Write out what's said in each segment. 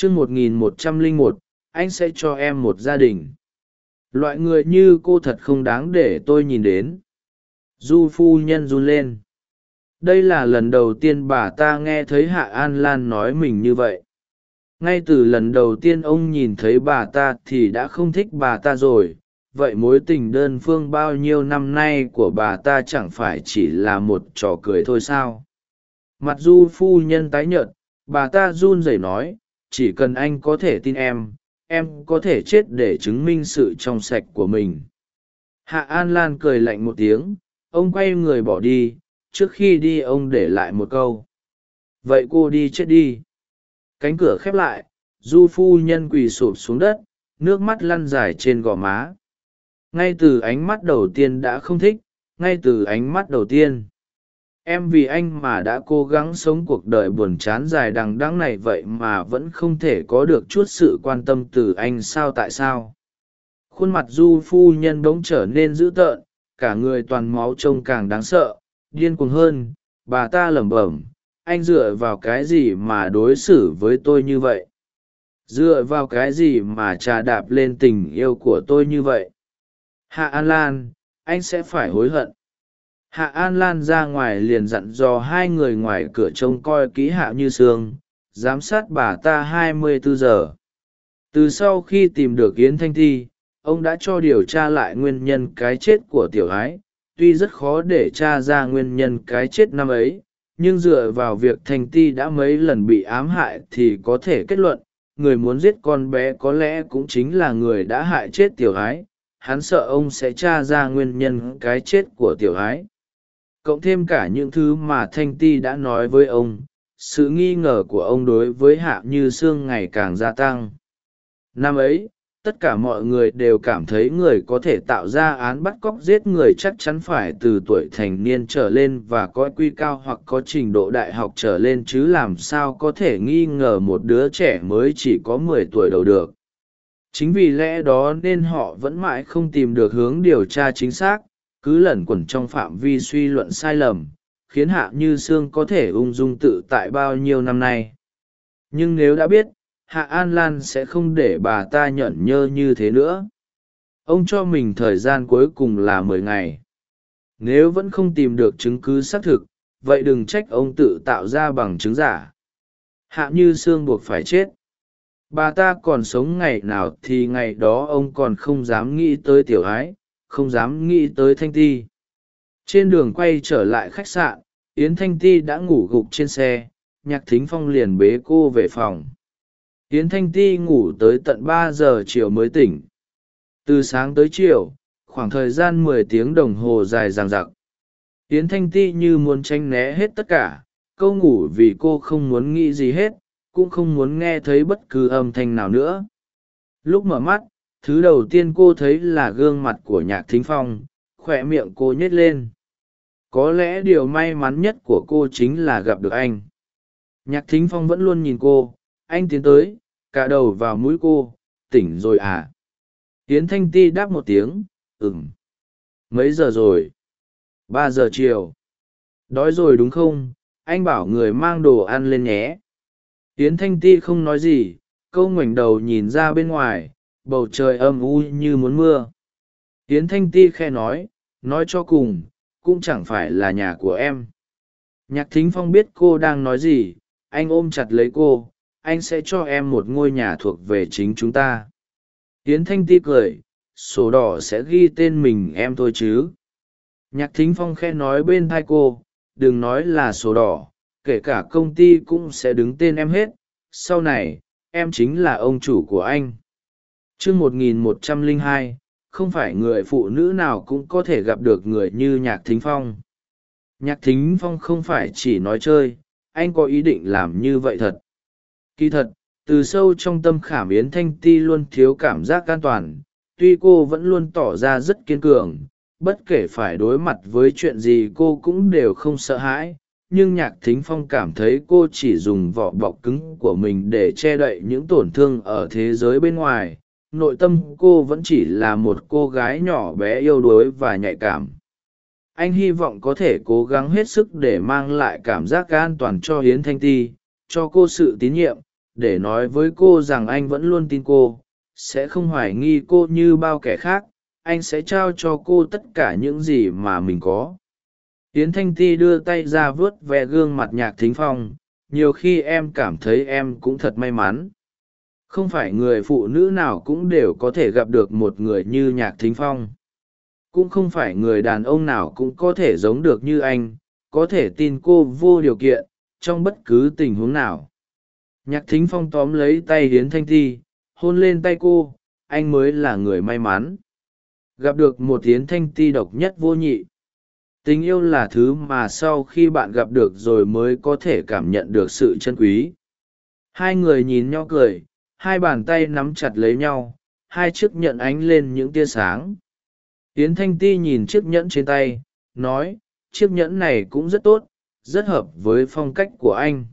chương một nghìn một trăm lẻ một, anh sẽ cho em một gia đình. Loại người như cô thật không đáng để tôi nhìn đến. Du phu nhân run lên. Đây là lần đầu tiên bà ta nghe thấy hạ an lan nói mình như vậy. Ngay từ lần đầu tiên ông nhìn thấy bà ta thì đã không thích bà ta rồi. Vậy mối tình đơn phương bao nhiêu năm nay của bà ta chẳng phải chỉ là một trò cười thôi sao? Mặt du phu nhân tái nhợt, bà ta run rẩy nói chỉ cần anh có thể tin em em có thể chết để chứng minh sự trong sạch của mình. Hạ an lan cười lạnh một tiếng, ông quay người bỏ đi, trước khi đi ông để lại một câu. Vậy cô đi chết đi. Cánh cửa khép lại, du phu nhân quỳ sụp xuống đất, nước mắt lăn dài trên gò má. Ngay từ ánh mắt đầu tiên đã không thích, ngay từ ánh mắt đầu tiên em vì anh mà đã cố gắng sống cuộc đời buồn chán dài đằng đẵng này vậy mà vẫn không thể có được chút sự quan tâm từ anh sao tại sao? Khuôn mặt du phu nhân bỗng trở nên dữ tợn, cả người toàn máu trông càng đáng sợ, điên cuồng hơn, bà ta lẩm bẩm, anh dựa vào cái gì mà đối xử với tôi như vậy? Dựa vào cái gì mà trà đạp lên tình yêu của tôi như vậy? Hạ an lan, anh sẽ phải hối hận hạ an lan ra ngoài liền dặn dò hai người ngoài cửa trông coi kỹ hạ như sương, giám sát bà ta hai mươi bốn giờ. Từ sau khi tìm được yến thanh thi ông đã cho điều tra lại nguyên nhân cái chết của tiểu ái. Tuy rất khó để t r a ra nguyên nhân cái chết năm ấy, nhưng dựa vào việc thanh ti đã mấy lần bị ám hại thì có thể kết luận, người muốn giết con bé có lẽ cũng chính là người đã hại chết tiểu ái. Hắn sợ ông sẽ t r a ra nguyên nhân cái chết của tiểu ái cộng thêm cả những thứ mà thanh ti đã nói với ông, sự nghi ngờ của ông đối với hạ như sương ngày càng gia tăng. Năm ấy, tất cả mọi người đều cảm thấy người có thể tạo ra án bắt cóc giết người chắc chắn phải từ tuổi thành niên trở lên và có quy cao hoặc có trình độ đại học trở lên chứ làm sao có thể nghi ngờ một đứa trẻ mới chỉ có mười tuổi đầu được. Chính vì lẽ đó nên họ vẫn mãi không tìm được hướng điều tra chính xác cứ lẩn quẩn trong phạm vi suy luận sai lầm, khiến hạ như sương có thể ung dung tự tại bao nhiêu năm nay. Nhưng nếu đã biết, hạ an lan sẽ không để bà ta nhẫn nhơ như thế nữa. Ông cho mình thời gian cuối cùng là mười ngày. Nếu vẫn không tìm được chứng cứ xác thực, vậy đừng trách ông tự tạo ra bằng chứng giả. Hạ như sương buộc phải chết. Bà ta còn sống ngày nào thì ngày đó ông còn không dám nghĩ tới tiểu ái không dám nghĩ tới thanh ti. Trên đường quay trở lại khách sạn, yến thanh ti đã ngủ gục trên xe, nhạc thính phong liền bế cô về phòng. Yến thanh ti ngủ tới tận ba giờ chiều mới tỉnh. Từ sáng tới chiều, khoảng thời gian mười tiếng đồng hồ dài dằng dặc. Yến thanh ti như muốn tranh né hết tất cả câu ngủ vì cô không muốn nghĩ gì hết, cũng không muốn nghe thấy bất cứ âm thanh nào nữa. Lúc mở mắt thứ đầu tiên cô thấy là gương mặt của nhạc thính phong khoe miệng cô nhét lên. Có lẽ điều may mắn nhất của cô chính là gặp được anh. Nhạc thính phong vẫn luôn nhìn cô. Anh tiến tới cả đầu vào mũi cô. Tỉnh rồi à? Tiến thanh ti đáp một tiếng. Ừng mấy giờ rồi? Ba giờ chiều. Đói rồi đúng không? Anh bảo người mang đồ ăn lên nhé. Tiến thanh ti không nói gì. Câu ngoảnh đầu nhìn ra bên ngoài bầu trời âm u như muốn mưa. Hiến thanh ti khe nói nói cho cùng, cũng chẳng phải là nhà của em. Nhạc thính phong biết cô đang nói gì, anh ôm chặt lấy cô, anh sẽ cho em một ngôi nhà thuộc về chính chúng ta. Hiến thanh ti cười, sổ đỏ sẽ ghi tên mình em thôi chứ. Nhạc thính phong khe nói bên thai cô, đừng nói là sổ đỏ, kể cả công ty cũng sẽ đứng tên em hết. Sau này, em chính là ông chủ của anh chương một nghìn một trăm lẻ hai, không phải người phụ nữ nào cũng có thể gặp được người như nhạc thính phong. Nhạc thính phong không phải chỉ nói chơi, anh có ý định làm như vậy thật. Kỳ thật, từ sâu trong tâm khảm yến thanh ti luôn thiếu cảm giác an toàn, tuy cô vẫn luôn tỏ ra rất kiên cường, bất kể phải đối mặt với chuyện gì cô cũng đều không sợ hãi, nhưng nhạc thính phong cảm thấy cô chỉ dùng vỏ bọc cứng của mình để che đậy những tổn thương ở thế giới bên ngoài nội tâm cô vẫn chỉ là một cô gái nhỏ bé yêu đuối và nhạy cảm. Anh hy vọng có thể cố gắng hết sức để mang lại cảm giác an toàn cho hiến thanh ti, cho cô sự tín nhiệm, để nói với cô rằng anh vẫn luôn tin cô, sẽ không hoài nghi cô như bao kẻ khác, anh sẽ trao cho cô tất cả những gì mà mình có. Hiến thanh ti đưa tay ra vớt ve gương mặt nhạc thính phong, nhiều khi em cảm thấy em cũng thật may mắn không phải người phụ nữ nào cũng đều có thể gặp được một người như nhạc thính phong. Cũng không phải người đàn ông nào cũng có thể giống được như anh, có thể tin cô vô điều kiện, trong bất cứ tình huống nào. Nhạc thính phong tóm lấy tay hiến thanh thi, hôn lên tay cô, anh mới là người may mắn. Gặp được một hiến thanh ti độc nhất vô nhị. Tình yêu là thứ mà sau khi bạn gặp được rồi mới có thể cảm nhận được sự chân quý. Hai người nhìn nhau cười hai bàn tay nắm chặt lấy nhau, hai chiếc nhẫn ánh lên những tia sáng. Yến thanh ti nhìn chiếc nhẫn trên tay, nói, chiếc nhẫn này cũng rất tốt, rất hợp với phong cách của anh.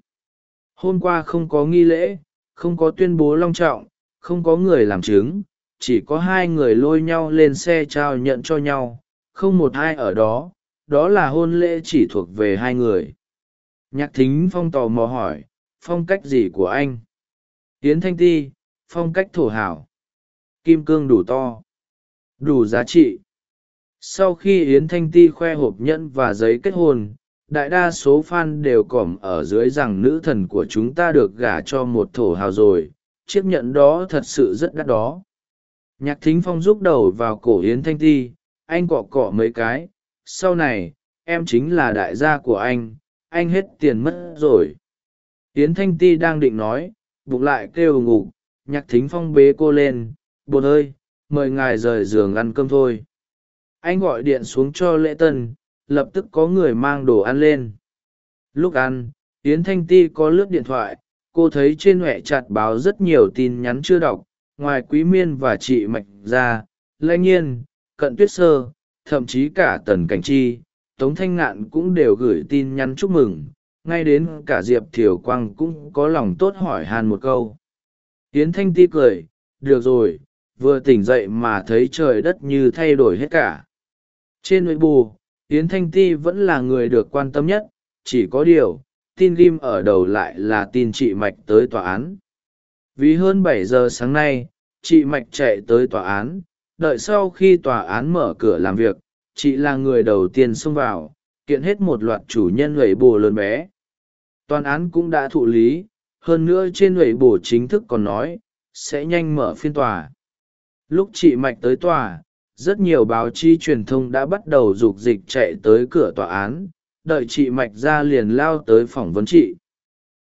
Hôm qua không có nghi lễ, không có tuyên bố long trọng, không có người làm chứng, chỉ có hai người lôi nhau lên xe trao nhận cho nhau, không một ai ở đó đó là hôn lễ chỉ thuộc về hai người. Nhạc thính phong tò mò hỏi, phong cách gì của anh? Yến thanh ti, phong cách thổ hảo. Kim cương đủ to. Đủ giá trị. Sau khi yến thanh ti khoe hộp nhẫn và giấy kết hôn, đại đa số f a n đều còm ở dưới rằng nữ thần của chúng ta được gả cho một thổ hào rồi. Chiếc nhẫn đó thật sự rất đắt đó. Nhạc thính phong rúc đầu vào cổ yến thanh ti, anh cọ cọ mấy cái, sau này, em chính là đại gia của anh anh hết tiền mất rồi. Yến thanh ti đang định nói bụng lại kêu ngục, nhạc thính phong bế cô lên bột ơi, mời ngài rời giường ăn cơm thôi. Anh gọi điện xuống cho lễ tân, lập tức có người mang đồ ăn lên. Lúc ăn, yến thanh ti có lướt điện thoại, cô thấy trên huệ chặt báo rất nhiều tin nhắn chưa đọc, ngoài quý miên và chị mạch ra lanh nhiên, cận tuyết sơ, thậm chí cả tần cảnh chi, tống thanh ngạn cũng đều gửi tin nhắn chúc mừng ngay đến cả diệp thiều quang cũng có lòng tốt hỏi hàn một câu. Yến thanh ti cười, được rồi, vừa tỉnh dậy mà thấy trời đất như thay đổi hết cả. Trên nội bù yến thanh ti vẫn là người được quan tâm nhất, chỉ có điều, tin ghim ở đầu lại là tin chị mạch tới tòa án. Vì hơn bảy giờ sáng nay, chị mạch chạy tới tòa án, đợi sau khi tòa án mở cửa làm việc, chị là người đầu tiên xông vào, kiện hết một loạt chủ nhân lẩy bồ lớn bé toàn án cũng đã thụ lý, hơn nữa trên lẩy bổ chính thức còn nói, sẽ nhanh mở phiên tòa. Lúc chị mạch tới tòa, rất nhiều báo chí truyền thông đã bắt đầu r ụ c dịch chạy tới cửa tòa án, đợi chị mạch ra liền lao tới phỏng vấn chị.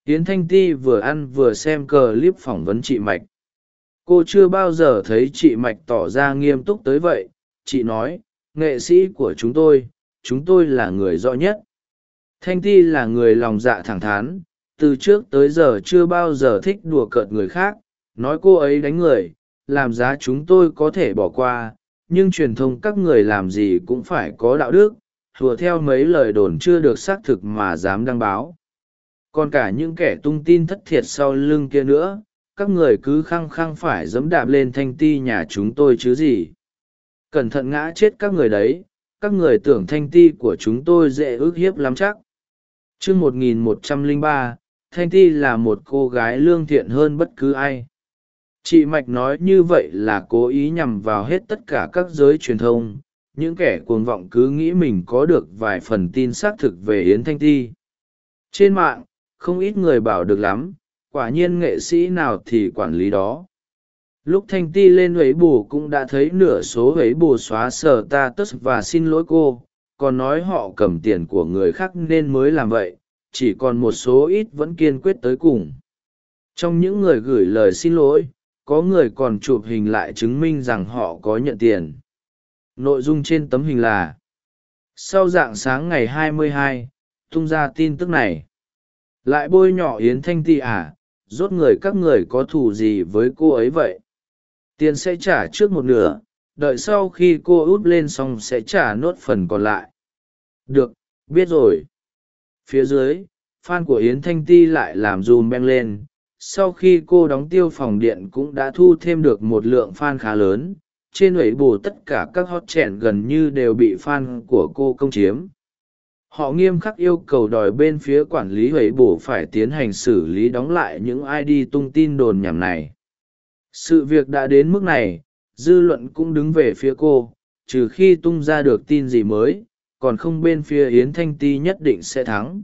Tiến thanh ti vừa ăn vừa xem cờ clip phỏng vấn chị mạch. Cô chưa bao giờ thấy chị mạch tỏ ra nghiêm túc tới vậy, chị nói, nghệ sĩ của chúng tôi chúng tôi là người rõ nhất thanh ti là người lòng dạ thẳng thắn, từ trước tới giờ chưa bao giờ thích đùa cợt người khác, nói cô ấy đánh người, làm giá chúng tôi có thể bỏ qua, nhưng truyền thông các người làm gì cũng phải có đạo đức, hùa theo mấy lời đồn chưa được xác thực mà dám đăng báo. Còn cả những kẻ tung tin thất thiệt sau lưng kia nữa, các người cứ khăng khăng phải dẫm đạp lên thanh ti nhà chúng tôi chứ gì. Cẩn thận ngã chết các người đấy, các người tưởng thanh ti của chúng tôi dễ ước hiếp lắm chắc chương một nghìn một trăm lẻ ba, thanh ti là một cô gái lương thiện hơn bất cứ ai. Chị mạch nói như vậy là cố ý nhằm vào hết tất cả các giới truyền thông. Những kẻ cuồng vọng cứ nghĩ mình có được vài phần tin xác thực về yến thanh ti. Trên mạng, không ít người bảo được lắm, quả nhiên nghệ sĩ nào thì quản lý đó. Lúc thanh ti lên ấy bù cũng đã thấy nửa số ấy bù xóa sờ ta tất và xin lỗi cô còn nói họ cầm tiền của người khác nên mới làm vậy chỉ còn một số ít vẫn kiên quyết tới cùng. Trong những người gửi lời xin lỗi có người còn chụp hình lại chứng minh rằng họ có nhận tiền. Nội dung trên tấm hình là sau dạng sáng ngày 22, tung ra tin tức này. Lại bôi nhọ yến thanh ti à rốt người các người có thù gì với cô ấy vậy? Tiền sẽ trả trước một nửa đợi sau khi cô út lên xong sẽ trả nốt phần còn lại. Được, biết rồi. Phía dưới, fan của yến thanh ti lại làm dùm beng lên. Sau khi cô đóng tiêu phòng điện cũng đã thu thêm được một lượng fan khá lớn. Trên ủy bù tất cả các hot trẻn gần như đều bị fan của cô công chiếm. Họ nghiêm khắc yêu cầu đòi bên phía quản lý huệ bổ phải tiến hành xử lý đóng lại những id tung tin đồn nhảm này. Sự việc đã đến mức này dư luận cũng đứng về phía cô trừ khi tung ra được tin gì mới còn không bên phía yến thanh ti nhất định sẽ thắng.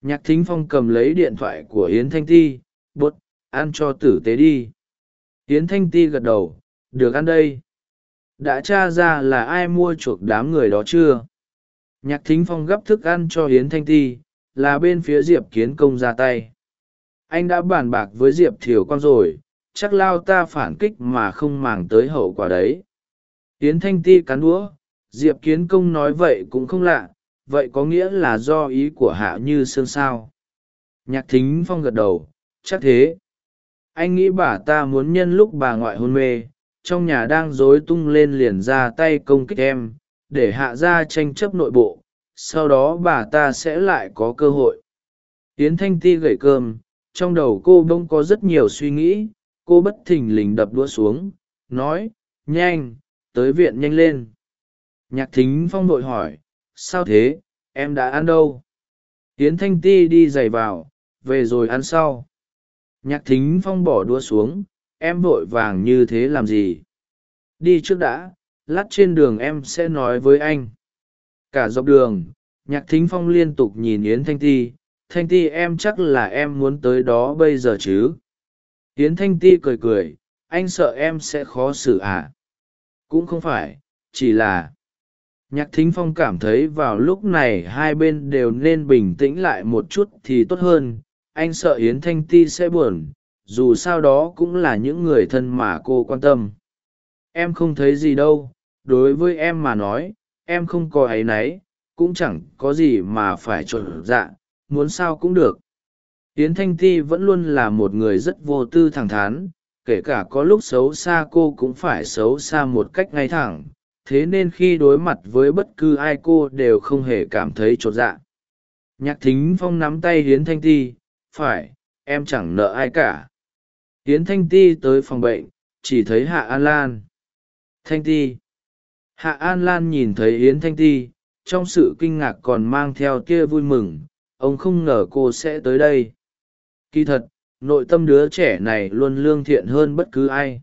Nhạc thính phong cầm lấy điện thoại của yến thanh ti bột, ăn cho tử tế đi. Yến thanh ti gật đầu được ăn đây. Đã tra ra là ai mua chuộc đám người đó chưa? Nhạc thính phong gấp thức ăn cho yến thanh ti là bên phía diệp kiến công ra tay. Anh đã bàn bạc với diệp thiều con rồi chắc lao ta phản kích mà không màng tới hậu quả đấy. Yến thanh ti cắn đũa, diệp kiến công nói vậy cũng không lạ, vậy có nghĩa là do ý của hạ như sương sao? Nhạc thính phong gật đầu, chắc thế. Anh nghĩ bà ta muốn nhân lúc bà ngoại hôn mê, trong nhà đang rối tung lên liền ra tay công kích em, để hạ ra tranh chấp nội bộ, sau đó bà ta sẽ lại có cơ hội. Yến thanh ti gậy cơm, trong đầu cô bông có rất nhiều suy nghĩ cô bất thình lình đập đũa xuống, nói, nhanh, tới viện nhanh lên. Nhạc thính phong vội hỏi, sao thế? Em đã ăn đâu? Yến thanh ti đi giày vào, về rồi ăn sau. Nhạc thính phong bỏ đũa xuống, em vội vàng như thế làm gì? Đi trước đã, lát trên đường em sẽ nói với anh. Cả dọc đường, nhạc thính phong liên tục nhìn yến thanh ti thanh ti, em chắc là em muốn tới đó bây giờ chứ? Yến thanh ti cười cười, anh sợ em sẽ khó xử à? Cũng không phải, chỉ là nhạc thính phong cảm thấy vào lúc này hai bên đều nên bình tĩnh lại một chút thì tốt hơn. Anh sợ yến thanh ti sẽ buồn, dù sao đó cũng là những người thân mà cô quan tâm. Em không thấy gì đâu, đối với em mà nói, em không có áy náy cũng chẳng có gì mà phải trộn dạ muốn sao cũng được yến thanh ti vẫn luôn là một người rất vô tư thẳng thắn, kể cả có lúc xấu xa cô cũng phải xấu xa một cách ngay thẳng. Thế nên khi đối mặt với bất cứ ai cô đều không hề cảm thấy chột dạ. Nhạc thính phong nắm tay Yến thanh ti, phải, em chẳng nợ ai cả. Yến thanh ti tới phòng bệnh, chỉ thấy hạ an lan. Thanh ti. Hạ an lan nhìn thấy yến thanh ti, trong sự kinh ngạc còn mang theo tia vui mừng, ông không ngờ cô sẽ tới đây kỳ thật, nội tâm đứa trẻ này luôn lương thiện hơn bất cứ ai.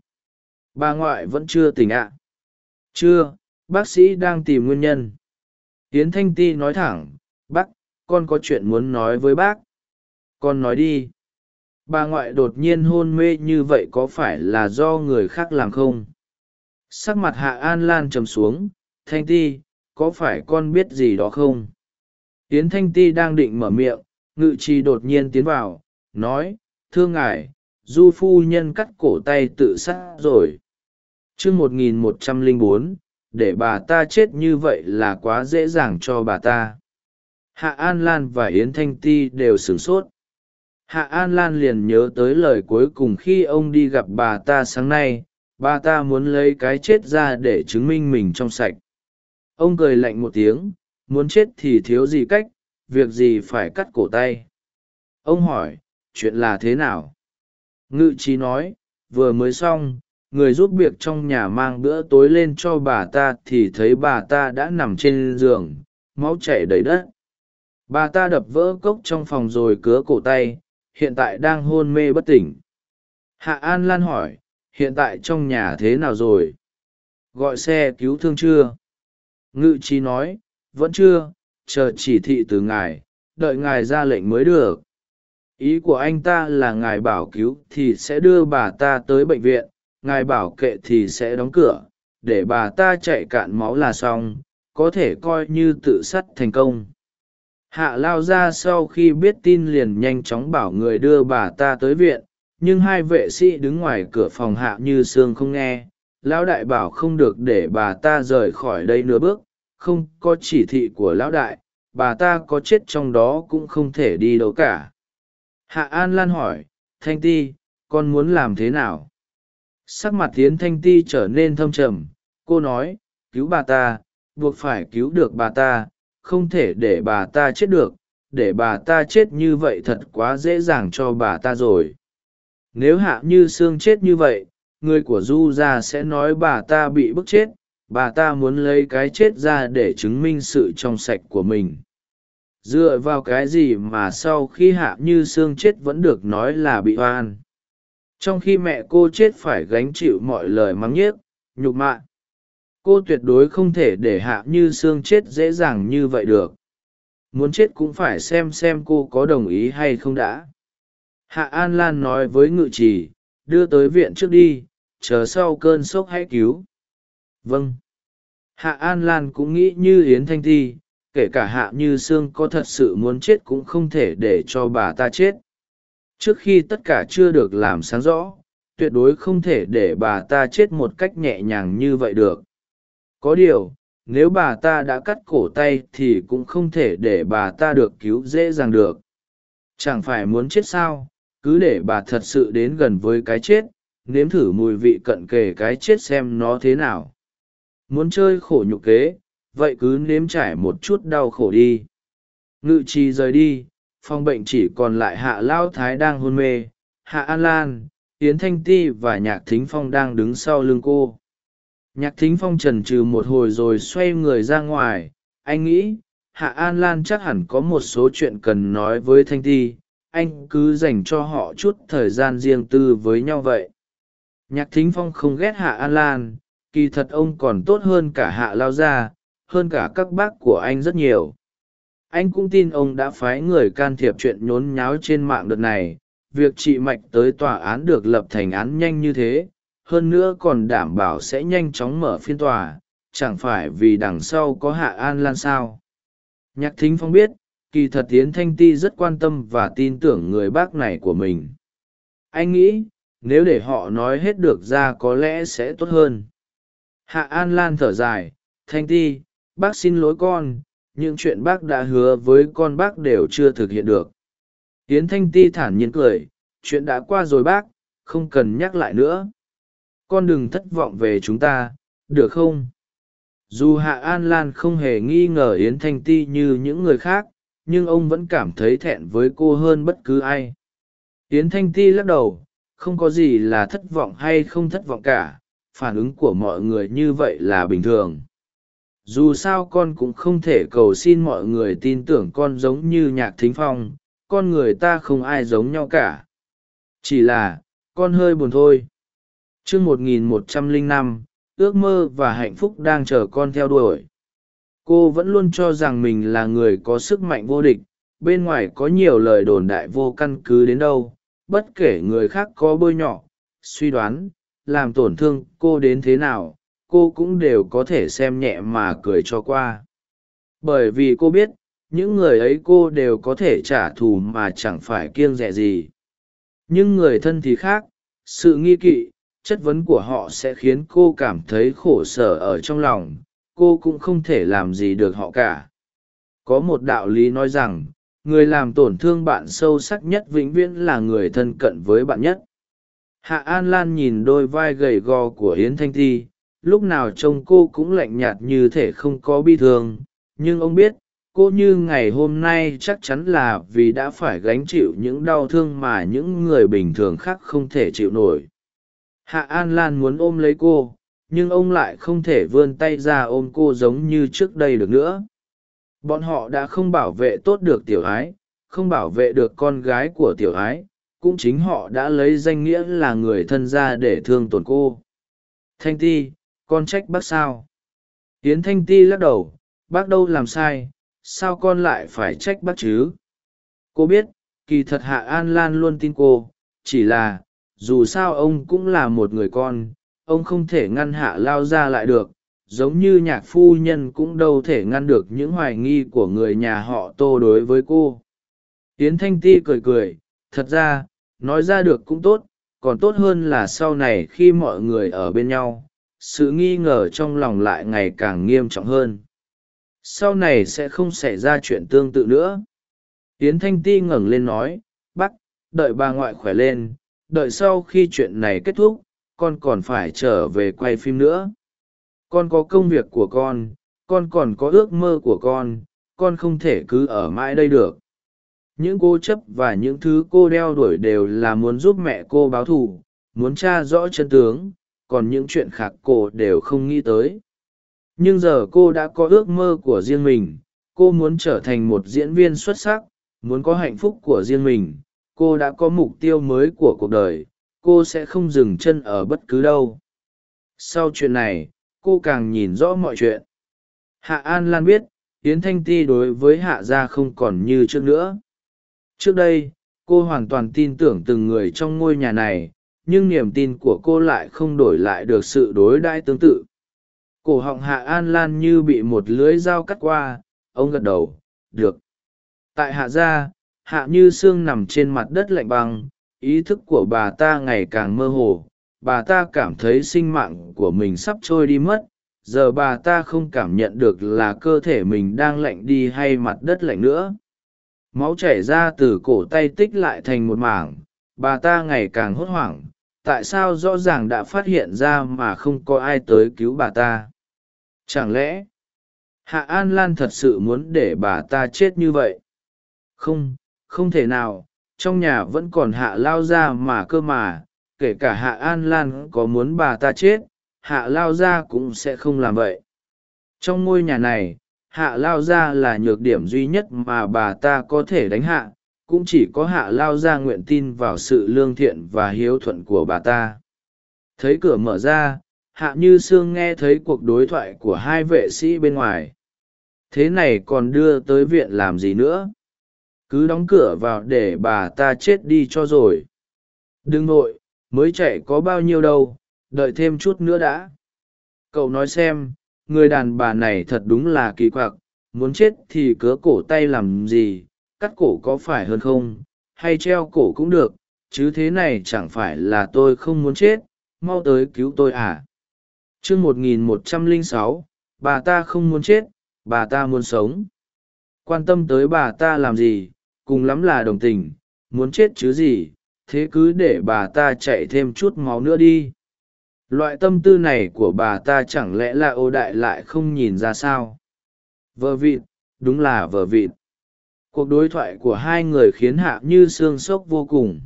Bà ngoại vẫn chưa tỉnh ạ. Chưa, bác sĩ đang tìm nguyên nhân. Tiến thanh ti nói thẳng, bác, con có chuyện muốn nói với bác. Con nói đi. Bà ngoại đột nhiên hôn mê như vậy có phải là do người khác làm không? Sắc mặt hạ an lan trầm xuống, thanh ti, có phải con biết gì đó không? Tiến thanh ti đang định mở miệng, ngự trì đột nhiên tiến vào nói, thưa ngài, du phu nhân cắt cổ tay tự sát rồi. Chương một nghìn một trăm lẻ bốn, để bà ta chết như vậy là quá dễ dàng cho bà ta. Hạ an lan và yến thanh ti đều sửng sốt. Hạ an lan liền nhớ tới lời cuối cùng khi ông đi gặp bà ta sáng nay, bà ta muốn lấy cái chết ra để chứng minh mình trong sạch. Ông cười lạnh một tiếng, muốn chết thì thiếu gì cách, việc gì phải cắt cổ tay? Ông hỏi chuyện là thế nào? Ngự trí nói, vừa mới xong, người giúp việc trong nhà mang bữa tối lên cho bà ta thì thấy bà ta đã nằm trên giường, máu chảy đầy đất. Bà ta đập vỡ cốc trong phòng rồi cứa cổ tay, hiện tại đang hôn mê bất tỉnh. Hạ an lan hỏi, hiện tại trong nhà thế nào rồi? Gọi xe cứu thương chưa? Ngự trí nói, vẫn chưa, chờ chỉ thị từ ngài, đợi ngài ra lệnh mới được ý của anh ta là ngài bảo cứu thì sẽ đưa bà ta tới bệnh viện, ngài bảo kệ thì sẽ đóng cửa, để bà ta chạy cạn máu là xong, có thể coi như tự sát thành công. Hạ lao ra sau khi biết tin liền nhanh chóng bảo người đưa bà ta tới viện, nhưng hai vệ sĩ đứng ngoài cửa phòng hạ như sương không nghe. Lão đại bảo không được để bà ta rời khỏi đây nửa bước, không có chỉ thị của lão đại, bà ta có chết trong đó cũng không thể đi đâu cả hạ an lan hỏi, thanh ti, con muốn làm thế nào? Sắc mặt tiến thanh ti trở nên thâm trầm, cô nói, cứu bà ta, buộc phải cứu được bà ta, không thể để bà ta chết được, để bà ta chết như vậy thật quá dễ dàng cho bà ta rồi. Nếu hạ như sương chết như vậy, người của du gia sẽ nói bà ta bị bức chết, bà ta muốn lấy cái chết ra để chứng minh sự trong sạch của mình dựa vào cái gì mà sau khi hạ như sương chết vẫn được nói là bị oan. Trong khi mẹ cô chết phải gánh chịu mọi lời mắng nhiếc, nhục mạ. Cô tuyệt đối không thể để hạ như sương chết dễ dàng như vậy được. Muốn chết cũng phải xem xem cô có đồng ý hay không đã. Hạ an lan nói với ngự trì, đưa tới viện trước đi, chờ sau cơn sốc hãy cứu. Vâng. Hạ an lan cũng nghĩ như yến thanh thi kể cả hạ như sương có thật sự muốn chết cũng không thể để cho bà ta chết. Trước khi tất cả chưa được làm sáng rõ, tuyệt đối không thể để bà ta chết một cách nhẹ nhàng như vậy được. Có điều, nếu bà ta đã cắt cổ tay thì cũng không thể để bà ta được cứu dễ dàng được. Chẳng phải muốn chết sao? Cứ để bà thật sự đến gần với cái chết, nếm thử mùi vị cận kề cái chết xem nó thế nào. Muốn chơi khổ nhục kế vậy cứ nếm trải một chút đau khổ đi. Ngự trì rời đi, phòng bệnh chỉ còn lại hạ lao thái đang hôn mê, hạ an lan, yến thanh ti và nhạc thính phong đang đứng sau lưng cô. Nhạc thính phong trần trừ một hồi rồi xoay người ra ngoài. Anh nghĩ, hạ an lan chắc hẳn có một số chuyện cần nói với thanh ti. Anh cứ dành cho họ chút thời gian riêng tư với nhau vậy. Nhạc thính phong không ghét hạ an lan. Kỳ thật ông còn tốt hơn cả hạ lao gia hơn cả các bác của anh rất nhiều. Anh cũng tin ông đã phái người can thiệp chuyện nhốn nháo trên mạng đợt này. Việc chị mạch tới tòa án được lập thành án nhanh như thế, hơn nữa còn đảm bảo sẽ nhanh chóng mở phiên tòa, chẳng phải vì đằng sau có hạ an lan sao? Nhạc thính phong biết, kỳ thật tiến thanh ti rất quan tâm và tin tưởng người bác này của mình. Anh nghĩ, nếu để họ nói hết được ra có lẽ sẽ tốt hơn. Hạ an lan thở dài, thanh ti bác xin lỗi con, những chuyện bác đã hứa với con bác đều chưa thực hiện được. Tiến thanh ti thản nhiên cười, chuyện đã qua rồi bác, không cần nhắc lại nữa. Con đừng thất vọng về chúng ta, được không? Dù hạ an lan không hề nghi ngờ yến thanh ti như những người khác, nhưng ông vẫn cảm thấy thẹn với cô hơn bất cứ ai. Yến thanh ti lắc đầu, không có gì là thất vọng hay không thất vọng cả, phản ứng của mọi người như vậy là bình thường dù sao con cũng không thể cầu xin mọi người tin tưởng con giống như nhạc thính phong con người ta không ai giống nhau cả. Chỉ là con hơi buồn thôi. T r ư ớ c 1105, ước mơ và hạnh phúc đang chờ con theo đuổi. Cô vẫn luôn cho rằng mình là người có sức mạnh vô địch bên ngoài có nhiều lời đồn đại vô căn cứ đến đâu bất kể người khác có bôi nhọ suy đoán làm tổn thương cô đến thế nào cô cũng đều có thể xem nhẹ mà cười cho qua. Bởi vì cô biết, những người ấy cô đều có thể trả thù mà chẳng phải kiêng rẻ gì. Nhưng người thân thì khác, sự nghi kỵ, chất vấn của họ sẽ khiến cô cảm thấy khổ sở ở trong lòng, cô cũng không thể làm gì được họ cả. Có một đạo lý nói rằng, người làm tổn thương bạn sâu sắc nhất vĩnh viễn là người thân cận với bạn nhất. Hạ an lan nhìn đôi vai gầy gò của yến thanh thi lúc nào trông cô cũng lạnh nhạt như thể không có bi thương. Nhưng ông biết, cô như ngày hôm nay chắc chắn là vì đã phải gánh chịu những đau thương mà những người bình thường khác không thể chịu nổi. Hạ an lan muốn ôm lấy cô, nhưng ông lại không thể vươn tay ra ôm cô giống như trước đây được nữa. Bọn họ đã không bảo vệ tốt được tiểu ái, không bảo vệ được con gái của tiểu ái, cũng chính họ đã lấy danh nghĩa là người thân ra để thương tổn cô. Thanh ti con trách bác sao? Yến thanh ti lắc đầu, bác đâu làm sai, sao con lại phải trách bác chứ? Cô biết, kỳ thật hạ an lan luôn tin cô, chỉ là, dù sao ông cũng là một người con, ông không thể ngăn hạ lao ra lại được, giống như nhạc phu nhân cũng đâu thể ngăn được những hoài nghi của người nhà họ tô đối với cô. Yến thanh ti cười cười, thật ra, nói ra được cũng tốt, còn tốt hơn là sau này khi mọi người ở bên nhau sự nghi ngờ trong lòng lại ngày càng nghiêm trọng hơn. Sau này sẽ không xảy ra chuyện tương tự nữa. Yến thanh ti ngẩng lên nói, bác, đợi bà ngoại khỏe lên, đợi sau khi chuyện này kết thúc, con còn phải trở về quay phim nữa. Con có công việc của con con còn có ước mơ của con con không thể cứ ở mãi đây được. Những cô chấp và những thứ cô đeo đuổi đều là muốn giúp mẹ cô báo thù, muốn t r a rõ chân tướng còn những chuyện khác cô đều không nghĩ tới. Nhưng giờ cô đã có ước mơ của riêng mình, cô muốn trở thành một diễn viên xuất sắc, muốn có hạnh phúc của riêng mình, cô đã có mục tiêu mới của cuộc đời, cô sẽ không dừng chân ở bất cứ đâu. Sau chuyện này, cô càng nhìn rõ mọi chuyện. Hạ an lan biết, yến thanh ti đối với hạ gia không còn như trước nữa. Trước đây, cô hoàn toàn tin tưởng từng người trong ngôi nhà này nhưng niềm tin của cô lại không đổi lại được sự đối đãi tương tự. Cổ họng hạ an lan như bị một lưới dao cắt qua, ông gật đầu, được. Tại hạ gia, hạ như sương nằm trên mặt đất lạnh băng, ý thức của bà ta ngày càng mơ hồ, bà ta cảm thấy sinh mạng của mình sắp trôi đi mất, giờ bà ta không cảm nhận được là cơ thể mình đang lạnh đi hay mặt đất lạnh nữa. Máu chảy ra từ cổ tay tích lại thành một mảng, bà ta ngày càng hốt hoảng tại sao rõ ràng đã phát hiện ra mà không có ai tới cứu bà ta? Chẳng lẽ, hạ an lan thật sự muốn để bà ta chết như vậy? Không không thể nào, trong nhà vẫn còn hạ lao ra mà cơ mà, kể cả hạ an lan có muốn bà ta chết, hạ lao ra cũng sẽ không làm vậy. Trong ngôi nhà này, hạ lao ra là nhược điểm duy nhất mà bà ta có thể đánh hạ cũng chỉ có hạ lao ra nguyện tin vào sự lương thiện và hiếu thuận của bà ta. Thấy cửa mở ra, hạ như sương nghe thấy cuộc đối thoại của hai vệ sĩ bên ngoài. Thế này còn đưa tới viện làm gì nữa? Cứ đóng cửa vào để bà ta chết đi cho rồi. Đừng nội mới chạy có bao nhiêu đâu, đợi thêm chút nữa đã. Cậu nói xem, người đàn bà này thật đúng là kỳ quặc, muốn chết thì cớ cổ tay làm gì cắt cổ có phải hơn không? Hay treo cổ cũng được, chứ thế này chẳng phải là tôi không muốn chết, mau tới cứu tôi à? Chương một nghìn một trăm lẻ sáu, bà ta không muốn chết, bà ta muốn sống. Quan tâm tới bà ta làm gì, cùng lắm là đồng tình, muốn chết chứ gì, thế cứ để bà ta chạy thêm chút máu nữa đi. Loại tâm tư này của bà ta chẳng lẽ là ô đại lại không nhìn ra sao? Vợ vịt, đúng là vợ vịt cuộc đối thoại của hai người khiến hạ như xương sốc vô cùng.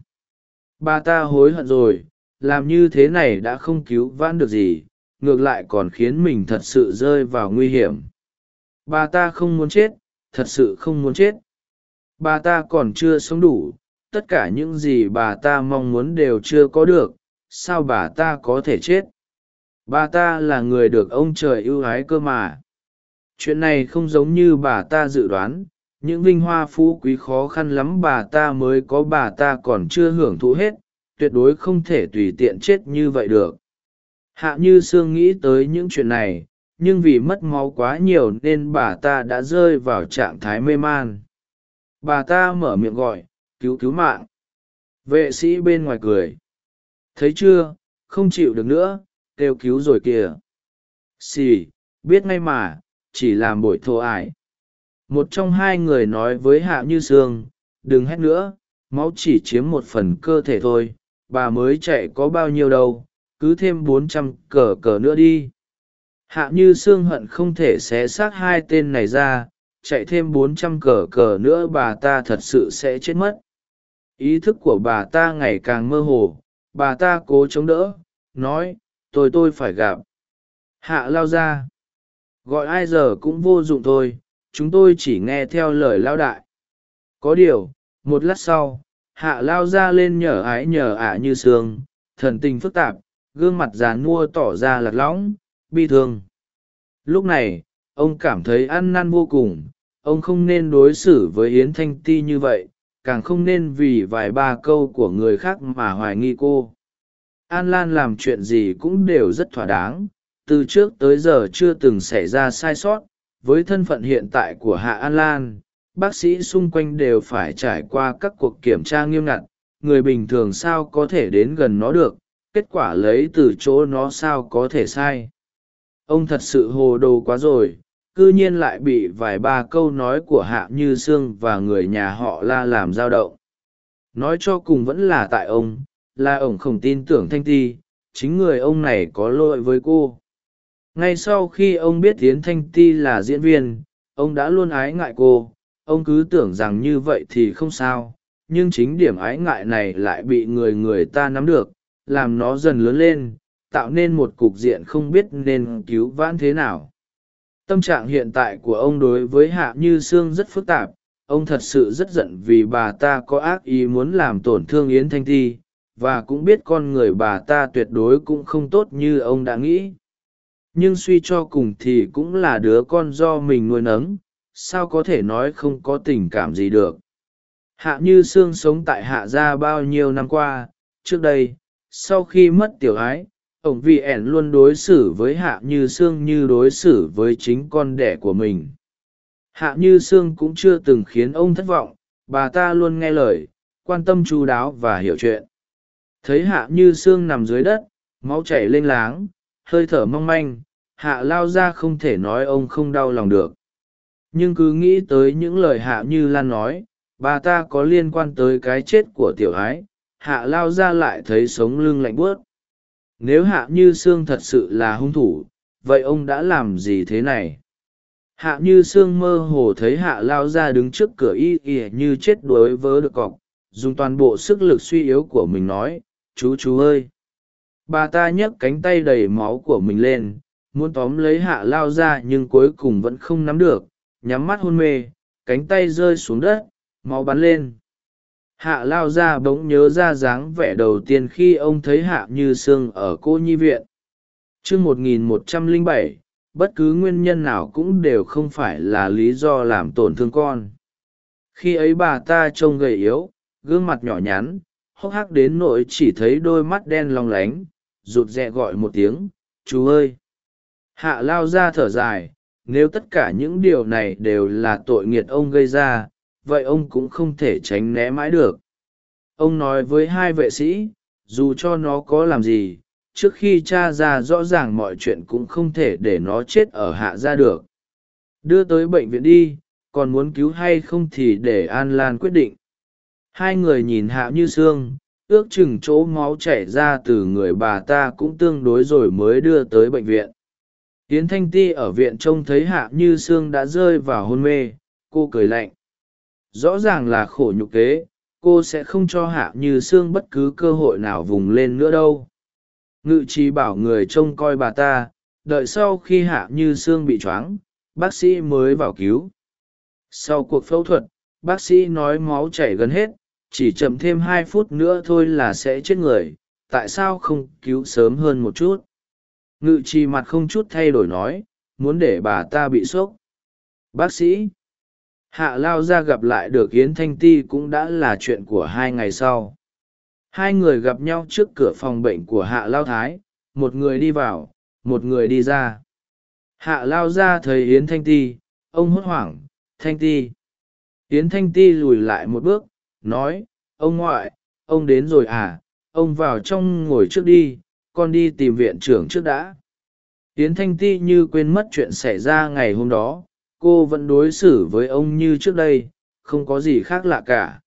Bà ta hối hận rồi, làm như thế này đã không cứu vãn được gì, ngược lại còn khiến mình thật sự rơi vào nguy hiểm. Bà ta không muốn chết, thật sự không muốn chết. Bà ta còn chưa sống đủ, tất cả những gì bà ta mong muốn đều chưa có được, sao bà ta có thể chết? Bà ta là người được ông trời ưu ái cơ mà. Chuyện này không giống như bà ta dự đoán những vinh hoa phú quý khó khăn lắm bà ta mới có bà ta còn chưa hưởng thụ hết, tuyệt đối không thể tùy tiện chết như vậy được. Hạ như sương nghĩ tới những chuyện này, nhưng vì mất máu quá nhiều nên bà ta đã rơi vào trạng thái mê man. Bà ta mở miệng gọi, cứu cứu mạng. Vệ sĩ bên ngoài cười. Thấy chưa, không chịu được nữa, kêu cứu rồi kìa. Xì, biết ngay mà, chỉ làm bội thô ải một trong hai người nói với hạ như sương, đừng hét nữa, máu chỉ chiếm một phần cơ thể thôi, bà mới chạy có bao nhiêu đâu, cứ thêm bốn trăm cờ cờ nữa đi. Hạ như sương hận không thể xé xác hai tên này ra, chạy thêm bốn trăm cờ cờ nữa bà ta thật sự sẽ chết mất. Ý thức của bà ta ngày càng mơ hồ, bà ta cố chống đỡ, nói, tôi tôi phải gặp. Hạ lao ra. Gọi ai giờ cũng vô dụng thôi chúng tôi chỉ nghe theo lời lao đại. Có điều, một lát sau, hạ lao ra lên nhờ ái nhờ ả như sương, thần tình phức tạp, gương mặt dàn mua tỏ ra lạc lõng, bi thương. Lúc này, ông cảm thấy ăn năn vô cùng, ông không nên đối xử với yến thanh ti như vậy, càng không nên vì vài ba câu của người khác mà hoài nghi cô. An lan làm chuyện gì cũng đều rất thỏa đáng, từ trước tới giờ chưa từng xảy ra sai sót với thân phận hiện tại của hạ an lan, bác sĩ xung quanh đều phải trải qua các cuộc kiểm tra nghiêm ngặt, người bình thường sao có thể đến gần nó được, kết quả lấy từ chỗ nó sao có thể sai. Ông thật sự hồ đồ quá rồi c ư nhiên lại bị vài ba câu nói của hạ như sương và người nhà họ la làm dao động. Nói cho cùng vẫn là tại ông, là ông không tin tưởng thanh ti, chính người ông này có lỗi với cô ngay sau khi ông biết tiến thanh ti là diễn viên, ông đã luôn ái ngại cô. Ông cứ tưởng rằng như vậy thì không sao, nhưng chính điểm ái ngại này lại bị người người ta nắm được, làm nó dần lớn lên, tạo nên một cục diện không biết nên cứu vãn thế nào. Tâm trạng hiện tại của ông đối với hạ như sương rất phức tạp. Ông thật sự rất giận vì bà ta có ác ý muốn làm tổn thương yến thanh ti, và cũng biết con người bà ta tuyệt đối cũng không tốt như ông đã nghĩ nhưng suy cho cùng thì cũng là đứa con do mình nuôi nấng, sao có thể nói không có tình cảm gì được. Hạ như sương sống tại hạ gia bao nhiêu năm qua, trước đây, sau khi mất tiểu ái, ông vì ẻn luôn đối xử với hạ như sương như đối xử với chính con đẻ của mình. Hạ như sương cũng chưa từng khiến ông thất vọng, bà ta luôn nghe lời, quan tâm chú đáo và hiểu chuyện. Thấy hạ như sương nằm dưới đất, máu chảy lênh láng hơi thở mong manh, hạ lao ra không thể nói ông không đau lòng được. Nhưng cứ nghĩ tới những lời hạ như lan nói, bà ta có liên quan tới cái chết của tiểu ái, hạ lao ra lại thấy sống lưng lạnh bướt nếu hạ như sương thật sự là hung thủ, vậy ông đã làm gì thế này? Hạ như sương mơ hồ thấy hạ lao ra đứng trước cửa y ỉa như chết đuối vớ được cọc, dùng toàn bộ sức lực suy yếu của mình nói, chú chú ơi! Bà ta nhấc cánh tay đầy máu của mình lên, muốn tóm lấy hạ lao ra nhưng cuối cùng vẫn không nắm được, nhắm mắt hôn mê, cánh tay rơi xuống đất, máu bắn lên. Hạ lao ra bỗng nhớ ra dáng vẻ đầu tiên khi ông thấy hạ như sương ở cô nhi viện. T r ư ơ n g một nghìn một trăm lẻ bảy, bất cứ nguyên nhân nào cũng đều không phải là lý do làm tổn thương con. Khi ấy bà ta trông gầy yếu, gương mặt nhỏ nhắn hốc hác đến nỗi chỉ thấy đôi mắt đen long lánh, rụt rè gọi một tiếng, chú ơi! Hạ lao ra thở dài, nếu tất cả những điều này đều là tội nghiệt ông gây ra, vậy ông cũng không thể tránh né mãi được. Ông nói với hai vệ sĩ, dù cho nó có làm gì, trước khi t r a ra rõ ràng mọi chuyện cũng không thể để nó chết ở hạ ra được. Đưa tới bệnh viện đi, còn muốn cứu hay không thì để an lan quyết định hai người nhìn hạ như sương, ước chừng chỗ máu chảy ra từ người bà ta cũng tương đối rồi mới đưa tới bệnh viện. Tiến thanh ti ở viện trông thấy hạ như sương đã rơi vào hôn mê, cô cười lạnh. Rõ ràng là khổ nhục kế, cô sẽ không cho hạ như sương bất cứ cơ hội nào vùng lên nữa đâu. Ngự trì bảo người trông coi bà ta, đợi sau khi hạ như sương bị choáng, bác sĩ mới vào cứu. Sau cuộc phẫu thuật, bác sĩ nói máu chảy gần hết chỉ chậm thêm hai phút nữa thôi là sẽ chết người, tại sao không cứu sớm hơn một chút? Ngự trì mặt không chút thay đổi nói, muốn để bà ta bị sốc. Bác sĩ, hạ lao ra gặp lại được yến thanh ti cũng đã là chuyện của hai ngày sau. Hai người gặp nhau trước cửa phòng bệnh của hạ lao thái, một người đi vào, một người đi ra. Hạ lao ra thấy yến thanh ti, ông hốt hoảng, thanh ti. Yến thanh ti lùi lại một bước nói, ông ngoại, ông đến rồi à? Ông vào trong ngồi trước đi, con đi tìm viện trưởng trước đã. Yến thanh ti như quên mất chuyện xảy ra ngày hôm đó, cô vẫn đối xử với ông như trước đây, không có gì khác lạ cả.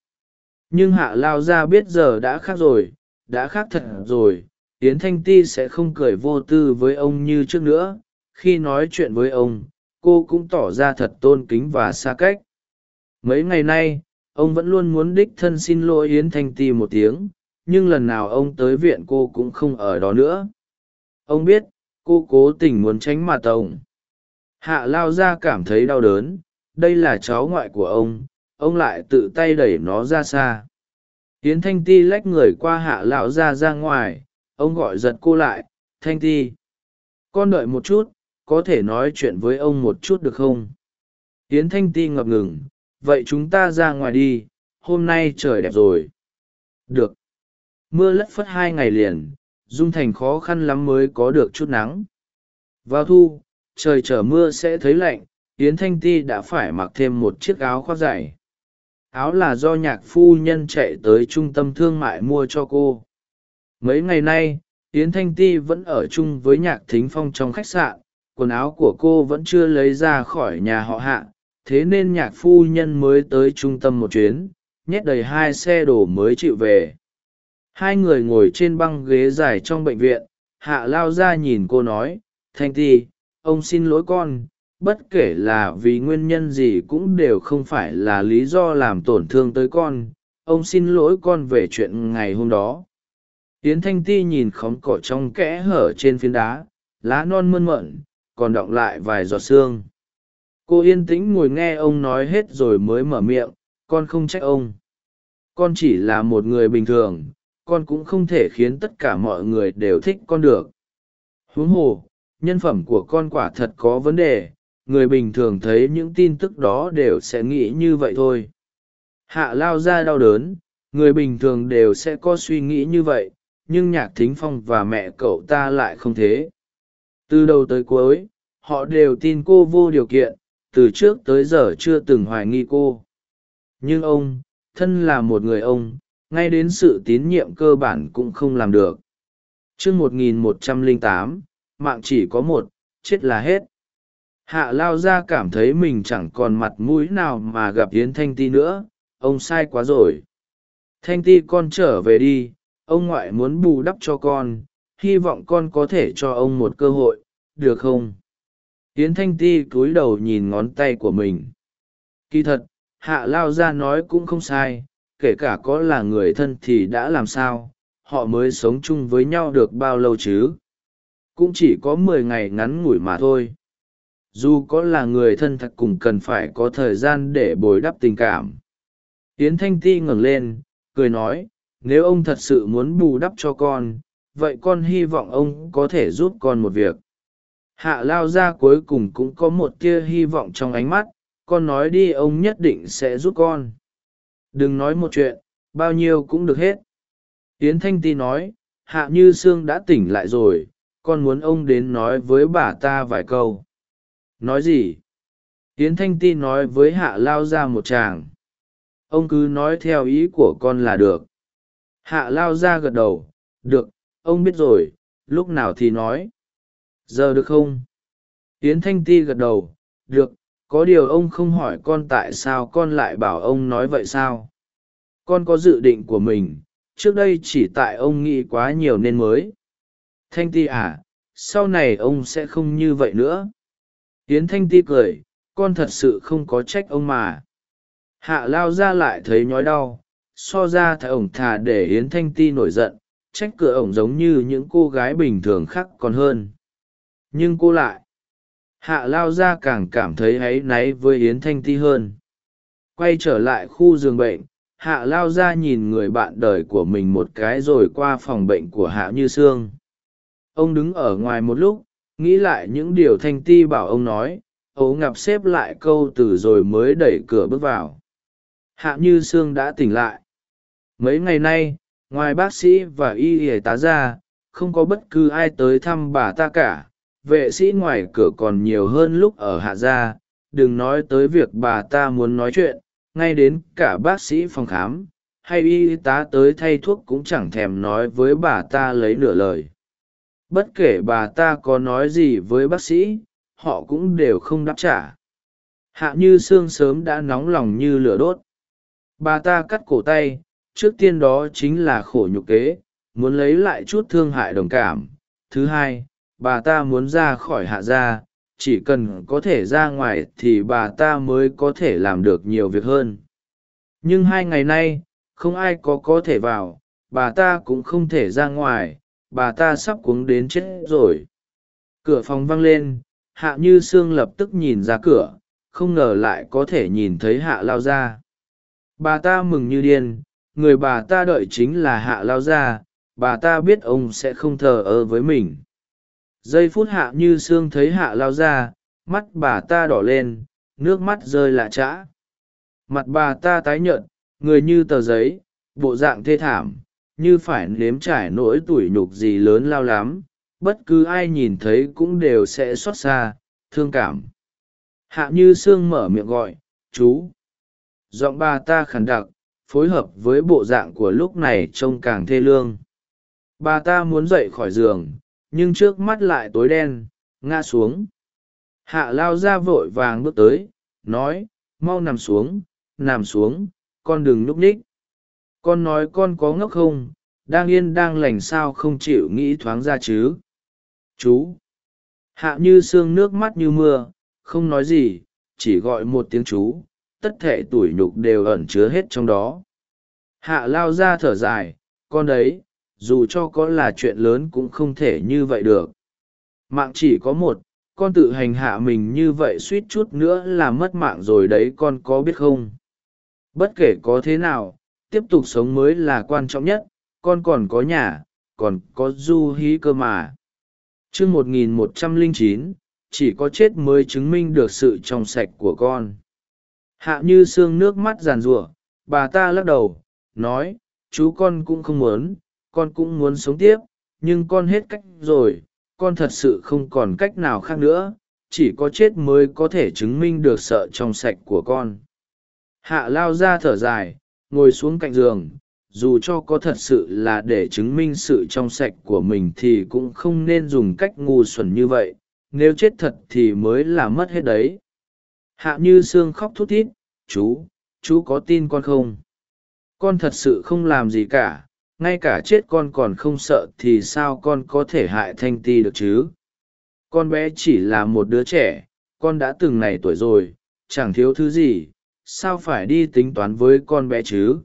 Nhưng hạ lao ra biết giờ đã khác rồi, đã khác thật rồi, yến thanh ti sẽ không cười vô tư với ông như trước nữa. Khi nói chuyện với ông, cô cũng tỏ ra thật tôn kính và xa cách. Mấy ngày nay ông vẫn luôn muốn đích thân xin lỗi yến thanh ti một tiếng, nhưng lần nào ông tới viện cô cũng không ở đó nữa. Ông biết, cô cố tình muốn tránh mặt ông hạ lao ra cảm thấy đau đớn, đây là cháu ngoại của ông ông lại tự tay đẩy nó ra xa. Yến thanh ti lách người qua hạ lão ra ra ngoài, ông gọi giật cô lại, thanh ti, con đợi một chút, có thể nói chuyện với ông một chút được không? Yến thanh ti ngập ngừng vậy chúng ta ra ngoài đi, hôm nay trời đẹp rồi. Được. Mưa lất phất hai ngày liền, dung thành khó khăn lắm mới có được chút nắng. Vào thu, trời trở mưa sẽ thấy lạnh, yến thanh ti đã phải mặc thêm một chiếc áo khoác dày áo là do nhạc phu nhân chạy tới trung tâm thương mại mua cho cô. Mấy ngày nay, yến thanh ti vẫn ở chung với nhạc thính phong trong khách sạn, quần áo của cô vẫn chưa lấy ra khỏi nhà họ hạ thế nên nhạc phu nhân mới tới trung tâm một chuyến, nhét đầy hai xe đồ mới chịu về. Hai người ngồi trên băng ghế dài trong bệnh viện, hạ lao ra nhìn cô nói, thanh ti, ông xin lỗi con, bất kể là vì nguyên nhân gì cũng đều không phải là lý do làm tổn thương tới con, ông xin lỗi con về chuyện ngày hôm đó. Yến thanh ti nhìn khóm cỏ trong kẽ hở trên phiến đá, lá non mơn mận còn đọng lại vài giọt xương cô yên tĩnh ngồi nghe ông nói hết rồi mới mở miệng, con không trách ông. Con chỉ là một người bình thường, con cũng không thể khiến tất cả mọi người đều thích con được. Huống hồ, nhân phẩm của con quả thật có vấn đề, người bình thường thấy những tin tức đó đều sẽ nghĩ như vậy thôi. Hạ lao ra đau đớn, người bình thường đều sẽ có suy nghĩ như vậy, nhưng nhạc thính phong và mẹ cậu ta lại không thế. Từ đầu tới cuối, họ đều tin cô vô điều kiện từ trước tới giờ chưa từng hoài nghi cô. Nhưng ông, thân là một người ông, ngay đến sự tín nhiệm cơ bản cũng không làm được. Chương một nghìn một trăm lẻ tám, mạng chỉ có một, chết là hết. Hạ lao ra cảm thấy mình chẳng còn mặt mũi nào mà gặp yến thanh ti nữa, ông sai quá rồi. Thanh ti con trở về đi, ông ngoại muốn bù đắp cho con, hy vọng con có thể cho ông một cơ hội, được không? Yến thanh ti cúi đầu nhìn ngón tay của mình. Kỳ thật, hạ lao ra nói cũng không sai, kể cả có là người thân thì đã làm sao, họ mới sống chung với nhau được bao lâu chứ? Cũng chỉ có mười ngày ngắn ngủi mà thôi. Dù có là người thân thật cùng cần phải có thời gian để bồi đắp tình cảm. Yến thanh ti ngẩng lên, cười nói, nếu ông thật sự muốn bù đắp cho con, vậy con hy vọng ông có thể giúp con một việc hạ lao ra cuối cùng cũng có một tia hy vọng trong ánh mắt, con nói đi ông nhất định sẽ giúp con. Đừng nói một chuyện, bao nhiêu cũng được hết. Yến thanh ti nói, hạ như sương đã tỉnh lại rồi, con muốn ông đến nói với bà ta vài câu. Nói gì? Yến thanh ti nói với hạ lao ra một chàng. Ông cứ nói theo ý của con là được. Hạ lao ra gật đầu, được, ông biết rồi, lúc nào thì nói giờ được không? Yến thanh ti gật đầu, được, có điều ông không hỏi con tại sao con lại bảo ông nói vậy sao? Con có dự định của mình, trước đây chỉ tại ông nghĩ quá nhiều nên mới. Thanh ti à sau này ông sẽ không như vậy nữa. Yến thanh ti cười, con thật sự không có trách ông mà. Hạ lao ra lại thấy nhói đau, so ra thầy ổng thà để yến thanh ti nổi giận, trách cửa ổng giống như những cô gái bình thường khác còn hơn nhưng cô lại. Hạ lao ra càng cảm thấy áy náy với yến thanh ti hơn. Quay trở lại khu giường bệnh, hạ lao ra nhìn người bạn đời của mình một cái rồi qua phòng bệnh của hạ như sương. Ông đứng ở ngoài một lúc, nghĩ lại những điều thanh ti bảo ông nói, ấu ngập xếp lại câu từ rồi mới đẩy cửa bước vào. Hạ như sương đã tỉnh lại. Mấy ngày nay, ngoài bác sĩ và y y tá ra, không có bất cứ ai tới thăm bà ta cả vệ sĩ ngoài cửa còn nhiều hơn lúc ở hạ gia, đừng nói tới việc bà ta muốn nói chuyện, ngay đến cả bác sĩ phòng khám, hay y tá tới thay thuốc cũng chẳng thèm nói với bà ta lấy nửa lời. Bất kể bà ta có nói gì với bác sĩ, họ cũng đều không đáp trả. Hạ như sương sớm đã nóng lòng như lửa đốt. Bà ta cắt cổ tay, trước tiên đó chính là khổ nhục kế, muốn lấy lại chút thương hại đồng cảm. Thứ hai bà ta muốn ra khỏi hạ gia, chỉ cần có thể ra ngoài thì bà ta mới có thể làm được nhiều việc hơn. Nhưng hai ngày nay, không ai có có thể vào, bà ta cũng không thể ra ngoài, bà ta sắp cuống đến chết rồi. Cửa phòng văng lên, hạ như sương lập tức nhìn ra cửa, không ngờ lại có thể nhìn thấy hạ lao ra bà ta mừng như điên, người bà ta đợi chính là hạ lao ra bà ta biết ông sẽ không thờ ơ với mình giây phút hạ như sương thấy hạ lao ra, mắt bà ta đỏ lên, nước mắt rơi lạ chã mặt bà ta tái nhợt, người như tờ giấy, bộ dạng thê thảm, như phải nếm trải nỗi tủi nhục gì lớn lao lắm. Bất cứ ai nhìn thấy cũng đều sẽ xót xa, thương cảm. Hạ như sương mở miệng gọi, chú. Giọng bà ta khẳng đặc, phối hợp với bộ dạng của lúc này trông càng thê lương. Bà ta muốn dậy khỏi giường nhưng trước mắt lại tối đen, ngã xuống. Hạ lao ra vội vàng bước tới, nói, mau nằm xuống nằm xuống, con đừng núp ních con nói con có ngốc không? Đang yên đang lành sao không chịu nghĩ thoáng ra chứ? Chú! Hạ như sương nước mắt như mưa, không nói gì, chỉ gọi một tiếng chú, tất thể tủi nhục đều ẩn chứa hết trong đó. Hạ lao ra thở dài, con đấy dù cho có là chuyện lớn cũng không thể như vậy được. Mạng chỉ có một, con tự hành hạ mình như vậy suýt chút nữa là mất mạng rồi đấy con có biết không? Bất kể có thế nào, tiếp tục sống mới là quan trọng nhất, con còn có nhà, còn có du hí cơ mà. Chương r một nghìn một trăm lẻ chín, chỉ có chết mới chứng minh được sự trong sạch của con. Hạ như xương nước mắt giàn giụa, bà ta lắc đầu, nói, chú con cũng không muốn con cũng muốn sống tiếp, nhưng con hết cách rồi, con thật sự không còn cách nào khác nữa, chỉ có chết mới có thể chứng minh được sợ trong sạch của con. Hạ lao ra thở dài, ngồi xuống cạnh giường, dù cho có thật sự là để chứng minh sự trong sạch của mình thì cũng không nên dùng cách ngu xuẩn như vậy, nếu chết thật thì mới là mất hết đấy. Hạ như sương khóc thút thít, chú chú có tin con không? Con thật sự không làm gì cả ngay cả chết con còn không sợ thì sao con có thể hại thanh ti được chứ? Con bé chỉ là một đứa trẻ, con đã từng này tuổi rồi, chẳng thiếu thứ gì, sao phải đi tính toán với con bé chứ?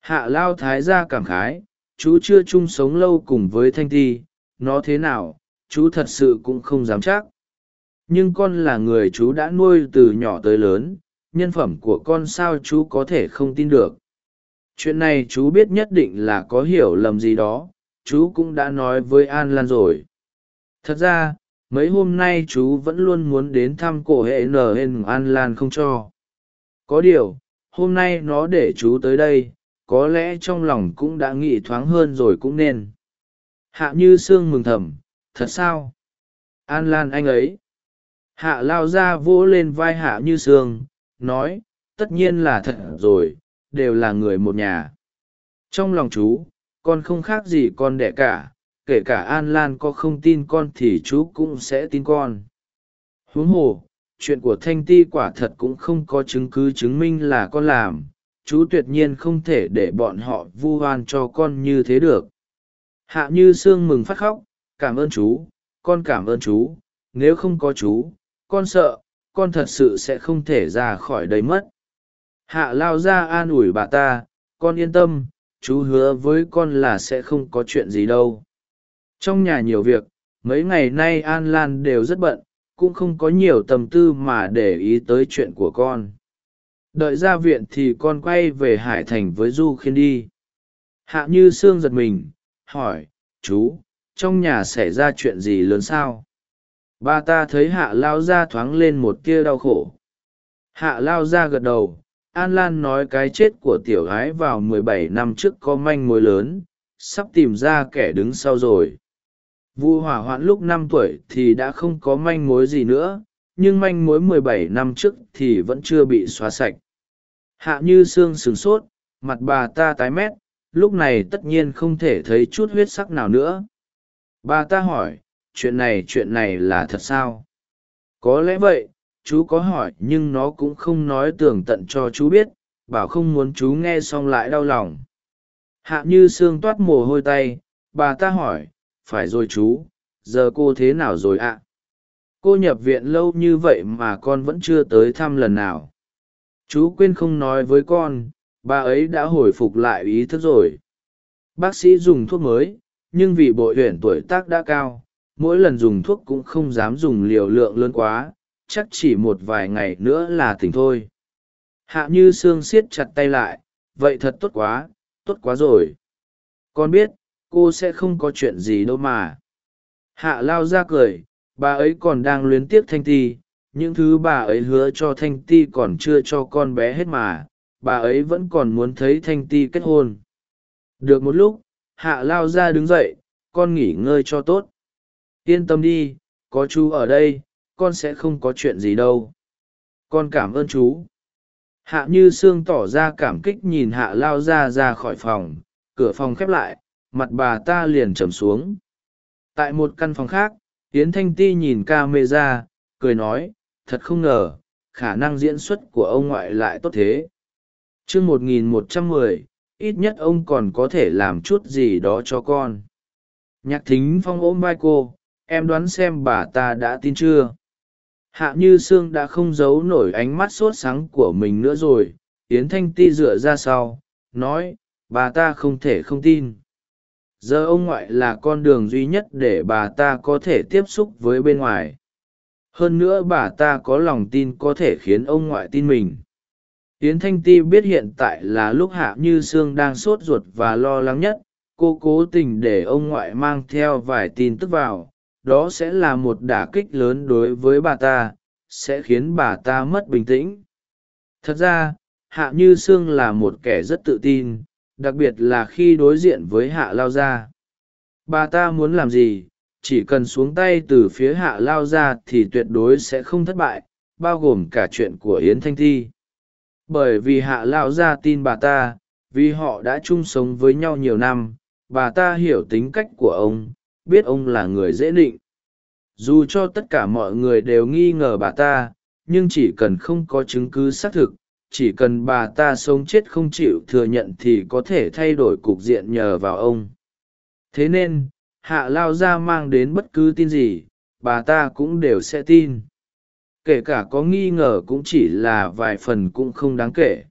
Hạ lao thái ra cảm khái, chú chưa chung sống lâu cùng với thanh ti, nó thế nào, chú thật sự cũng không dám chắc. Nhưng con là người chú đã nuôi từ nhỏ tới lớn, nhân phẩm của con sao chú có thể không tin được? Chuyện này chú biết nhất định là có hiểu lầm gì đó, chú cũng đã nói với an lan rồi. Thật ra, mấy hôm nay chú vẫn luôn muốn đến thăm cổ hệ n an lan không cho. Có điều, hôm nay nó để chú tới đây, có lẽ trong lòng cũng đã nghĩ thoáng hơn rồi cũng nên. Hạ như sương mừng thầm, thật sao? An lan anh ấy? Hạ lao ra vỗ lên vai hạ như sương, nói, tất nhiên là thật rồi đều là người một nhà. Trong lòng chú, con không khác gì con đẻ cả, kể cả an lan có không tin con thì chú cũng sẽ tin con. Huống hồ, chuyện của thanh ti quả thật cũng không có chứng cứ chứng minh là con làm, chú tuyệt nhiên không thể để bọn họ vu oan cho con như thế được. Hạ như sương mừng phát khóc, cảm ơn chú, con cảm ơn chú, nếu không có chú, con sợ, con thật sự sẽ không thể ra khỏi đây mất hạ lao ra an ủi bà ta, con yên tâm, chú hứa với con là sẽ không có chuyện gì đâu. Trong nhà nhiều việc, mấy ngày nay an lan đều rất bận, cũng không có nhiều tâm tư mà để ý tới chuyện của con. Đợi ra viện thì con quay về hải thành với du khiên đi. Hạ như sương giật mình, hỏi, chú, trong nhà xảy ra chuyện gì lớn sao? Bà ta thấy hạ lao ra thoáng lên một tia đau khổ. Hạ lao ra gật đầu an lan nói cái chết của tiểu gái vào mười bảy năm trước có manh mối lớn, sắp tìm ra kẻ đứng sau rồi. Vu hỏa hoạn lúc năm tuổi thì đã không có manh mối gì nữa, nhưng manh mối mười bảy năm trước thì vẫn chưa bị xóa sạch. Hạ như xương sừng sốt, mặt bà ta tái mét, lúc này tất nhiên không thể thấy chút huyết sắc nào nữa. Bà ta hỏi, chuyện này chuyện này là thật sao? Có lẽ vậy chú có hỏi nhưng nó cũng không nói tường tận cho chú biết, bảo không muốn chú nghe xong lại đau lòng. Hạ như sương toát mồ hôi tay, bà ta hỏi, phải rồi chú, giờ cô thế nào rồi ạ? Cô nhập viện lâu như vậy mà con vẫn chưa tới thăm lần nào. Chú quên không nói với con, bà ấy đã hồi phục lại ý thức rồi. Bác sĩ dùng thuốc mới, nhưng vì bội huyện tuổi tác đã cao, mỗi lần dùng thuốc cũng không dám dùng liều lượng lớn quá chắc chỉ một vài ngày nữa là tỉnh thôi. Hạ như sương siết chặt tay lại, vậy thật tốt quá tốt quá rồi. Con biết, cô sẽ không có chuyện gì đâu mà. Hạ lao ra cười, bà ấy còn đang luyến tiếc thanh ti, những thứ bà ấy hứa cho thanh ti còn chưa cho con bé hết mà, bà ấy vẫn còn muốn thấy thanh ti kết hôn. Được một lúc, hạ lao ra đứng dậy, con nghỉ ngơi cho tốt. Yên tâm đi, có chú ở đây con sẽ không có chuyện gì đâu. Con cảm ơn chú. Hạ như sương tỏ ra cảm kích nhìn hạ lao ra ra khỏi phòng, cửa phòng khép lại, mặt bà ta liền trầm xuống. Tại một căn phòng khác, yến thanh ti nhìn ca mê ra, cười nói, thật không ngờ, khả năng diễn xuất của ông ngoại lại tốt thế. Chương một nghìn một trăm mười, ít nhất ông còn có thể làm chút gì đó cho con. Nhạc thính phong ôm vai cô, em đoán xem bà ta đã tin chưa? Hạ như sương đã không giấu nổi ánh mắt sốt sáng của mình nữa rồi. Yến thanh ti dựa ra sau, nói, bà ta không thể không tin. Giờ ông ngoại là con đường duy nhất để bà ta có thể tiếp xúc với bên ngoài. Hơn nữa bà ta có lòng tin có thể khiến ông ngoại tin mình. Yến thanh ti biết hiện tại là lúc hạ như sương đang sốt ruột và lo lắng nhất. Cô cố tình để ông ngoại mang theo vài tin tức vào đó sẽ là một đả kích lớn đối với bà ta, sẽ khiến bà ta mất bình tĩnh. Thật ra, hạ như sương là một kẻ rất tự tin, đặc biệt là khi đối diện với hạ lao gia. Bà ta muốn làm gì, chỉ cần xuống tay từ phía hạ lao ra thì tuyệt đối sẽ không thất bại, bao gồm cả chuyện của yến thanh thi. Bởi vì hạ lao ra tin bà ta, vì họ đã chung sống với nhau nhiều năm, bà ta hiểu tính cách của ông biết ông là người dễ định dù cho tất cả mọi người đều nghi ngờ bà ta, nhưng chỉ cần không có chứng cứ xác thực, chỉ cần bà ta sống chết không chịu thừa nhận thì có thể thay đổi cục diện nhờ vào ông. Thế nên, hạ lao ra mang đến bất cứ tin gì, bà ta cũng đều sẽ tin. Kể cả có nghi ngờ cũng chỉ là vài phần cũng không đáng kể.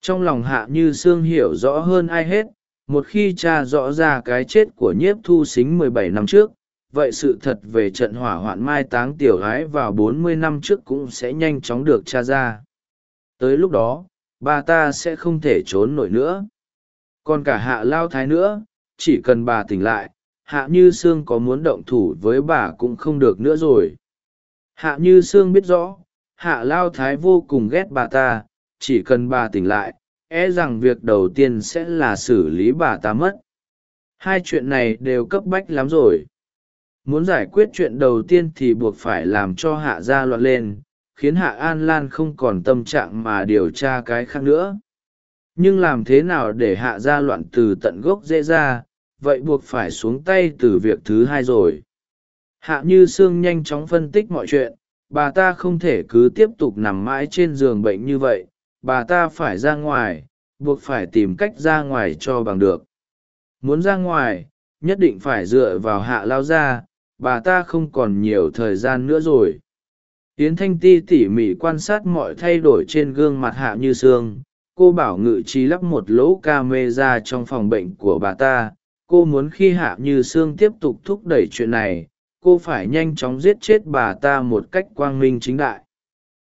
Trong lòng hạ như sương hiểu rõ hơn ai hết một khi cha rõ ra cái chết của nhiếp thu xính mười bảy năm trước, vậy sự thật về trận hỏa hoạn mai táng tiểu gái vào bốn mươi năm trước cũng sẽ nhanh chóng được t r a ra. Tới lúc đó, bà ta sẽ không thể trốn nổi nữa. Còn cả hạ lao thái nữa, chỉ cần bà tỉnh lại, hạ như sương có muốn động thủ với bà cũng không được nữa rồi. Hạ như sương biết rõ, hạ lao thái vô cùng ghét bà ta, chỉ cần bà tỉnh lại e rằng việc đầu tiên sẽ là xử lý bà ta mất. Hai chuyện này đều cấp bách lắm rồi. Muốn giải quyết chuyện đầu tiên thì buộc phải làm cho hạ gia loạn lên, khiến hạ an lan không còn tâm trạng mà điều tra cái khác nữa. Nhưng làm thế nào để hạ gia loạn từ tận gốc dễ ra, vậy buộc phải xuống tay từ việc thứ hai rồi. Hạ như sương nhanh chóng phân tích mọi chuyện, bà ta không thể cứ tiếp tục nằm mãi trên giường bệnh như vậy bà ta phải ra ngoài, buộc phải tìm cách ra ngoài cho bằng được. Muốn ra ngoài, nhất định phải dựa vào hạ lao ra bà ta không còn nhiều thời gian nữa rồi. Yến thanh ti tỉ mỉ quan sát mọi thay đổi trên gương mặt hạ như sương, cô bảo ngự trí lắp một lỗ ca mê ra trong phòng bệnh của bà ta. Cô muốn khi hạ như sương tiếp tục thúc đẩy chuyện này, cô phải nhanh chóng giết chết bà ta một cách quang minh chính đại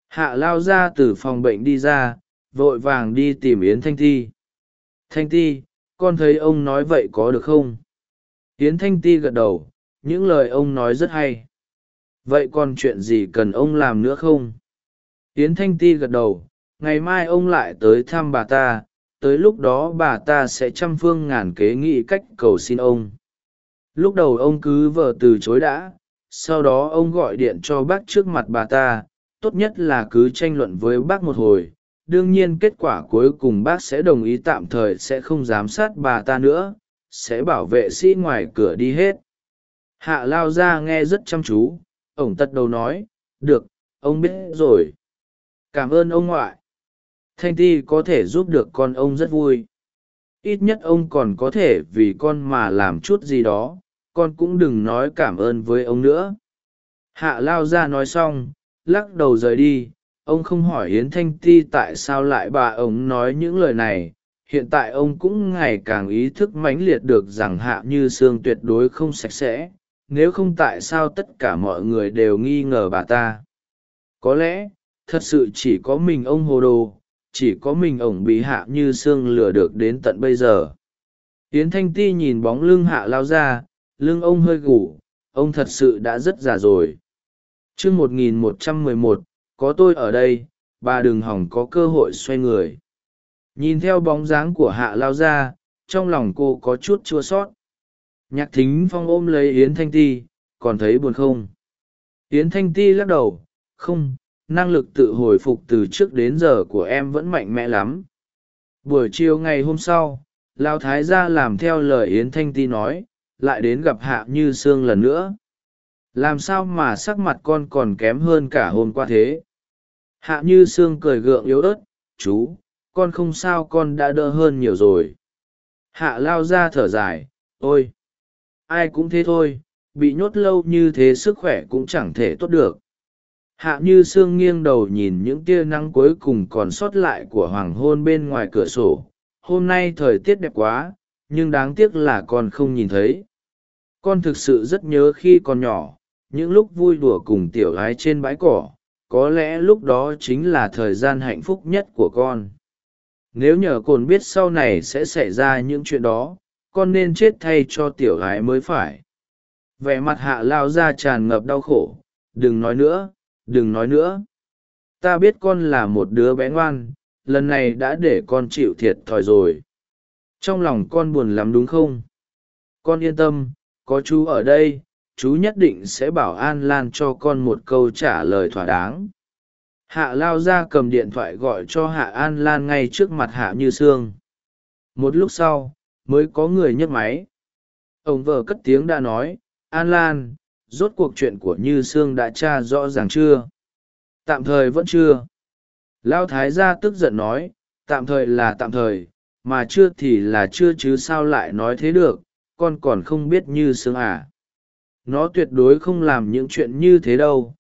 hạ lao ra từ phòng bệnh đi ra, vội vàng đi tìm yến thanh ti. Thanh ti, con thấy ông nói vậy có được không? Yến thanh ti gật đầu, những lời ông nói rất hay. Vậy còn chuyện gì cần ông làm nữa không? Yến thanh ti gật đầu, ngày mai ông lại tới thăm bà ta, tới lúc đó bà ta sẽ trăm phương ngàn kế nghĩ cách cầu xin ông. Lúc đầu ông cứ vờ từ chối đã, sau đó ông gọi điện cho bác trước mặt bà ta tốt nhất là cứ tranh luận với bác một hồi. Đương nhiên kết quả cuối cùng bác sẽ đồng ý tạm thời sẽ không giám sát bà ta nữa, sẽ bảo vệ sĩ ngoài cửa đi hết. Hạ lao ra nghe rất chăm chú, ổng tật đầu nói, được, ông biết rồi. Cảm ơn ông ngoại. Thanh ti có thể giúp được con ông rất vui. Ít nhất ông còn có thể vì con mà làm chút gì đó, con cũng đừng nói cảm ơn với ông nữa. Hạ lao ra nói xong lắc đầu rời đi. Ông không hỏi yến thanh ti tại sao lại bà ông nói những lời này. Hiện tại ông cũng ngày càng ý thức mãnh liệt được rằng hạ như sương tuyệt đối không sạch sẽ. Nếu không tại sao tất cả mọi người đều nghi ngờ bà ta? Có lẽ, thật sự chỉ có mình ông hồ đồ, chỉ có mình ổng bị hạ như Sương lừa được đến tận bây giờ. Yến thanh ti nhìn bóng lưng hạ lao ra, lưng ông hơi gủ ông thật sự đã rất già rồi chương một nghìn một trăm mười một, có tôi ở đây, bà đừng hỏng có cơ hội xoay người. Nhìn theo bóng dáng của hạ lao ra trong lòng cô có chút chua sót. Nhạc thính phong ôm lấy yến thanh ti, còn thấy buồn không? Yến thanh ti lắc đầu, không, năng lực tự hồi phục từ trước đến giờ của em vẫn mạnh mẽ lắm. Buổi chiều ngày hôm sau, lao thái gia làm theo lời yến thanh ti nói, lại đến gặp hạ như sương lần nữa làm sao mà sắc mặt con còn kém hơn cả hôm qua thế? Hạ như sương cười gượng yếu ớt, chú, con không sao, con đã đỡ hơn nhiều rồi. Hạ lao ra thở dài, ôi, ai cũng thế thôi, bị nhốt lâu như thế sức khỏe cũng chẳng thể tốt được. Hạ như sương nghiêng đầu nhìn những tia nắng cuối cùng còn sót lại của hoàng hôn bên ngoài cửa sổ. Hôm nay thời tiết đẹp quá, nhưng đáng tiếc là con không nhìn thấy. Con thực sự rất nhớ khi còn nhỏ những lúc vui đùa cùng tiểu gái trên bãi cỏ, có lẽ lúc đó chính là thời gian hạnh phúc nhất của con. Nếu nhờ cồn biết sau này sẽ xảy ra những chuyện đó, con nên chết thay cho tiểu gái mới phải. Vẻ mặt hạ lao ra tràn ngập đau khổ, đừng nói nữa, đừng nói nữa. Ta biết con là một đứa bé ngoan, lần này đã để con chịu thiệt thòi rồi. Trong lòng con buồn lắm đúng không? Con yên tâm, có chú ở đây chú nhất định sẽ bảo an lan cho con một câu trả lời thỏa đáng. Hạ lao ra cầm điện thoại gọi cho hạ an lan ngay trước mặt hạ như sương. Một lúc sau, mới có người nhấc máy. Ông vợ cất tiếng đã nói, an lan, rốt cuộc chuyện của như sương đã tra rõ ràng chưa? Tạm thời vẫn chưa. Lao thái gia tức giận nói, tạm thời là tạm thời, mà chưa thì là chưa chứ sao lại nói thế được, con còn không biết như sương à? Nó tuyệt đối không làm những chuyện như thế đâu.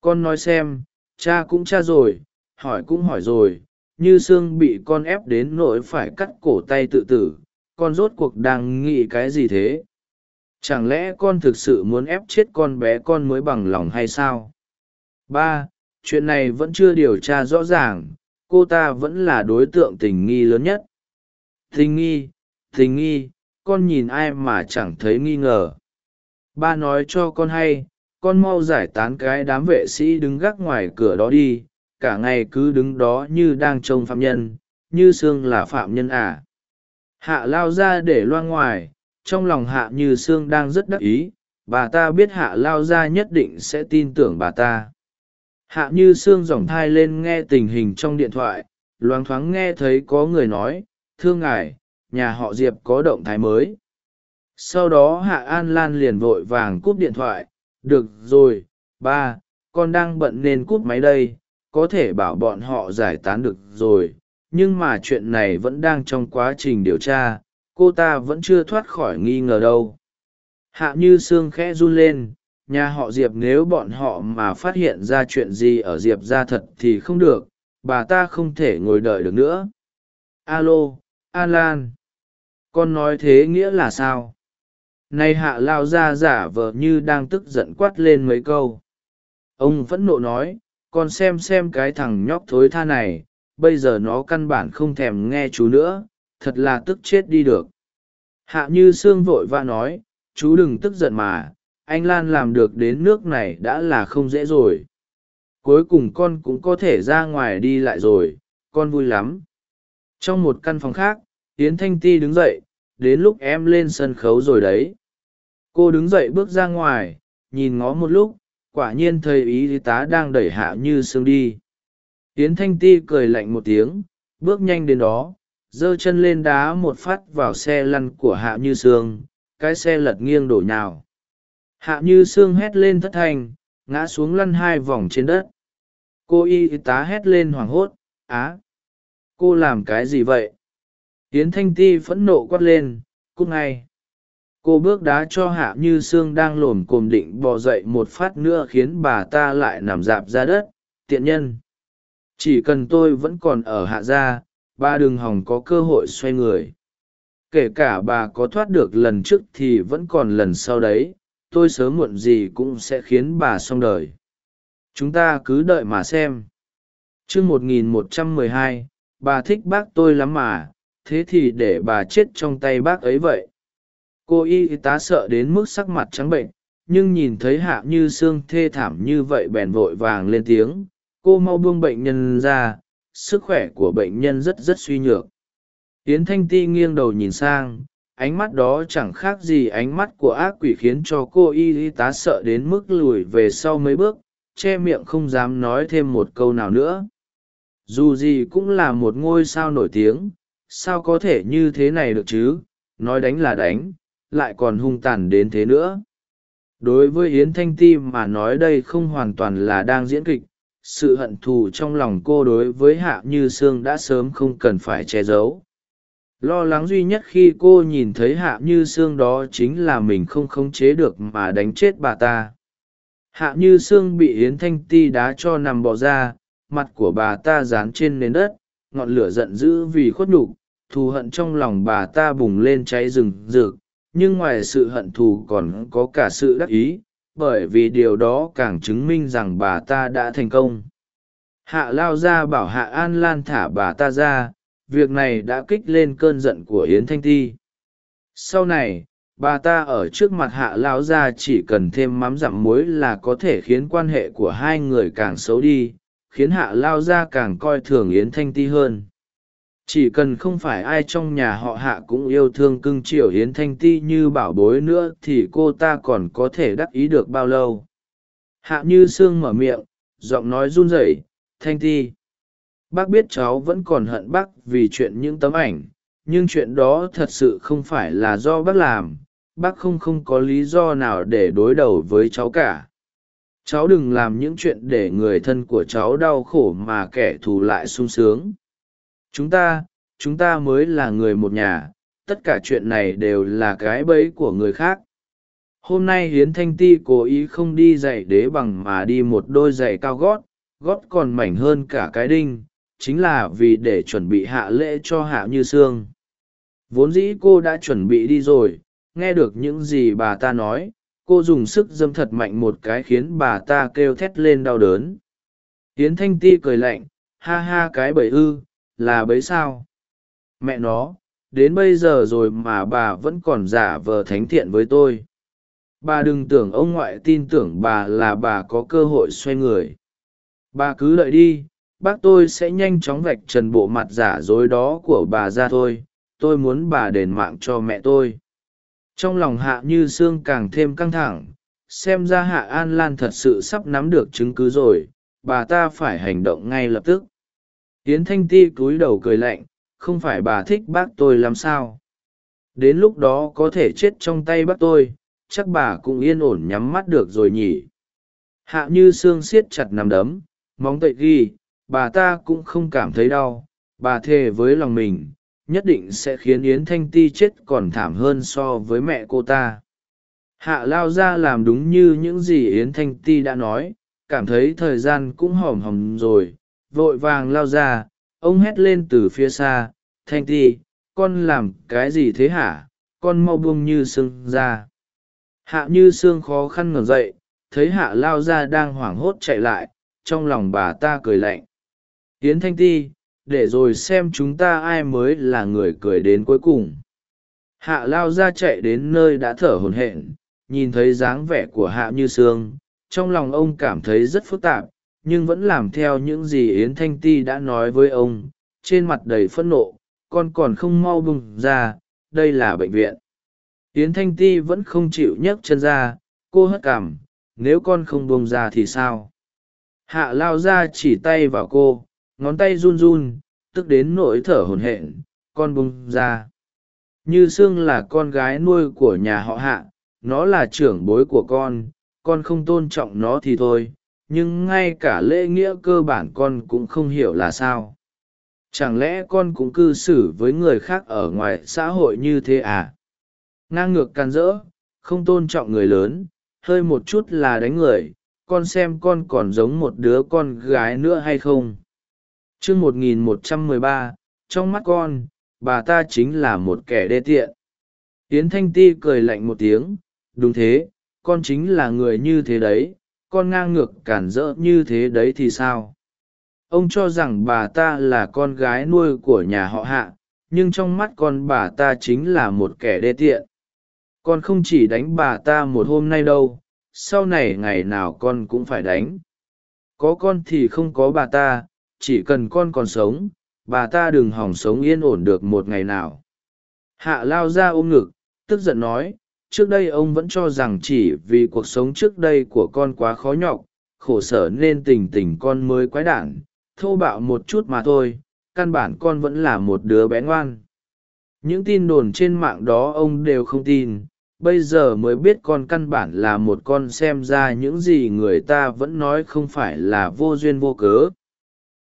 Con nói xem, cha cũng cha rồi, hỏi cũng hỏi rồi, như sương bị con ép đến nỗi phải cắt cổ tay tự tử, con rốt cuộc đang nghĩ cái gì thế? Chẳng lẽ con thực sự muốn ép chết con bé con mới bằng lòng hay sao? Ba, chuyện này vẫn chưa điều tra rõ ràng, cô ta vẫn là đối tượng tình nghi lớn nhất. Tình nghi tình nghi, con nhìn ai mà chẳng thấy nghi ngờ ba nói cho con hay, con mau giải tán cái đám vệ sĩ đứng gác ngoài cửa đó đi, cả ngày cứ đứng đó như đang trông phạm nhân, như sương là phạm nhân à. hạ lao ra để loa ngoài, trong lòng hạ như sương đang rất đắc ý, bà ta biết hạ lao ra nhất định sẽ tin tưởng bà ta hạ như sương dòng thai lên nghe tình hình trong điện thoại, loáng thoáng nghe thấy có người nói thương ngài, nhà họ diệp có động thái mới sau đó hạ an lan liền vội vàng cúp điện thoại. Được rồi, ba, con đang bận nên cúp máy đây. Có thể bảo bọn họ giải tán được rồi. Nhưng mà chuyện này vẫn đang trong quá trình điều tra. Cô ta vẫn chưa thoát khỏi nghi ngờ đâu. Hạ như xương khẽ run lên. Nhà họ diệp nếu bọn họ mà phát hiện ra chuyện gì ở diệp ra thật thì không được. Bà ta không thể ngồi đợi được nữa. Alo, an lan. Con nói thế nghĩa là sao? Nay hạ lao ra giả vờ như đang tức giận quát lên mấy câu. Ông phẫn nộ nói, con xem xem cái thằng nhóc thối tha này, bây giờ nó căn bản không thèm nghe chú nữa, thật là tức chết đi được. Hạ như sương vội vã nói, chú đừng tức giận mà, anh lan làm được đến nước này đã là không dễ rồi. Cuối cùng con cũng có thể ra ngoài đi lại rồi, con vui lắm. Trong một căn phòng khác, yến thanh ti đứng dậy, đến lúc em lên sân khấu rồi đấy cô đứng dậy bước ra ngoài, nhìn ngó một lúc, quả nhiên thấy ý tá đang đẩy hạ như sương đi. Tiến thanh ti cười lạnh một tiếng, bước nhanh đến đó, giơ chân lên đá một phát vào xe lăn của hạ như sương, cái xe lật nghiêng đổ nhào. Hạ như sương hét lên thất thanh, ngã xuống lăn hai vòng trên đất. Cô y tá hét lên hoảng hốt, á, cô làm cái gì vậy? Tiến thanh ti phẫn nộ quát lên, cút ngay cô bước đá cho hạ như sương đang lồm cồm định bò dậy một phát nữa khiến bà ta lại nằm dạp ra đất. Tiện nhân, chỉ cần tôi vẫn còn ở hạ gia bà đừng hòng có cơ hội xoay người. Kể cả bà có thoát được lần trước thì vẫn còn lần sau đấy, tôi sớm muộn gì cũng sẽ khiến bà xong đời. Chúng ta cứ đợi mà xem. T r ư ơ n g một nghìn một trăm mười hai, bà thích bác tôi lắm mà, thế thì để bà chết trong tay bác ấy vậy cô y tá sợ đến mức sắc mặt trắng bệnh, nhưng nhìn thấy hạ như xương thê thảm như vậy bèn vội vàng lên tiếng. Cô mau buông bệnh nhân ra, sức khỏe của bệnh nhân rất rất suy nhược. Yến thanh ti nghiêng đầu nhìn sang, ánh mắt đó chẳng khác gì ánh mắt của ác quỷ khiến cho cô y tá sợ đến mức lùi về sau mấy bước, che miệng không dám nói thêm một câu nào nữa. Dù gì cũng là một ngôi sao nổi tiếng, sao có thể như thế này được chứ? Nói đánh là đánh lại còn hung tàn đến thế nữa. Đối với yến thanh ti mà nói đây không hoàn toàn là đang diễn kịch, sự hận thù trong lòng cô đối với hạ như sương đã sớm không cần phải che giấu. Lo lắng duy nhất khi cô nhìn thấy hạ như sương đó chính là mình không khống chế được mà đánh chết bà ta. Hạ như sương bị yến thanh ti đá cho nằm bò ra, mặt của bà ta dán trên nền đất, ngọn lửa giận dữ vì khuất nhục, thù hận trong lòng bà ta bùng lên cháy rừng rực nhưng ngoài sự hận thù còn có cả sự đắc ý, bởi vì điều đó càng chứng minh rằng bà ta đã thành công. Hạ lao ra bảo hạ an lan thả bà ta ra, việc này đã kích lên cơn giận của yến thanh ti. Sau này, bà ta ở trước mặt hạ lao ra chỉ cần thêm mắm dặm muối là có thể khiến quan hệ của hai người càng xấu đi, khiến hạ lao ra càng coi thường yến thanh ti hơn chỉ cần không phải ai trong nhà họ hạ cũng yêu thương cưng chiều hiến thanh ti như bảo bối nữa thì cô ta còn có thể đắc ý được bao lâu? Hạ như sương mở miệng, giọng nói run rẩy, thanh ti, bác biết cháu vẫn còn hận bác vì chuyện những tấm ảnh, nhưng chuyện đó thật sự không phải là do bác làm. Bác không không có lý do nào để đối đầu với cháu cả. Cháu đừng làm những chuyện để người thân của cháu đau khổ mà kẻ thù lại sung sướng chúng ta chúng ta mới là người một nhà, tất cả chuyện này đều là cái bẫy của người khác. Hôm nay hiến thanh ti cố ý không đi giày đế bằng mà đi một đôi giày cao gót gót còn mảnh hơn cả cái đinh, chính là vì để chuẩn bị hạ lễ cho hạ như sương. Vốn dĩ cô đã chuẩn bị đi rồi, nghe được những gì bà ta nói, cô dùng sức dâm thật mạnh một cái khiến bà ta kêu thét lên đau đớn. Hiến thanh ti cười lạnh, ha ha cái bẫy ư là bấy sao? Mẹ nó, đến bây giờ rồi mà bà vẫn còn giả vờ thánh thiện với tôi. Bà đừng tưởng ông ngoại tin tưởng bà là bà có cơ hội xoay người. Bà cứ đợi đi, bác tôi sẽ nhanh chóng vạch trần bộ mặt giả dối đó của bà ra thôi. Tôi muốn bà đền mạng cho mẹ tôi. Trong lòng hạ như sương càng thêm căng thẳng, xem ra hạ an lan thật sự sắp nắm được chứng cứ rồi. Bà ta phải hành động ngay lập tức yến thanh ti cúi đầu cười lạnh, không phải bà thích bác tôi làm sao? Đến lúc đó có thể chết trong tay bác tôi, chắc bà cũng yên ổn nhắm mắt được rồi nhỉ? Hạ như xương siết chặt nằm đấm, móng tậy ghi, bà ta cũng không cảm thấy đau, bà thề với lòng mình, nhất định sẽ khiến yến thanh ti chết còn thảm hơn so với mẹ cô ta. Hạ lao ra làm đúng như những gì yến thanh ti đã nói, cảm thấy thời gian cũng hòm hòm rồi vội vàng lao ra, ông hét lên từ phía xa, thanh ti, con làm cái gì thế hả? Con mau buông như sương ra. Hạ như sương khó khăn ngẩng dậy, thấy hạ lao ra đang hoảng hốt chạy lại, trong lòng bà ta cười lạnh. Tiến thanh ti, để rồi xem chúng ta ai mới là người cười đến cuối cùng. Hạ lao ra chạy đến nơi đã thở hổn hển, nhìn thấy dáng vẻ của hạ như sương, trong lòng ông cảm thấy rất phức tạp nhưng vẫn làm theo những gì yến thanh ti đã nói với ông, trên mặt đầy phẫn nộ, con còn không mau bung ra, đây là bệnh viện. Yến thanh ti vẫn không chịu nhấc chân ra, cô hất cảm nếu con không bung ra thì sao? Hạ lao ra chỉ tay vào cô, ngón tay run run, tức đến nỗi thở hổn hển, con bung ra. Như sương là con gái nuôi của nhà họ hạ, nó là trưởng bối của con con không tôn trọng nó thì thôi nhưng ngay cả lễ nghĩa cơ bản con cũng không hiểu là sao. Chẳng lẽ con cũng cư xử với người khác ở ngoài xã hội như thế à? Ngang ngược can rỡ, không tôn trọng người lớn, hơi một chút là đánh người, con xem con còn giống một đứa con gái nữa hay không? T r ư ơ n g một nghìn một trăm mười ba, trong mắt con, bà ta chính là một kẻ đê tiện. Tiến thanh ti cười lạnh một tiếng, đúng thế, con chính là người như thế đấy con ngang ngược cản rỡ như thế đấy thì sao? Ông cho rằng bà ta là con gái nuôi của nhà họ hạ, nhưng trong mắt con bà ta chính là một kẻ đê tiện. Con không chỉ đánh bà ta một hôm nay đâu, sau này ngày nào con cũng phải đánh. Có con thì không có bà ta, chỉ cần con còn sống, bà ta đừng hỏng sống yên ổn được một ngày nào. Hạ lao ra ôm ngực, tức giận nói trước đây ông vẫn cho rằng chỉ vì cuộc sống trước đây của con quá khó nhọc, khổ sở nên tình tình con mới quái đản, thô bạo một chút mà thôi, căn bản con vẫn là một đứa bé ngoan. Những tin đồn trên mạng đó ông đều không tin, bây giờ mới biết con căn bản là một con xem ra những gì người ta vẫn nói không phải là vô duyên vô cớ.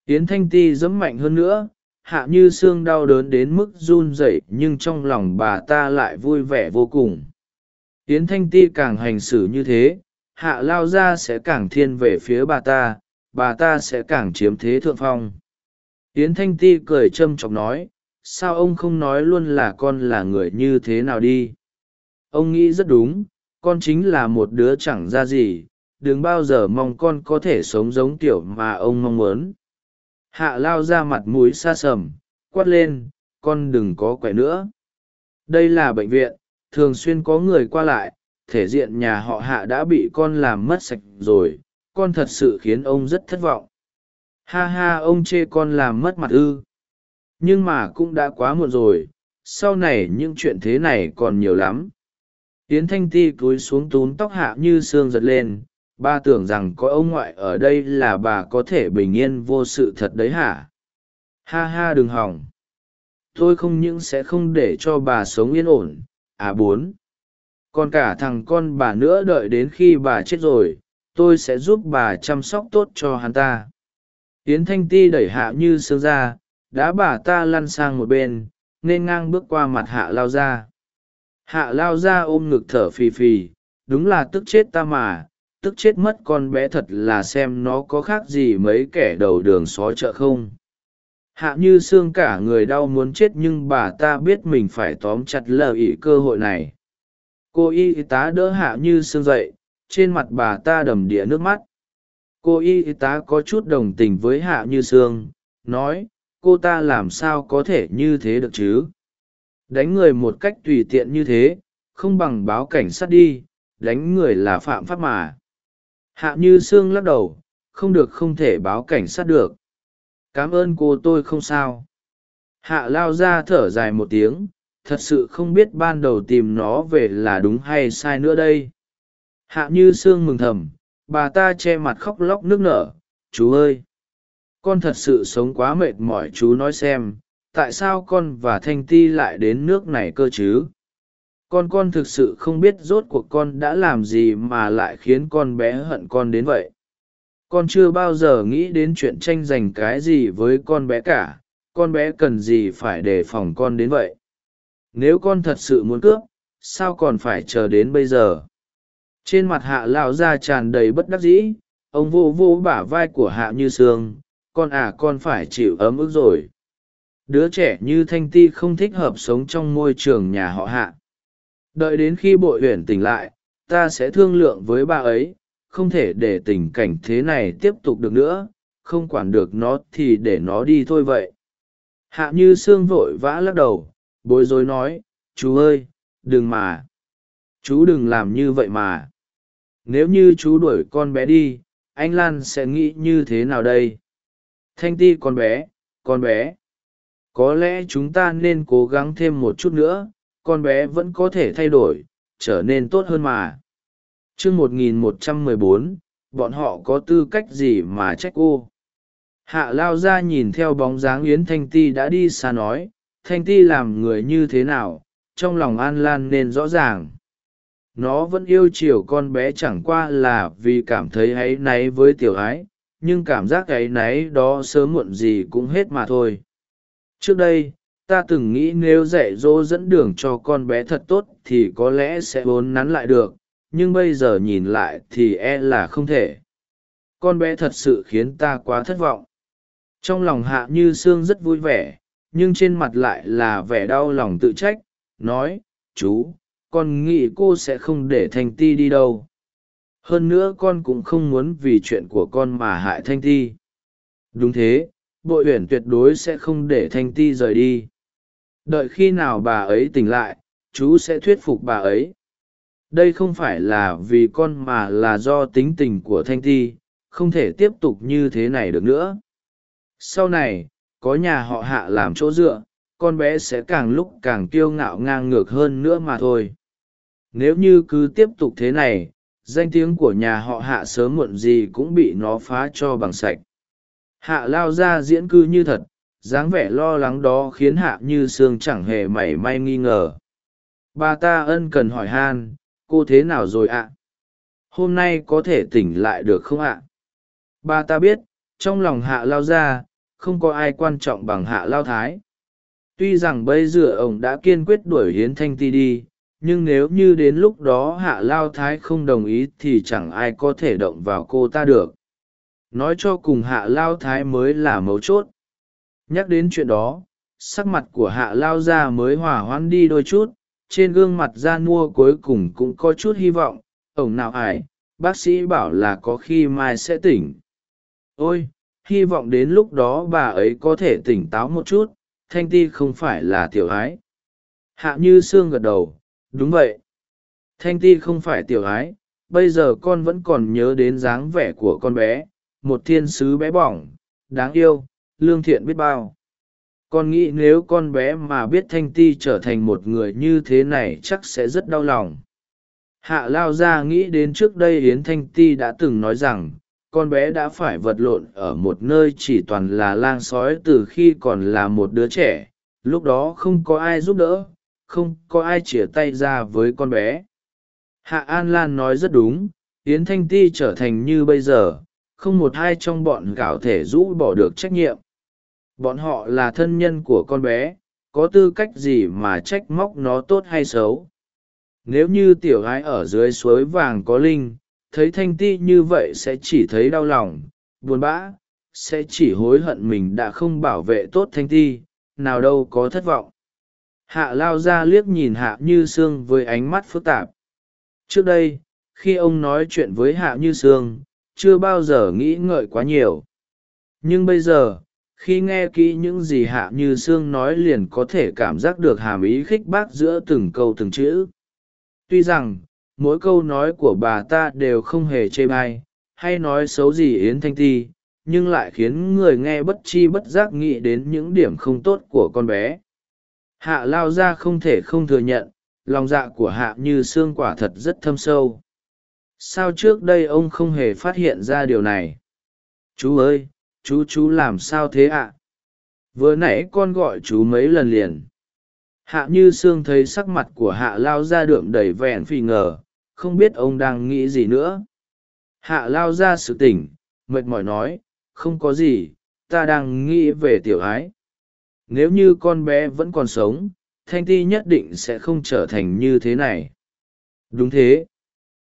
Yến thanh ti dẫm mạnh hơn nữa, hạ như xương đau đớn đến mức run rẩy nhưng trong lòng bà ta lại vui vẻ vô cùng yến thanh ti càng hành xử như thế, hạ lao ra sẽ càng thiên về phía bà ta bà ta sẽ càng chiếm thế thượng phong. Yến thanh ti cười châm chọc nói, sao ông không nói luôn là con là người như thế nào đi? Ông nghĩ rất đúng, con chính là một đứa chẳng ra gì, đừng bao giờ mong con có thể sống giống kiểu mà ông mong muốn. Hạ lao ra mặt mũi xa sầm, quát lên, con đừng có quẻ nữa. Đây là bệnh viện thường xuyên có người qua lại, thể diện nhà họ hạ đã bị con làm mất sạch rồi, con thật sự khiến ông rất thất vọng. Ha ha, ông chê con làm mất mặt ư. Nhưng mà cũng đã quá muộn rồi, sau này những chuyện thế này còn nhiều lắm. Yến thanh ti cúi xuống tún tóc hạ như xương giật lên, ba tưởng rằng có ông ngoại ở đây là bà có thể bình yên vô sự thật đấy hả? Ha ha, đừng hỏng. Tôi không những sẽ không để cho bà sống yên ổn à bốn. Còn cả thằng con bà nữa đợi đến khi bà chết rồi, tôi sẽ giúp bà chăm sóc tốt cho hắn ta. Yến thanh ti đẩy hạ như sương ra, đã bà ta lăn sang một bên, nên ngang bước qua mặt hạ lao ra hạ lao ra ôm ngực thở phì phì, đúng là tức chết ta mà, tức chết mất con bé thật là xem nó có khác gì mấy kẻ đầu đường xó chợ không hạ như xương cả người đau muốn chết nhưng bà ta biết mình phải tóm chặt lờ ỉ cơ hội này. Cô y tá đỡ hạ như xương dậy, trên mặt bà ta đầm đìa nước mắt. Cô y tá có chút đồng tình với hạ như sương nói, cô ta làm sao có thể như thế được chứ? Đánh người một cách tùy tiện như thế, không bằng báo cảnh sát đi, đánh người là phạm pháp mà. Hạ như sương lắc đầu, không được, không thể báo cảnh sát được cảm ơn cô tôi không sao. Hạ lao ra thở dài một tiếng, thật sự không biết ban đầu tìm nó về là đúng hay sai nữa đây. Hạ như sương mừng thầm, bà ta che mặt khóc lóc nước nở, chú ơi, con thật sự sống quá mệt mỏi, chú nói xem, tại sao con và thanh ti lại đến nước này cơ chứ? Con con thực sự không biết rốt cuộc con đã làm gì mà lại khiến con bé hận con đến vậy con chưa bao giờ nghĩ đến chuyện tranh giành cái gì với con bé cả, con bé cần gì phải đề phòng con đến vậy. Nếu con thật sự muốn cướp, sao còn phải chờ đến bây giờ? Trên mặt hạ lão ra tràn đầy bất đắc dĩ, ông vô vô bả vai của hạ như sương, con à con phải chịu ấm ức rồi. Đứa trẻ như thanh ti không thích hợp sống trong môi trường nhà họ hạ. Đợi đến khi bội huyền tỉnh lại, ta sẽ thương lượng với bà ấy không thể để tình cảnh thế này tiếp tục được nữa, không quản được nó thì để nó đi thôi vậy. Hạ như sương vội vã lắc đầu, bối rối nói, chú ơi, đừng mà. Chú đừng làm như vậy mà. Nếu như chú đuổi con bé đi, anh lan sẽ nghĩ như thế nào đây? Thanh ti con bé con bé. Có lẽ chúng ta nên cố gắng thêm một chút nữa, con bé vẫn có thể thay đổi, trở nên tốt hơn mà chương một nghìn một trăm mười bốn, bọn họ có tư cách gì mà trách cô? Hạ lao ra nhìn theo bóng dáng yến thanh ti đã đi xa nói, thanh ti làm người như thế nào, trong lòng an lan nên rõ ràng. Nó vẫn yêu chiều con bé chẳng qua là vì cảm thấy áy náy với tiểu ái, nhưng cảm giác áy náy đó sớm muộn gì cũng hết mà thôi. Trước đây, ta từng nghĩ nếu dạy dỗ dẫn đường cho con bé thật tốt thì có lẽ sẽ vốn nắn lại được nhưng bây giờ nhìn lại thì e là không thể. Con bé thật sự khiến ta quá thất vọng. Trong lòng hạ như sương rất vui vẻ, nhưng trên mặt lại là vẻ đau lòng tự trách, nói, chú, con nghĩ cô sẽ không để thanh ti đi đâu. Hơn nữa con cũng không muốn vì chuyện của con mà hại thanh ti. Đúng thế, bội uyển tuyệt đối sẽ không để thanh ti rời đi. Đợi khi nào bà ấy tỉnh lại, chú sẽ thuyết phục bà ấy đây không phải là vì con mà là do tính tình của thanh ti, không thể tiếp tục như thế này được nữa. Sau này, có nhà họ hạ làm chỗ dựa, con bé sẽ càng lúc càng kiêu ngạo ngang ngược hơn nữa mà thôi. Nếu như cứ tiếp tục thế này, danh tiếng của nhà họ hạ sớm muộn gì cũng bị nó phá cho bằng sạch. Hạ lao ra diễn cư như thật, dáng vẻ lo lắng đó khiến hạ như sương chẳng hề mảy may nghi ngờ. Bà ta ân cần hỏi han cô thế nào rồi ạ? Hôm nay có thể tỉnh lại được không ạ? Bà ta biết, trong lòng hạ lao ra không có ai quan trọng bằng hạ lao thái. Tuy rằng bây giờ ông đã kiên quyết đuổi hiến thanh ti đi, nhưng nếu như đến lúc đó hạ lao thái không đồng ý thì chẳng ai có thể động vào cô ta được. Nói cho cùng hạ lao thái mới là mấu chốt. Nhắc đến chuyện đó, sắc mặt của hạ lao ra mới hỏa hoãn đi đôi chút trên gương mặt da mua cuối cùng cũng có chút hy vọng, ổng nào ải, bác sĩ bảo là có khi mai sẽ tỉnh. Ôi, hy vọng đến lúc đó bà ấy có thể tỉnh táo một chút, thanh ti không phải là tiểu ái. Hạ như sương gật đầu, đúng vậy. Thanh ti không phải tiểu ái, bây giờ con vẫn còn nhớ đến dáng vẻ của con bé, một thiên sứ bé bỏng, đáng yêu, lương thiện biết bao con nghĩ nếu con bé mà biết thanh ti trở thành một người như thế này chắc sẽ rất đau lòng. Hạ lao ra nghĩ đến trước đây yến thanh ti đã từng nói rằng, con bé đã phải vật lộn ở một nơi chỉ toàn là lang sói từ khi còn là một đứa trẻ, lúc đó không có ai giúp đỡ, không có ai chìa tay ra với con bé. Hạ an lan nói rất đúng, yến thanh ti trở thành như bây giờ, không một ai trong bọn gạo thể rũ bỏ được trách nhiệm bọn họ là thân nhân của con bé, có tư cách gì mà trách móc nó tốt hay xấu? Nếu như tiểu gái ở dưới suối vàng có linh, thấy thanh ti như vậy sẽ chỉ thấy đau lòng, buồn bã, sẽ chỉ hối hận mình đã không bảo vệ tốt thanh ti, nào đâu có thất vọng. Hạ lao ra liếc nhìn hạ như sương với ánh mắt phức tạp. Trước đây, khi ông nói chuyện với hạ như sương, chưa bao giờ nghĩ ngợi quá nhiều. Nhưng bây giờ khi nghe kỹ những gì hạ như sương nói liền có thể cảm giác được hàm ý khích bác giữa từng câu từng chữ. Tuy rằng, mỗi câu nói của bà ta đều không hề chê bai, hay nói xấu gì yến thanh ti, nhưng lại khiến người nghe bất chi bất giác nghĩ đến những điểm không tốt của con bé. Hạ lao ra không thể không thừa nhận, lòng dạ của hạ như xương quả thật rất thâm sâu. Sao trước đây ông không hề phát hiện ra điều này? Chú ơi chú chú làm sao thế ạ? Vừa nãy con gọi chú mấy lần liền. Hạ như sương thấy sắc mặt của hạ lao ra đượm đầy vẹn phì ngờ, không biết ông đang nghĩ gì nữa. Hạ lao ra sự tỉnh, mệt mỏi nói, không có gì, ta đang nghĩ về tiểu ái. Nếu như con bé vẫn còn sống, thanh ti nhất định sẽ không trở thành như thế này. Đúng thế.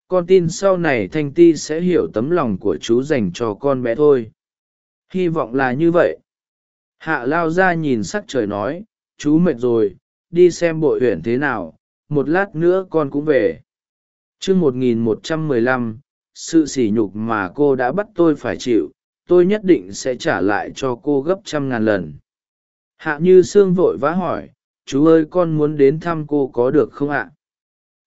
Con tin sau này thanh ti sẽ hiểu tấm lòng của chú dành cho con bé thôi hy vọng là như vậy. Hạ lao ra nhìn sắc trời nói, chú mệt rồi, đi xem bội huyện thế nào, một lát nữa con cũng về. Chương một nghìn một trăm mười lăm, sự sỉ nhục mà cô đã bắt tôi phải chịu, tôi nhất định sẽ trả lại cho cô gấp trăm ngàn lần. Hạ như sương vội vã hỏi, chú ơi, con muốn đến thăm cô có được không ạ?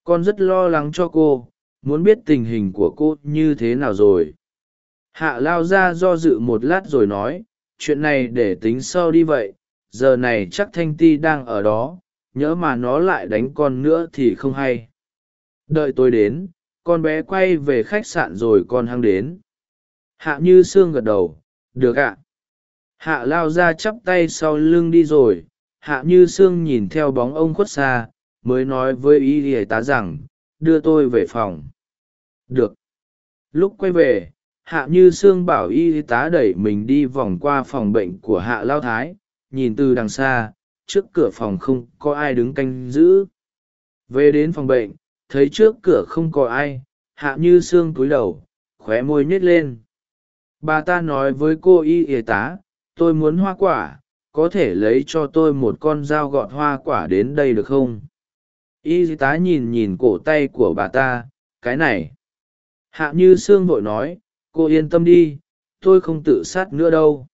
Con rất lo lắng cho cô, muốn biết tình hình của cô như thế nào rồi hạ lao ra do dự một lát rồi nói, chuyện này để tính sau đi vậy, giờ này chắc thanh ti đang ở đó, nhỡ mà nó lại đánh con nữa thì không hay. Đợi tôi đến, con bé quay về khách sạn rồi con hăng đến. Hạ như sương gật đầu, được ạ. Hạ lao ra chắp tay sau lưng đi rồi, hạ như sương nhìn theo bóng ông khuất xa, mới nói với y y tá rằng, đưa tôi về phòng. Được. Lúc quay về hạ như sương bảo y tá đẩy mình đi vòng qua phòng bệnh của hạ lao thái, nhìn từ đằng xa, trước cửa phòng không có ai đứng canh giữ. Về đến phòng bệnh, thấy trước cửa không có ai, hạ như Sương túi đầu, khóe môi nhét lên. Bà ta nói với cô y y tá, tôi muốn hoa quả, có thể lấy cho tôi một con dao gọt hoa quả đến đây được không? Y tá nhìn nhìn cổ tay của bà ta, cái này. Hạ như sương vội nói cô yên tâm đi, tôi không tự sát nữa đâu.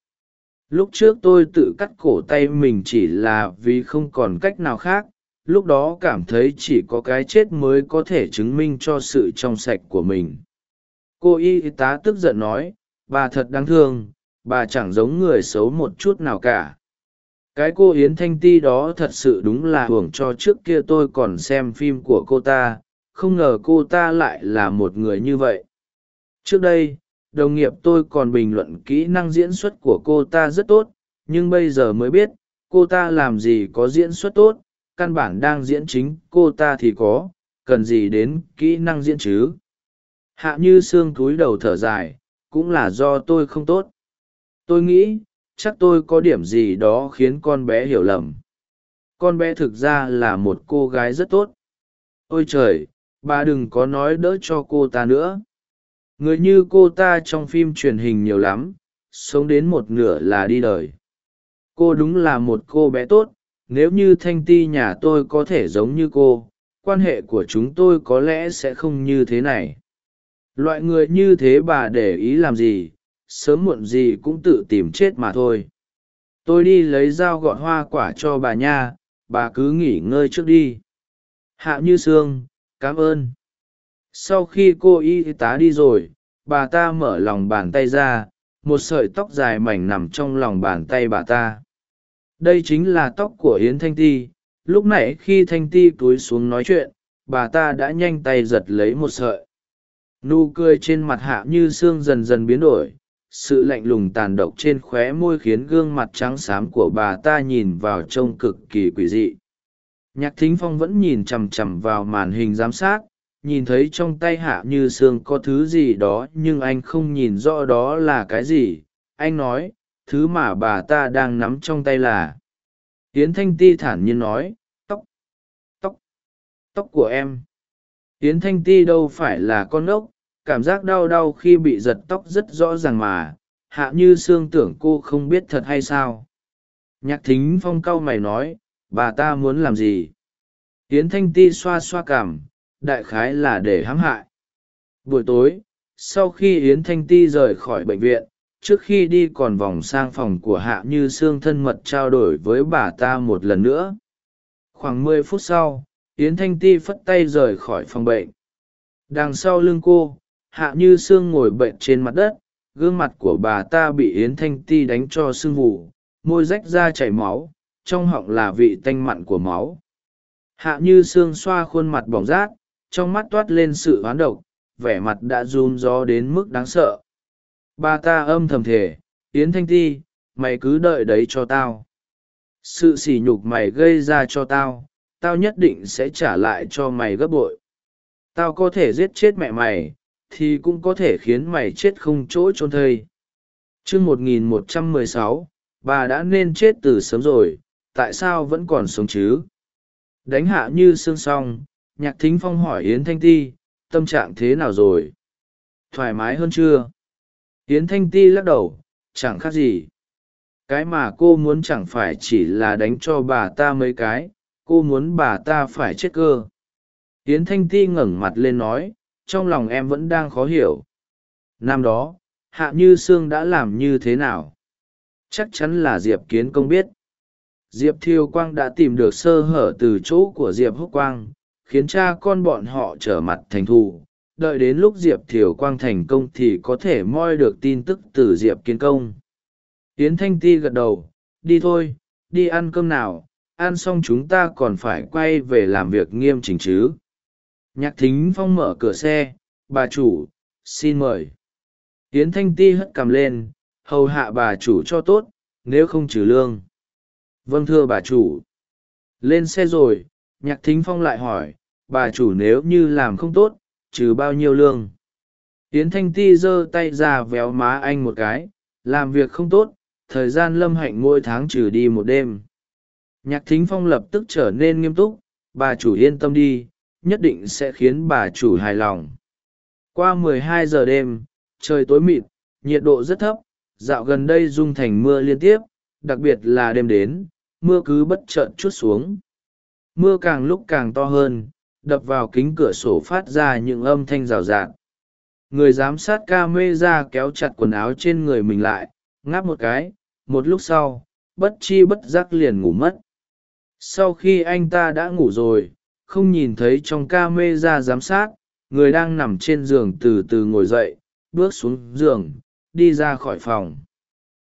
Lúc trước tôi tự cắt cổ tay mình chỉ là vì không còn cách nào khác, lúc đó cảm thấy chỉ có cái chết mới có thể chứng minh cho sự trong sạch của mình. Cô y tá tức giận nói, bà thật đáng thương, bà chẳng giống người xấu một chút nào cả. Cái cô yến thanh ti đó thật sự đúng là hưởng cho trước kia tôi còn xem phim của cô ta, không ngờ cô ta lại là một người như vậy. Trước đây đồng nghiệp tôi còn bình luận kỹ năng diễn xuất của cô ta rất tốt, nhưng bây giờ mới biết, cô ta làm gì có diễn xuất tốt, căn bản đang diễn chính cô ta thì có, cần gì đến kỹ năng diễn chứ? Hạ như xương túi đầu thở dài, cũng là do tôi không tốt. Tôi nghĩ, chắc tôi có điểm gì đó khiến con bé hiểu lầm. Con bé thực ra là một cô gái rất tốt. Ôi trời, bà đừng có nói đỡ cho cô ta nữa người như cô ta trong phim truyền hình nhiều lắm, sống đến một nửa là đi đời. Cô đúng là một cô bé tốt, nếu như thanh ti nhà tôi có thể giống như cô, quan hệ của chúng tôi có lẽ sẽ không như thế này. Loại người như thế bà để ý làm gì, sớm muộn gì cũng tự tìm chết mà thôi. Tôi đi lấy dao gọt hoa quả cho bà nha, bà cứ nghỉ ngơi trước đi. Hạ như sương, cảm ơn sau khi cô y tá đi rồi, bà ta mở lòng bàn tay ra, một sợi tóc dài mảnh nằm trong lòng bàn tay bà ta. Đây chính là tóc của yến thanh ti. Lúc nãy khi thanh ti cúi xuống nói chuyện, bà ta đã nhanh tay giật lấy một sợi. Nụ cười trên mặt hạ như xương dần dần biến đổi, sự lạnh lùng tàn độc trên khóe môi khiến gương mặt trắng xám của bà ta nhìn vào trông cực kỳ quỷ dị. Nhạc thính phong vẫn nhìn chằm chằm vào màn hình giám sát nhìn thấy trong tay hạ như sương có thứ gì đó nhưng anh không nhìn rõ đó là cái gì. Anh nói, thứ mà bà ta đang nắm trong tay là yến thanh ti thản nhiên nói, tóc tóc tóc của em. Yến thanh ti đâu phải là con ốc, cảm giác đau đau khi bị giật tóc rất rõ ràng mà. Hạ như sương tưởng cô không biết thật hay sao. Nhạc thính phong cau mày nói, bà ta muốn làm gì? Yến thanh ti xoa xoa cảm đại khái là để hãm hại. Buổi tối, sau khi yến thanh ti rời khỏi bệnh viện, trước khi đi còn vòng sang phòng của hạ như sương thân mật trao đổi với bà ta một lần nữa. Khoảng mười phút sau, yến thanh ti phất tay rời khỏi phòng bệnh. Đằng sau lưng cô, hạ như sương ngồi bệnh trên mặt đất, gương mặt của bà ta bị yến thanh ti đánh cho sưng vù, môi rách ra chảy máu, trong họng là vị tanh mặn của máu. Hạ như sương xoa khuôn mặt bỏng rát trong mắt toát lên sự oán độc, vẻ mặt đã run gió đến mức đáng sợ. Ba ta âm thầm thể yến thanh ti, mày cứ đợi đấy cho tao. Sự sỉ nhục mày gây ra cho tao tao nhất định sẽ trả lại cho mày gấp bội. Tao có thể giết chết mẹ mày, thì cũng có thể khiến mày chết không chỗ chôn thây. Chương một nghìn một trăm mười sáu, bà đã nên chết từ sớm rồi, tại sao vẫn còn sống chứ? Đánh hạ như xương xong nhạc thính phong hỏi yến thanh ti, tâm trạng thế nào rồi? Thoải mái hơn chưa? Yến thanh ti lắc đầu, chẳng khác gì. Cái mà cô muốn chẳng phải chỉ là đánh cho bà ta mấy cái, cô muốn bà ta phải chết cơ. Yến thanh ti ngẩng mặt lên nói, trong lòng em vẫn đang khó hiểu. Năm đó, hạ như sương đã làm như thế nào? Chắc chắn là diệp kiến công biết. Diệp thiêu quang đã tìm được sơ hở từ chỗ của diệp húc quang khiến cha con bọn họ trở mặt thành thù. Đợi đến lúc diệp thiều quang thành công thì có thể moi được tin tức từ diệp kiến công. Yến thanh ti gật đầu, đi thôi, đi ăn cơm nào, ăn xong chúng ta còn phải quay về làm việc nghiêm chỉnh chứ. Nhạc thính phong mở cửa xe, bà chủ, xin mời. Yến thanh ti hất cằm lên, hầu hạ bà chủ cho tốt, nếu không trừ lương. Vâng thưa bà chủ. Lên xe rồi, nhạc thính phong lại hỏi bà chủ nếu như làm không tốt, trừ bao nhiêu lương. Yến thanh ti giơ tay ra véo má anh một cái, làm việc không tốt, thời gian lâm hạnh mỗi tháng trừ đi một đêm. Nhạc thính phong lập tức trở nên nghiêm túc, bà chủ yên tâm đi, nhất định sẽ khiến bà chủ hài lòng. Qua 12 giờ đêm, trời tối mịt, nhiệt độ rất thấp, dạo gần đây dung thành mưa liên tiếp, đặc biệt là đêm đến, mưa cứ bất chợt chút xuống. Mưa càng lúc càng to hơn đập vào kính cửa sổ phát ra những âm thanh rào rạt. Người giám sát ca mê ra kéo chặt quần áo trên người mình lại, ngáp một cái, một lúc sau, bất chi bất giác liền ngủ mất. Sau khi anh ta đã ngủ rồi, không nhìn thấy trong ca mê ra giám sát, người đang nằm trên giường từ từ ngồi dậy, bước xuống giường, đi ra khỏi phòng.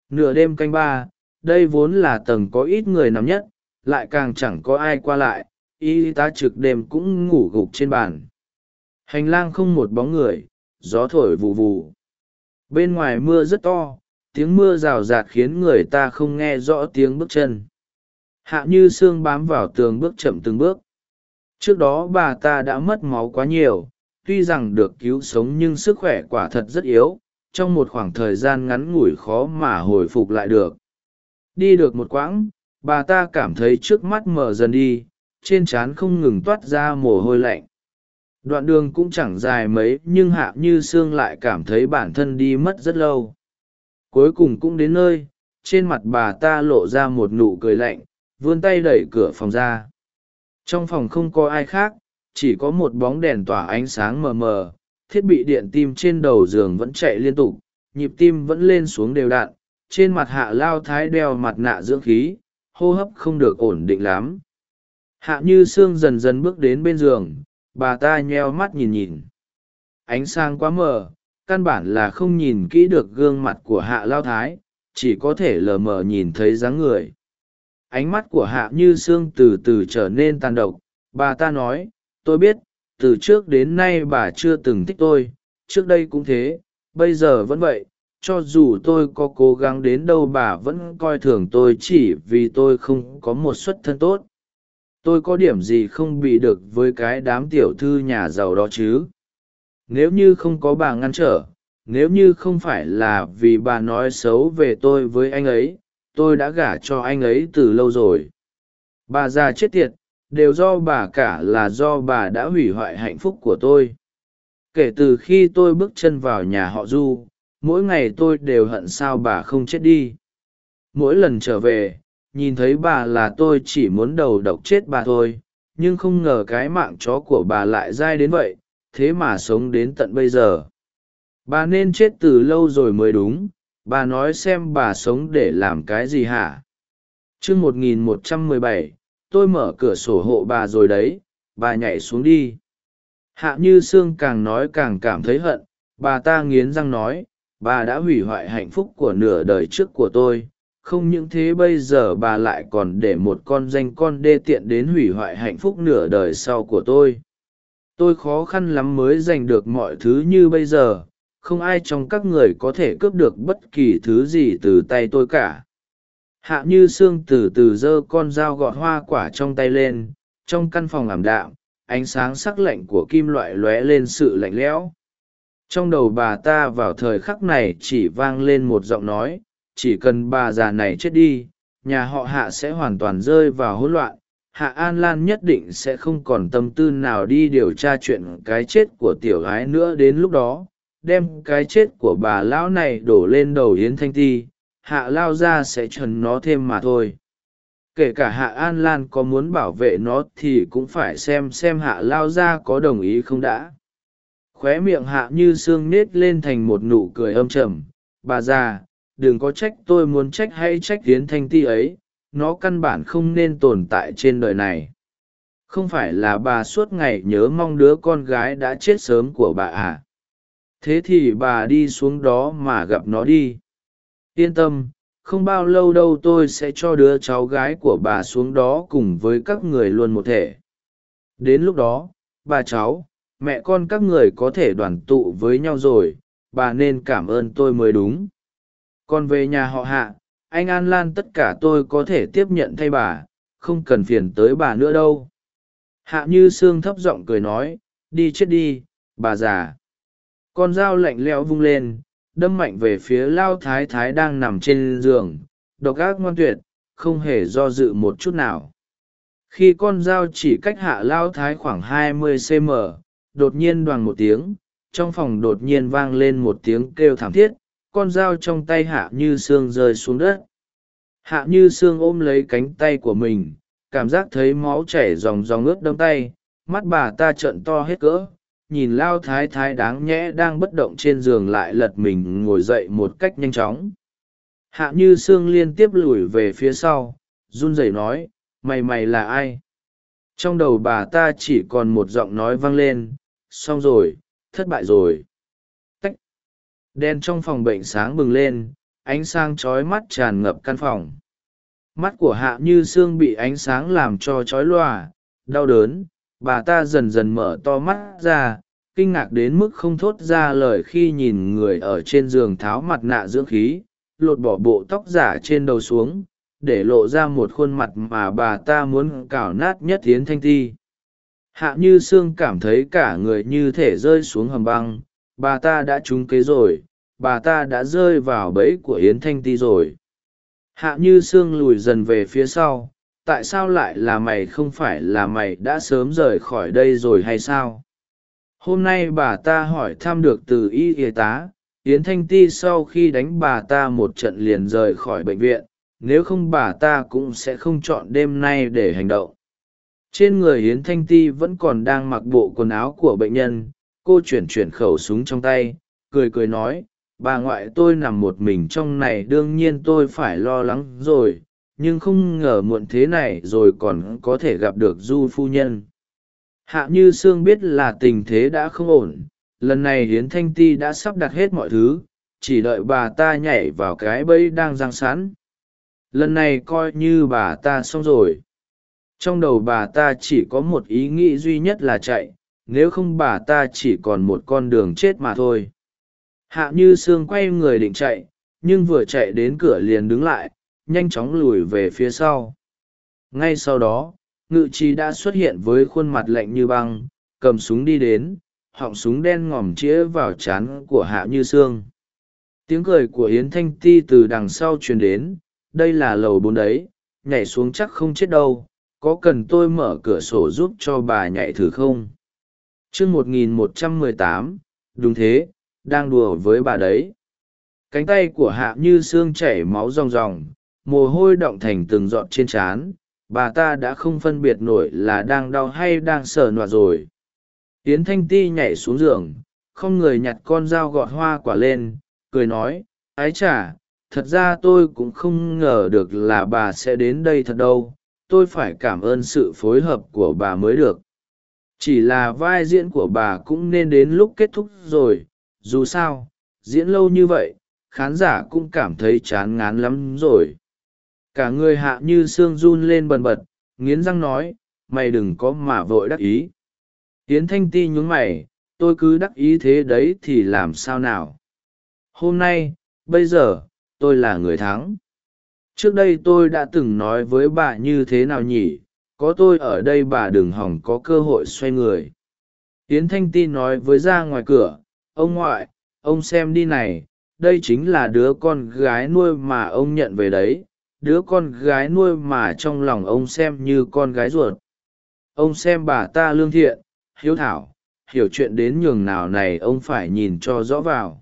Nửa đêm canh ba, đây vốn là tầng có ít người nằm nhất, lại càng chẳng có ai qua lại y tá trực đêm cũng ngủ gục trên bàn. Hành lang không một bóng người, gió thổi vù vù. Bên ngoài mưa rất to, tiếng mưa rào rạt khiến người ta không nghe rõ tiếng bước chân. Hạ như xương bám vào tường bước chậm từng bước. Trước đó bà ta đã mất máu quá nhiều, tuy rằng được cứu sống nhưng sức khỏe quả thật rất yếu, trong một khoảng thời gian ngắn ngủi khó mà hồi phục lại được. Đi được một quãng, bà ta cảm thấy trước mắt mở dần đi trên trán không ngừng toát ra mồ hôi lạnh. Đoạn đường cũng chẳng dài mấy, nhưng hạ như sương lại cảm thấy bản thân đi mất rất lâu. Cuối cùng cũng đến nơi, trên mặt bà ta lộ ra một nụ cười lạnh, vươn tay đẩy cửa phòng ra. Trong phòng không có ai khác, chỉ có một bóng đèn tỏa ánh sáng mờ mờ, thiết bị điện tim trên đầu giường vẫn chạy liên tục, nhịp tim vẫn lên xuống đều đặn, trên mặt hạ lao thái đeo mặt nạ dưỡng khí, hô hấp không được ổn định lắm hạ như sương dần dần bước đến bên giường, bà ta nheo mắt nhìn nhìn. Ánh sáng quá mờ, căn bản là không nhìn kỹ được gương mặt của hạ lao thái, chỉ có thể lờ mờ nhìn thấy dáng người. Ánh mắt của hạ như sương từ từ trở nên tàn độc. Bà ta nói, tôi biết, từ trước đến nay bà chưa từng thích tôi, trước đây cũng thế, bây giờ vẫn vậy, cho dù tôi có cố gắng đến đâu bà vẫn coi thường tôi chỉ vì tôi không có một xuất thân tốt tôi có điểm gì không bị được với cái đám tiểu thư nhà giàu đó chứ? Nếu như không có bà ngăn trở, nếu như không phải là vì bà nói xấu về tôi với anh ấy, tôi đã gả cho anh ấy từ lâu rồi. Bà già chết tiệt, đều do bà cả là do bà đã hủy hoại hạnh phúc của tôi. Kể từ khi tôi bước chân vào nhà họ du, mỗi ngày tôi đều hận sao bà không chết đi. Mỗi lần trở về nhìn thấy bà là tôi chỉ muốn đầu độc chết bà thôi, nhưng không ngờ cái mạng chó của bà lại dai đến vậy, thế mà sống đến tận bây giờ. Bà nên chết từ lâu rồi mới đúng, bà nói xem bà sống để làm cái gì hả? T r ư ơ n g một nghìn một trăm mười bảy, tôi mở cửa sổ hộ bà rồi đấy, bà nhảy xuống đi. Hạ như sương càng nói càng cảm thấy hận, bà ta nghiến răng nói, bà đã hủy hoại hạnh phúc của nửa đời trước của tôi không những thế bây giờ bà lại còn để một con danh con đê tiện đến hủy hoại hạnh phúc nửa đời sau của tôi. Tôi khó khăn lắm mới giành được mọi thứ như bây giờ, không ai trong các người có thể cướp được bất kỳ thứ gì từ tay tôi cả. Hạ như sương từ từ giơ con dao gọt hoa quả trong tay lên, trong căn phòng ảm đạm, ánh sáng sắc lạnh của kim loại lóe lên sự lạnh lẽo. Trong đầu bà ta vào thời khắc này chỉ vang lên một giọng nói chỉ cần bà già này chết đi, nhà họ hạ sẽ hoàn toàn rơi vào hỗn loạn. Hạ an lan nhất định sẽ không còn tâm tư nào đi điều tra chuyện cái chết của tiểu gái nữa đến lúc đó. Đem cái chết của bà lão này đổ lên đầu yến thanh ti, hạ lao ra sẽ trần nó thêm mà thôi. Kể cả hạ an lan có muốn bảo vệ nó thì cũng phải xem xem hạ lao ra có đồng ý không đã. Khóe miệng hạ như xương nết lên thành một nụ cười âm trầm. Bà già đừng có trách tôi muốn trách hay trách hiến thanh ti ấy, nó căn bản không nên tồn tại trên đời này. Không phải là bà suốt ngày nhớ mong đứa con gái đã chết sớm của bà à? Thế thì bà đi xuống đó mà gặp nó đi. Yên tâm, không bao lâu đâu tôi sẽ cho đứa cháu gái của bà xuống đó cùng với các người luôn một thể. Đến lúc đó, bà cháu, mẹ con các người có thể đoàn tụ với nhau rồi, bà nên cảm ơn tôi mới đúng còn về nhà họ hạ, anh an lan tất cả tôi có thể tiếp nhận thay bà, không cần phiền tới bà nữa đâu. Hạ như sương thấp giọng cười nói, đi chết đi, bà già. Con dao lạnh lẽo vung lên, đâm mạnh về phía lao thái thái đang nằm trên giường. Độc ác ngoan tuyệt, không hề do dự một chút nào. Khi con dao chỉ cách hạ lao thái khoảng hai mươi cm đột nhiên đoàn một tiếng, trong phòng đột nhiên vang lên một tiếng kêu thảm thiết con dao trong tay hạ như xương rơi xuống đất. Hạ như xương ôm lấy cánh tay của mình, cảm giác thấy máu chảy ròng ròng ướt đâm tay. Mắt bà ta trợn to hết cỡ, nhìn lao thái thái đáng nhẽ đang bất động trên giường lại lật mình ngồi dậy một cách nhanh chóng. Hạ như sương liên tiếp lùi về phía sau, run rẩy nói, mày mày là ai? Trong đầu bà ta chỉ còn một giọng nói vang lên, xong rồi, thất bại rồi đen trong phòng bệnh sáng bừng lên ánh sáng trói mắt tràn ngập căn phòng. Mắt của hạ như sương bị ánh sáng làm cho trói lòa, đau đớn. Bà ta dần dần mở to mắt ra kinh ngạc đến mức không thốt ra lời khi nhìn người ở trên giường tháo mặt nạ dưỡng khí lột bỏ bộ tóc giả trên đầu xuống để lộ ra một khuôn mặt mà bà ta muốn cào nát nhất tiến thanh ti. Hạ như sương cảm thấy cả người như thể rơi xuống hầm băng bà ta đã trúng kế rồi, bà ta đã rơi vào bẫy của yến thanh ti rồi. Hạ như sương lùi dần về phía sau, tại sao lại là mày không phải là mày đã sớm rời khỏi đây rồi hay sao? Hôm nay bà ta hỏi thăm được từ y y tá, yến thanh ti sau khi đánh bà ta một trận liền rời khỏi bệnh viện, nếu không bà ta cũng sẽ không chọn đêm nay để hành động. Trên người Yến thanh ti vẫn còn đang mặc bộ quần áo của bệnh nhân cô chuyển chuyển khẩu súng trong tay, cười cười nói, bà ngoại tôi nằm một mình trong này đương nhiên tôi phải lo lắng rồi, nhưng không ngờ muộn thế này rồi còn có thể gặp được du phu nhân. Hạ như sương biết là tình thế đã không ổn, lần này hiến thanh ti đã sắp đặt hết mọi thứ, chỉ đợi bà ta nhảy vào cái bẫy đang giang sẵn. Lần này coi như bà ta xong rồi. Trong đầu bà ta chỉ có một ý nghĩ duy nhất là chạy nếu không bà ta chỉ còn một con đường chết mà thôi. Hạ như sương quay người định chạy, nhưng vừa chạy đến cửa liền đứng lại, nhanh chóng lùi về phía sau. Ngay sau đó, ngự trí đã xuất hiện với khuôn mặt lạnh như băng, cầm súng đi đến, họng súng đen ngòm chĩa vào trán của hạ như sương. Tiếng cười của yến thanh ti từ đằng sau truyền đến, đây là lầu bốn đấy, nhảy xuống chắc không chết đâu, có cần tôi mở cửa sổ giúp cho bà nhảy thử không? Chương một nghìn một trăm mười tám, đúng thế, đang đùa với bà đấy. Cánh tay của hạ như xương chảy máu ròng ròng, mồ hôi động thành từng giọt trên trán. Bà ta đã không phân biệt nổi là đang đau hay đang sờ nọa rồi. Yến thanh ti nhảy xuống giường, không người nhặt con dao gọt hoa quả lên, cười nói, ái chả thật ra tôi cũng không ngờ được là bà sẽ đến đây thật đâu. Tôi phải cảm ơn sự phối hợp của bà mới được chỉ là vai diễn của bà cũng nên đến lúc kết thúc rồi. Dù sao, diễn lâu như vậy, khán giả cũng cảm thấy chán ngán lắm rồi. Cả người hạ như xương run lên bần bật, nghiến răng nói, mày đừng có mà vội đắc ý. Tiến thanh ti nhún mày, tôi cứ đắc ý thế đấy thì làm sao nào? Hôm nay, bây giờ, tôi là người thắng. Trước đây tôi đã từng nói với bà như thế nào nhỉ? Có tôi ở đây bà đừng hỏng có cơ hội xoay người. Tiến thanh ti nói với ra ngoài cửa, ông ngoại, ông xem đi này, đây chính là đứa con gái nuôi mà ông nhận về đấy, đứa con gái nuôi mà trong lòng ông xem như con gái ruột. Ông xem bà ta lương thiện, hiếu thảo, hiểu chuyện đến nhường nào này ông phải nhìn cho rõ vào.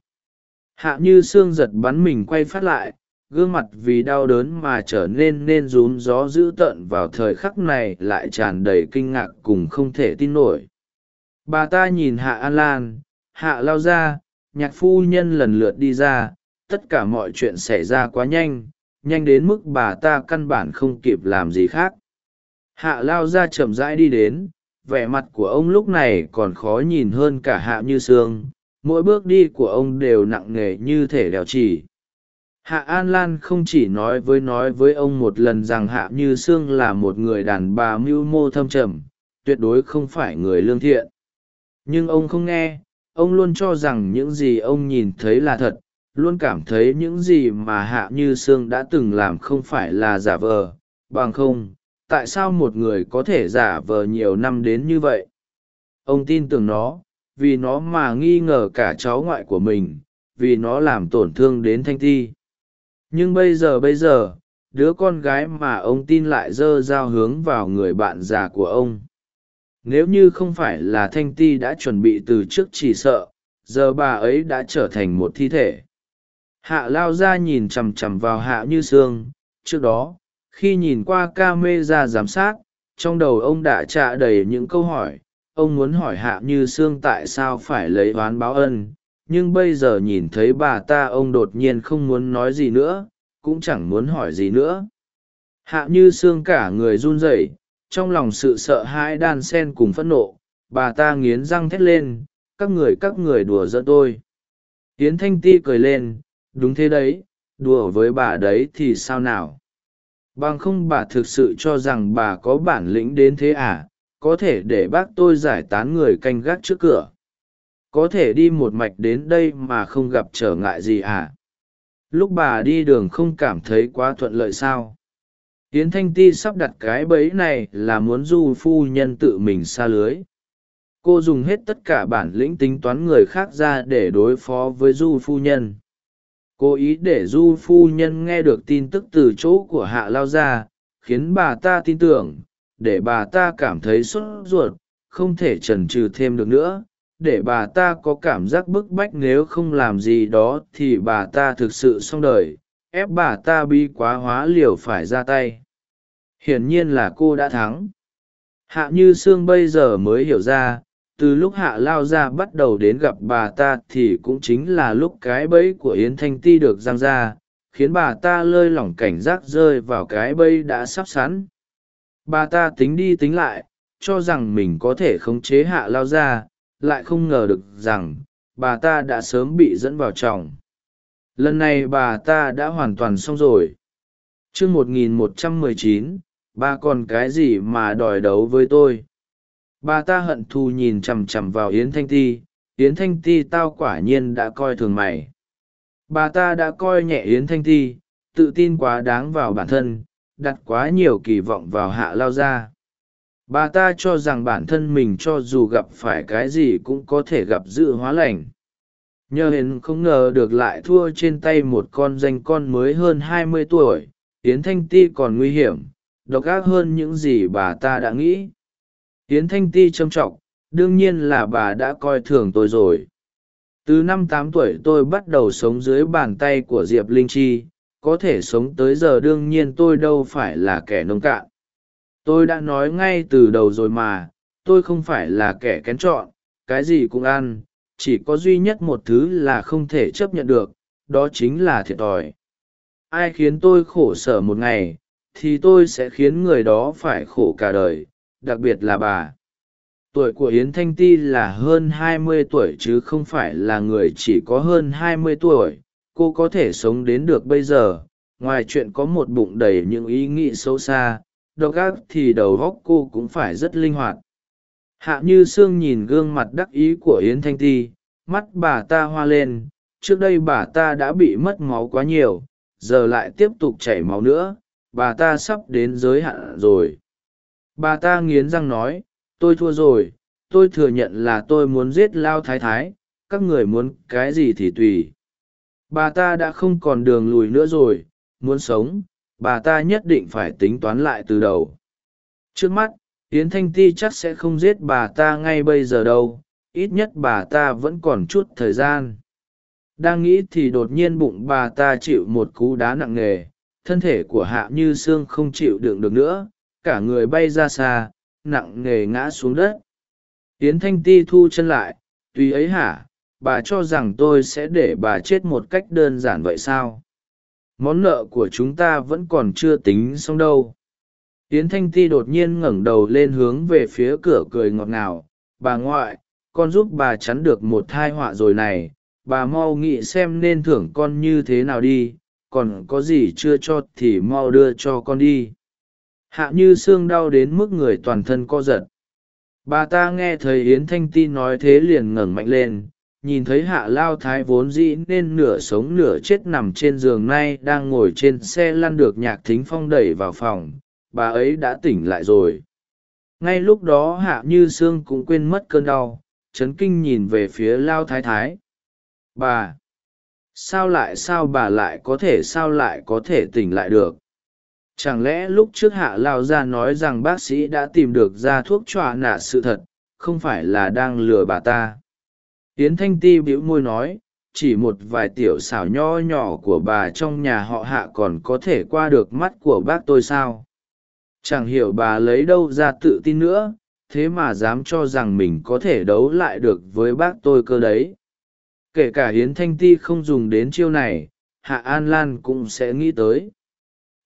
Hạ như xương giật bắn mình quay phát lại gương mặt vì đau đớn mà trở nên nên rún gió dữ tợn vào thời khắc này lại tràn đầy kinh ngạc cùng không thể tin nổi. Bà ta nhìn hạ an lan, hạ lao ra nhạc phu nhân lần lượt đi ra, tất cả mọi chuyện xảy ra quá nhanh nhanh đến mức bà ta căn bản không kịp làm gì khác. Hạ lao ra chậm rãi đi đến, vẻ mặt của ông lúc này còn khó nhìn hơn cả hạ như sương, mỗi bước đi của ông đều nặng nề như thể đèo chỉ hạ an lan không chỉ nói với nói với ông một lần rằng hạ như sương là một người đàn bà mưu mô thâm trầm, tuyệt đối không phải người lương thiện. Nhưng ông không nghe, ông luôn cho rằng những gì ông nhìn thấy là thật, luôn cảm thấy những gì mà hạ như sương đã từng làm không phải là giả vờ. Bằng không, tại sao một người có thể giả vờ nhiều năm đến như vậy? Ông tin tưởng nó, vì nó mà nghi ngờ cả cháu ngoại của mình, vì nó làm tổn thương đến thanh ti nhưng bây giờ bây giờ, đứa con gái mà ông tin lại dơ dao hướng vào người bạn già của ông. Nếu như không phải là thanh ti đã chuẩn bị từ trước chỉ sợ, giờ bà ấy đã trở thành một thi thể. Hạ lao ra nhìn chằm chằm vào hạ như sương, trước đó, khi nhìn qua ca mê ra giám sát, trong đầu ông đã trạ đầy những câu hỏi, ông muốn hỏi hạ như sương tại sao phải lấy oán báo ân nhưng bây giờ nhìn thấy bà ta ông đột nhiên không muốn nói gì nữa, cũng chẳng muốn hỏi gì nữa. Hạ như xương cả người run rẩy, trong lòng sự sợ hãi đan sen cùng phẫn nộ, bà ta nghiến răng thét lên, các người các người đùa giỡn tôi. Tiến thanh ti cười lên, đúng thế đấy, đùa với bà đấy thì sao nào? Bằng không bà thực sự cho rằng bà có bản lĩnh đến thế à? Có thể để bác tôi giải tán người canh gác trước cửa có thể đi một mạch đến đây mà không gặp trở ngại gì à? Lúc bà đi đường không cảm thấy quá thuận lợi sao? Yến thanh ti sắp đặt cái bẫy này là muốn du phu nhân tự mình xa lưới. Cô dùng hết tất cả bản lĩnh tính toán người khác ra để đối phó với du phu nhân. Cố ý để du phu nhân nghe được tin tức từ chỗ của hạ lao ra khiến bà ta tin tưởng, để bà ta cảm thấy sốt ruột, không thể trần trừ thêm được nữa để bà ta có cảm giác bức bách nếu không làm gì đó thì bà ta thực sự xong đời, ép bà ta bi quá hóa liều phải ra tay. Hiển nhiên là cô đã thắng. Hạ như sương bây giờ mới hiểu ra, từ lúc hạ lao ra bắt đầu đến gặp bà ta thì cũng chính là lúc cái bẫy của yến thanh ti được giang ra, khiến bà ta lơi lỏng cảnh giác rơi vào cái bẫy đã sắp sẵn. Bà ta tính đi tính lại, cho rằng mình có thể khống chế hạ lao ra lại không ngờ được rằng, bà ta đã sớm bị dẫn vào chồng. Lần này bà ta đã hoàn toàn xong rồi. T r ư ơ n g một nghìn một trăm mười chín, bà còn cái gì mà đòi đấu với tôi? Bà ta hận thù nhìn chằm chằm vào yến thanh ti, yến thanh ti tao quả nhiên đã coi thường mày. Bà ta đã coi nhẹ yến thanh ti, tự tin quá đáng vào bản thân, đặt quá nhiều kỳ vọng vào hạ lao Gia bà ta cho rằng bản thân mình cho dù gặp phải cái gì cũng có thể gặp dự hóa lành. Nhờ hiền không ngờ được lại thua trên tay một con danh con mới hơn hai mươi tuổi, yến thanh ti còn nguy hiểm, độc ác hơn những gì bà ta đã nghĩ. Yến thanh ti trầm trọng, đương nhiên là bà đã coi thường tôi rồi. Từ năm tám tuổi tôi bắt đầu sống dưới bàn tay của diệp linh chi, có thể sống tới giờ đương nhiên tôi đâu phải là kẻ nông cạn tôi đã nói ngay từ đầu rồi mà, tôi không phải là kẻ kén chọn, cái gì cũng ăn, chỉ có duy nhất một thứ là không thể chấp nhận được, đó chính là thiệt thòi. Ai khiến tôi khổ sở một ngày, thì tôi sẽ khiến người đó phải khổ cả đời, đặc biệt là bà. Tuổi của yến thanh ti là hơn hai mươi tuổi chứ không phải là người chỉ có hơn hai mươi tuổi, cô có thể sống đến được bây giờ. Ngoài chuyện có một bụng đầy những ý nghĩ xấu xa độc ác thì đầu góc cô cũng phải rất linh hoạt. Hạ như sương nhìn gương mặt đắc ý của yến thanh ti, mắt bà ta hoa lên, trước đây bà ta đã bị mất máu quá nhiều, giờ lại tiếp tục chảy máu nữa, bà ta sắp đến giới hạn rồi. Bà ta nghiến răng nói, tôi thua rồi, tôi thừa nhận là tôi muốn giết lao thái thái, các người muốn cái gì thì tùy. Bà ta đã không còn đường lùi nữa rồi, muốn sống bà ta nhất định phải tính toán lại từ đầu. Trước mắt, yến thanh ti chắc sẽ không giết bà ta ngay bây giờ đâu, ít nhất bà ta vẫn còn chút thời gian. Đang nghĩ thì đột nhiên bụng bà ta chịu một cú đá nặng nề, thân thể của hạ như xương không chịu đựng được nữa, cả người bay ra xa, nặng nề ngã xuống đất. Yến thanh ti thu chân lại, tuy ấy hả, bà cho rằng tôi sẽ để bà chết một cách đơn giản vậy sao? Món nợ của chúng ta vẫn còn chưa tính xong đâu. Yến thanh ti đột nhiên ngẩng đầu lên hướng về phía cửa cười ngọt ngào. Bà ngoại, con giúp bà chắn được một thai họa rồi này. Bà mau nghĩ xem nên thưởng con như thế nào đi. Còn có gì chưa cho thì mau đưa cho con đi. Hạ như xương đau đến mức người toàn thân co giật. Bà ta nghe thấy yến thanh ti nói thế liền ngẩng mạnh lên nhìn thấy hạ lao thái vốn dĩ nên nửa sống nửa chết nằm trên giường nay đang ngồi trên xe lăn được nhạc thính phong đẩy vào phòng, bà ấy đã tỉnh lại rồi. Ngay lúc đó hạ như sương cũng quên mất cơn đau, chấn kinh nhìn về phía lao thái thái. Bà, sao lại sao bà lại có thể sao lại có thể tỉnh lại được? Chẳng lẽ lúc trước hạ lao ra nói rằng bác sĩ đã tìm được ra thuốc choa nạ sự thật, không phải là đang lừa bà ta? Yến thanh ti bĩu môi nói, chỉ một vài tiểu xảo nho nhỏ của bà trong nhà họ hạ còn có thể qua được mắt của bác tôi sao? Chẳng hiểu bà lấy đâu ra tự tin nữa, thế mà dám cho rằng mình có thể đấu lại được với bác tôi cơ đấy. Kể cả hiến thanh ti không dùng đến chiêu này, hạ an lan cũng sẽ nghĩ tới.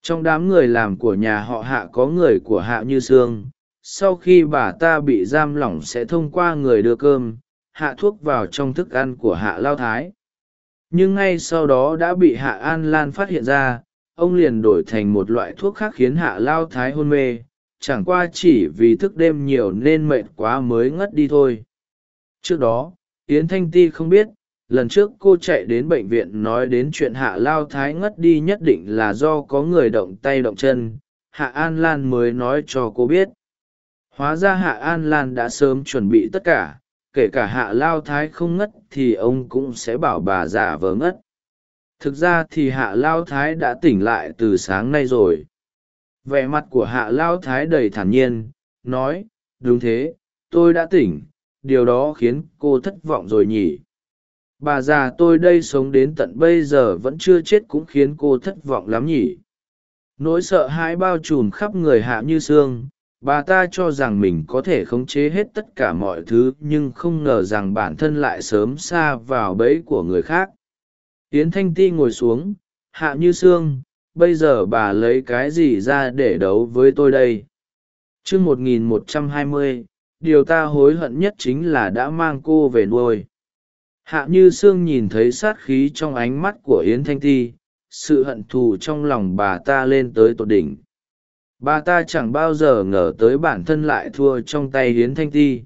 Trong đám người làm của nhà họ hạ có người của hạ như sương, sau khi bà ta bị giam lỏng sẽ thông qua người đưa cơm hạ thuốc vào trong thức ăn của hạ lao thái. Nhưng ngay sau đó đã bị hạ an lan phát hiện ra, ông liền đổi thành một loại thuốc khác khiến hạ lao thái hôn mê, chẳng qua chỉ vì thức đêm nhiều nên mệt quá mới ngất đi thôi. Trước đó, yến thanh ti không biết, lần trước cô chạy đến bệnh viện nói đến chuyện hạ lao thái ngất đi nhất định là do có người động tay động chân, hạ an lan mới nói cho cô biết. Hóa ra hạ an lan đã sớm chuẩn bị tất cả kể cả hạ lao thái không ngất thì ông cũng sẽ bảo bà giả vờ ngất. Thực ra thì hạ lao thái đã tỉnh lại từ sáng nay rồi. Vẻ mặt của hạ lao thái đầy thản nhiên, nói, đúng thế, tôi đã tỉnh, điều đó khiến cô thất vọng rồi nhỉ. Bà già tôi đây sống đến tận bây giờ vẫn chưa chết cũng khiến cô thất vọng lắm nhỉ. Nỗi sợ hãi bao trùm khắp người hạ như sương bà ta cho rằng mình có thể khống chế hết tất cả mọi thứ, nhưng không ngờ rằng bản thân lại sớm xa vào bẫy của người khác. Yến thanh ti ngồi xuống, hạ như sương, bây giờ bà lấy cái gì ra để đấu với tôi đây? T r ư ơ n g một nghìn một trăm hai mươi, điều ta hối hận nhất chính là đã mang cô về nuôi. Hạ như sương nhìn thấy sát khí trong ánh mắt của yến thanh ti, sự hận thù trong lòng bà ta lên tới tột đỉnh bà ta chẳng bao giờ ngờ tới bản thân lại thua trong tay yến thanh ti.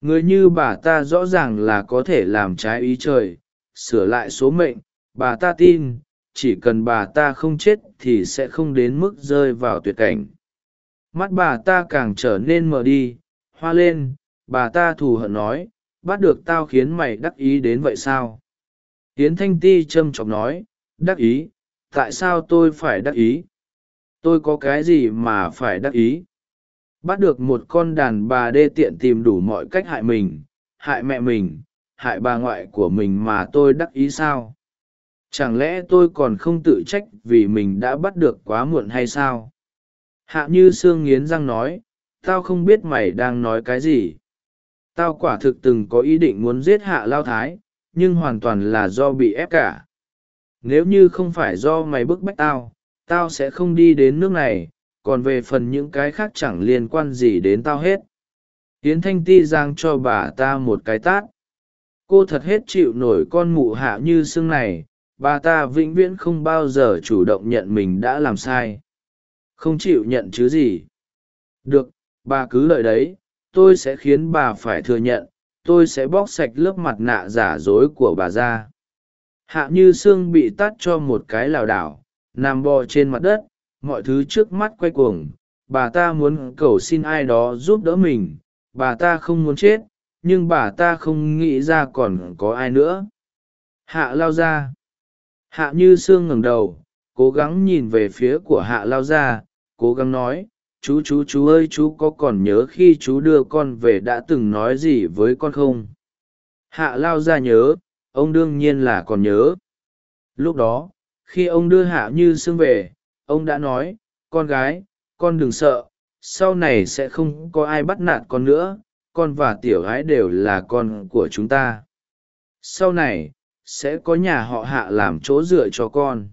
Người như bà ta rõ ràng là có thể làm trái ý trời, sửa lại số mệnh, bà ta tin, chỉ cần bà ta không chết thì sẽ không đến mức rơi vào tuyệt cảnh. Mắt bà ta càng trở nên mờ đi, hoa lên, bà ta thù hận nói, bắt được tao khiến mày đắc ý đến vậy sao? Hiến thanh ti trâm trọng nói, đắc ý, tại sao tôi phải đắc ý? Tôi có cái gì mà phải đắc ý? Bắt được một con đàn bà đê tiện tìm đủ mọi cách hại mình, hại mẹ mình, hại bà ngoại của mình mà tôi đắc ý sao? Chẳng lẽ tôi còn không tự trách vì mình đã bắt được quá muộn hay sao? Hạ như sương nghiến răng nói, tao không biết mày đang nói cái gì. Tao quả thực từng có ý định muốn giết hạ lao thái, nhưng hoàn toàn là do bị ép cả. Nếu như không phải do mày bức bách tao tao sẽ không đi đến nước này, còn về phần những cái khác chẳng liên quan gì đến tao hết. Tiến thanh ti giang cho bà ta một cái tát. Cô thật hết chịu nổi con mụ hạ như xương này, bà ta vĩnh viễn không bao giờ chủ động nhận mình đã làm sai. Không chịu nhận chứ gì. Được, bà cứ lợi đấy, tôi sẽ khiến bà phải thừa nhận, tôi sẽ bóc sạch lớp mặt nạ giả dối của bà ra. Hạ như sương bị tắt cho một cái lảo đảo nằm bò trên mặt đất mọi thứ trước mắt quay cuồng bà ta muốn cầu xin ai đó giúp đỡ mình bà ta không muốn chết nhưng bà ta không nghĩ ra còn có ai nữa. Hạ lao ra hạ như sương ngẩng đầu cố gắng nhìn về phía của hạ lao ra, cố gắng nói chú chú chú ơi chú có còn nhớ khi chú đưa con về đã từng nói gì với con không? Hạ lao ra nhớ ông đương nhiên là còn nhớ. Lúc đó khi ông đưa hạ như sương về, ông đã nói, con gái, con đừng sợ, sau này sẽ không có ai bắt nạt con nữa, con và tiểu gái đều là con của chúng ta. Sau này, sẽ có nhà họ hạ làm chỗ dựa cho con.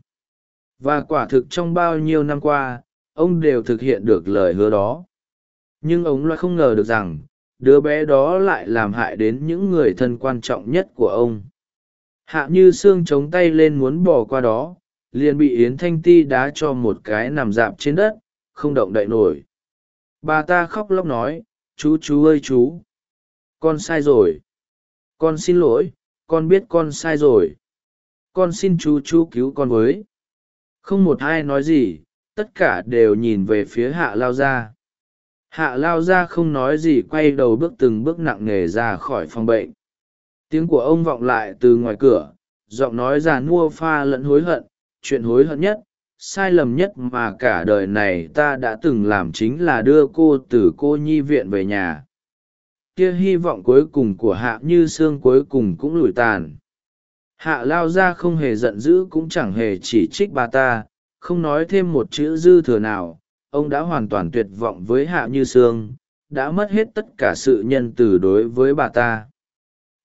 Và quả thực trong bao nhiêu năm qua, ông đều thực hiện được lời hứa đó. Nhưng ông lại không ngờ được rằng, đứa bé đó lại làm hại đến những người thân quan trọng nhất của ông. Hạ như Sương chống tay lên muốn bỏ qua đó liền bị yến thanh ti đá cho một cái nằm dạp trên đất, không động đậy nổi. Bà ta khóc lóc nói, chú chú ơi, chú, con sai rồi. Con xin lỗi, con biết con sai rồi. Con xin chú chú cứu con với. Không một ai nói gì, tất cả đều nhìn về phía hạ lao gia. Hạ lao gia không nói gì, quay đầu bước từng bước nặng nề ra khỏi phòng bệnh. Tiếng của ông vọng lại từ ngoài cửa, giọng nói già nua pha lẫn hối hận chuyện hối hận nhất, sai lầm nhất mà cả đời này ta đã từng làm chính là đưa cô từ cô nhi viện về nhà. Tia hy vọng cuối cùng của hạ như Sương cuối cùng cũng lủi tàn. Hạ lao ra không hề giận dữ cũng chẳng hề chỉ trích bà ta, không nói thêm một chữ dư thừa nào. Ông đã hoàn toàn tuyệt vọng với hạ như sương, đã mất hết tất cả sự nhân từ đối với bà ta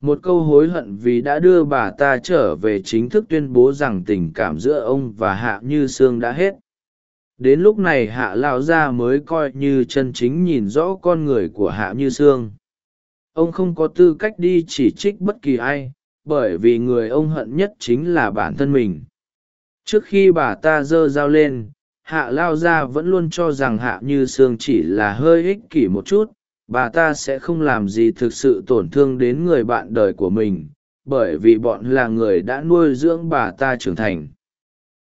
một câu hối hận vì đã đưa bà ta trở về chính thức tuyên bố rằng tình cảm giữa ông và hạ như sương đã hết. Đến lúc này hạ lao gia mới coi như chân chính nhìn rõ con người của hạ như sương. Ông không có tư cách đi chỉ trích bất kỳ ai, bởi vì người ông hận nhất chính là bản thân mình. Trước khi bà ta giơ dao lên, hạ lao gia vẫn luôn cho rằng hạ như sương chỉ là hơi ích kỷ một chút bà ta sẽ không làm gì thực sự tổn thương đến người bạn đời của mình, bởi vì bọn là người đã nuôi dưỡng bà ta trưởng thành.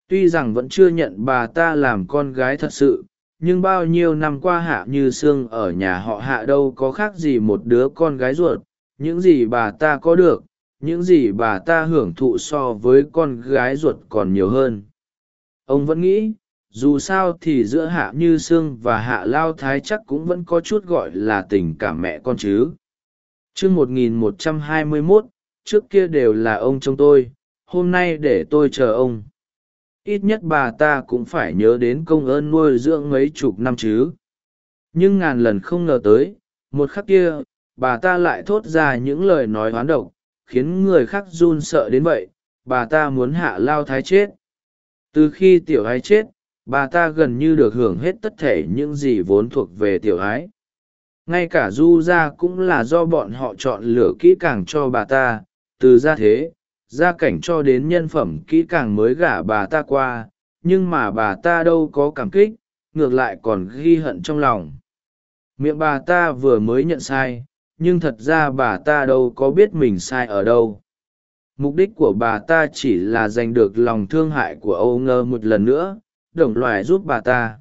Tuy rằng vẫn chưa nhận bà ta làm con gái thật sự, nhưng bao nhiêu năm qua hạ như sương ở nhà họ hạ đâu có khác gì một đứa con gái ruột, những gì bà ta có được, những gì bà ta hưởng thụ so với con gái ruột còn nhiều hơn. Ông vẫn nghĩ dù sao thì giữa hạ như sương và hạ lao thái chắc cũng vẫn có chút gọi là tình cảm mẹ con chứ. Chương một nghìn một trăm hai mươi mốt, trước kia đều là ông trông tôi, hôm nay để tôi chờ ông. Ít nhất bà ta cũng phải nhớ đến công ơn nuôi dưỡng mấy chục năm chứ. Nhưng ngàn lần không ngờ tới, một khắc kia, bà ta lại thốt ra những lời nói hoán độc, khiến người khác run sợ đến vậy, bà ta muốn hạ lao thái chết. Từ khi tiểu ái chết bà ta gần như được hưởng hết tất thể những gì vốn thuộc về tiểu ái. Ngay cả du gia cũng là do bọn họ chọn lựa kỹ càng cho bà ta. Từ gia thế, gia cảnh cho đến nhân phẩm kỹ càng mới gả bà ta qua. Nhưng mà bà ta đâu có cảm kích, ngược lại còn ghi hận trong lòng. Miệng bà ta vừa mới nhận sai, nhưng thật ra bà ta đâu có biết mình sai ở đâu. Mục đích của bà ta chỉ là giành được lòng thương hại của âu ngơ một lần nữa đồng loài giúp bà ta.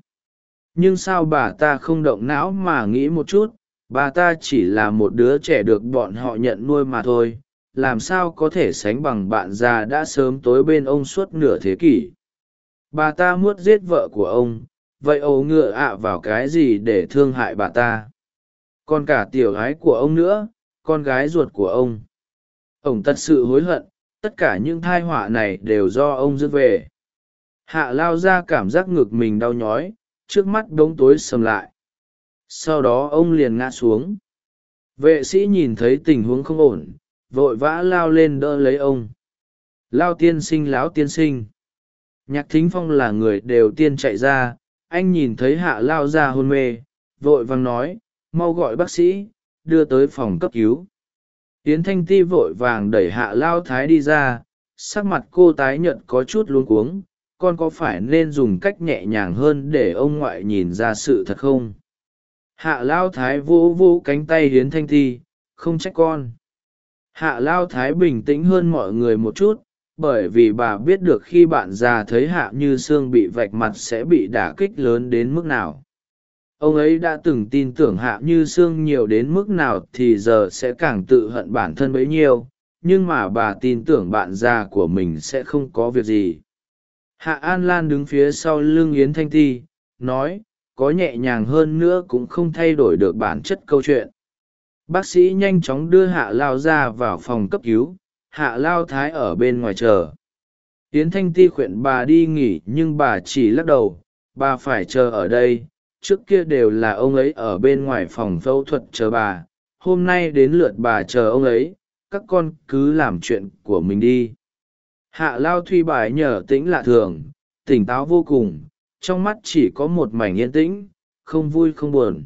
Nhưng sao bà ta không động não mà nghĩ một chút? Bà ta chỉ là một đứa trẻ được bọn họ nhận nuôi mà thôi. Làm sao có thể sánh bằng bạn già đã sớm tối bên ông suốt nửa thế kỷ? Bà ta muốt giết vợ của ông. Vậy âu ngựa ạ vào cái gì để thương hại bà ta? Còn cả tiểu gái của ông nữa, con gái ruột của ông. Ông thật sự hối hận. Tất cả những thai họa này đều do ông dứt về hạ lao ra cảm giác ngực mình đau nhói, trước mắt đ ố n g tối sầm lại. Sau đó ông liền ngã xuống. Vệ sĩ nhìn thấy tình huống không ổn, vội vã lao lên đỡ lấy ông. Lao tiên sinh láo tiên sinh. Nhạc thính phong là người đều tiên chạy ra, anh nhìn thấy hạ lao ra hôn mê, vội vàng nói, mau gọi bác sĩ, đưa tới phòng cấp cứu. Yến thanh ti vội vàng đẩy hạ lao thái đi ra, sắc mặt cô tái nhợt có chút luống cuống con có phải nên dùng cách nhẹ nhàng hơn để ông ngoại nhìn ra sự thật không? Hạ lao thái vỗ vỗ cánh tay hiến thanh thi, không trách con. Hạ lao thái bình tĩnh hơn mọi người một chút, bởi vì bà biết được khi bạn già thấy hạ như sương bị vạch mặt sẽ bị đả kích lớn đến mức nào. Ông ấy đã từng tin tưởng hạ như sương nhiều đến mức nào thì giờ sẽ càng tự hận bản thân bấy nhiêu, nhưng mà bà tin tưởng bạn già của mình sẽ không có việc gì hạ an lan đứng phía sau lưng yến thanh ti, nói, có nhẹ nhàng hơn nữa cũng không thay đổi được bản chất câu chuyện. Bác sĩ nhanh chóng đưa hạ lao ra vào phòng cấp cứu, hạ lao thái ở bên ngoài chờ. Yến thanh ti khuyên bà đi nghỉ, nhưng bà chỉ lắc đầu, bà phải chờ ở đây, trước kia đều là ông ấy ở bên ngoài phòng phẫu thuật chờ bà, hôm nay đến lượt bà chờ ông ấy, các con cứ làm chuyện của mình đi hạ lao thuy bài nhờ tĩnh lạ thường, tỉnh táo vô cùng, trong mắt chỉ có một mảnh yên tĩnh, không vui không buồn.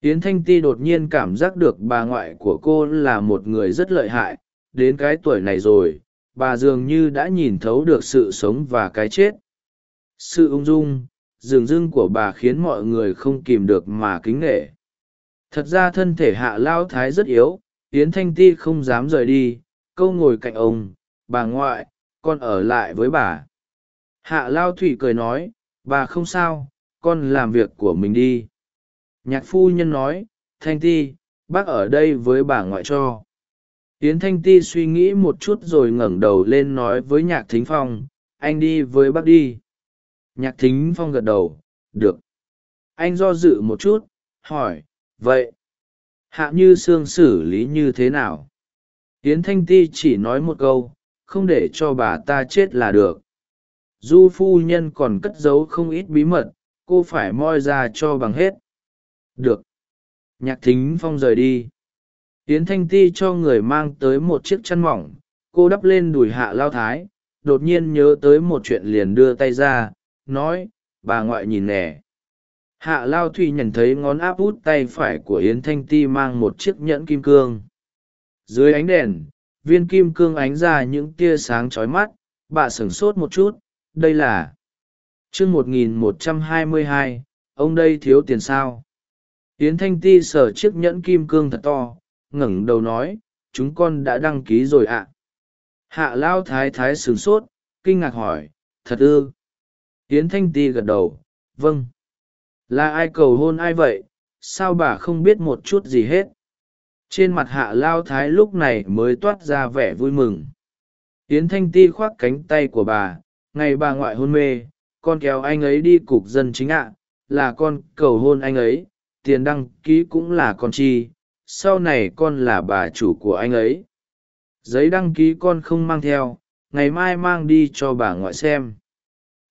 Yến thanh ti đột nhiên cảm giác được bà ngoại của cô là một người rất lợi hại, đến cái tuổi này rồi, bà dường như đã nhìn thấu được sự sống và cái chết. Sự ung dung, dường dưng của bà khiến mọi người không kìm được mà kính nghệ thật ra thân thể hạ lao thái rất yếu, yến thanh ti không dám rời đi, câu ngồi cạnh ông, bà ngoại con ở lại với bà. Hạ lao thủy cười nói, bà không sao, con làm việc của mình đi. Nhạc phu nhân nói, thanh ti, bác ở đây với bà ngoại cho. Yến thanh ti suy nghĩ một chút rồi ngẩng đầu lên nói với nhạc thính phong, anh đi với bác đi. Nhạc thính phong gật đầu, được. Anh do dự một chút, hỏi, vậy, hạ như sương xử lý như thế nào? Yến thanh ti chỉ nói một câu không để cho bà ta chết là được. Du phu nhân còn cất giấu không ít bí mật, cô phải moi ra cho bằng hết. Được. Nhạc thính phong rời đi. Tiến thanh ti cho người mang tới một chiếc chăn mỏng, cô đắp lên đùi hạ lao thái, đột nhiên nhớ tới một chuyện liền đưa tay ra, nói, bà ngoại nhìn nè. Hạ lao thủy nhận thấy ngón áp út tay phải của yến thanh ti mang một chiếc nhẫn kim cương. Dưới ánh đèn viên kim cương ánh ra những tia sáng trói mắt, bà sửng sốt một chút, đây là chương một nghìn một trăm hai mươi hai, ông đây thiếu tiền sao? Yến thanh ti sở chiếc nhẫn kim cương thật to, ngẩng đầu nói, chúng con đã đăng ký rồi ạ. Hạ lao thái thái sửng sốt, kinh ngạc hỏi, thật ư? Yến thanh ti gật đầu vâng. Là ai cầu hôn ai vậy? Sao bà không biết một chút gì hết? Trên mặt hạ lao thái lúc này mới toát ra vẻ vui mừng. Yến thanh ti khoác cánh tay của bà, ngày bà ngoại hôn mê, con kéo anh ấy đi cục dân chính ạ, là con cầu hôn anh ấy, tiền đăng ký cũng là con chi, sau này con là bà chủ của anh ấy. Giấy đăng ký con không mang theo, ngày mai mang đi cho bà ngoại xem.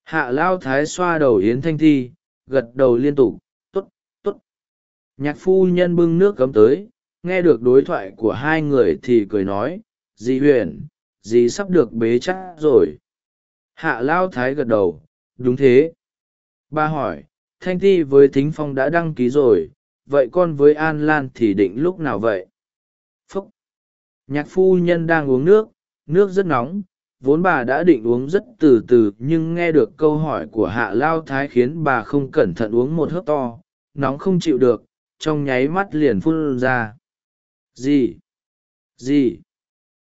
Hạ lao thái xoa đầu yến thanh thi gật đầu liên tục t ố t t ố t nhạc phu nhân bưng nước cấm tới nghe được đối thoại của hai người thì cười nói, dì huyền, dì sắp được bế chắc rồi. Hạ lao thái gật đầu, đúng thế. Ba hỏi, thanh thi với thính phong đã đăng ký rồi, vậy con với an lan thì định lúc nào vậy? Phúc. Nhạc phu nhân đang uống nước nước rất nóng, vốn bà đã định uống rất từ từ nhưng nghe được câu hỏi của hạ lao thái khiến bà không cẩn thận uống một hớp to, nóng không chịu được, trong nháy mắt liền phun ra gì? Gì?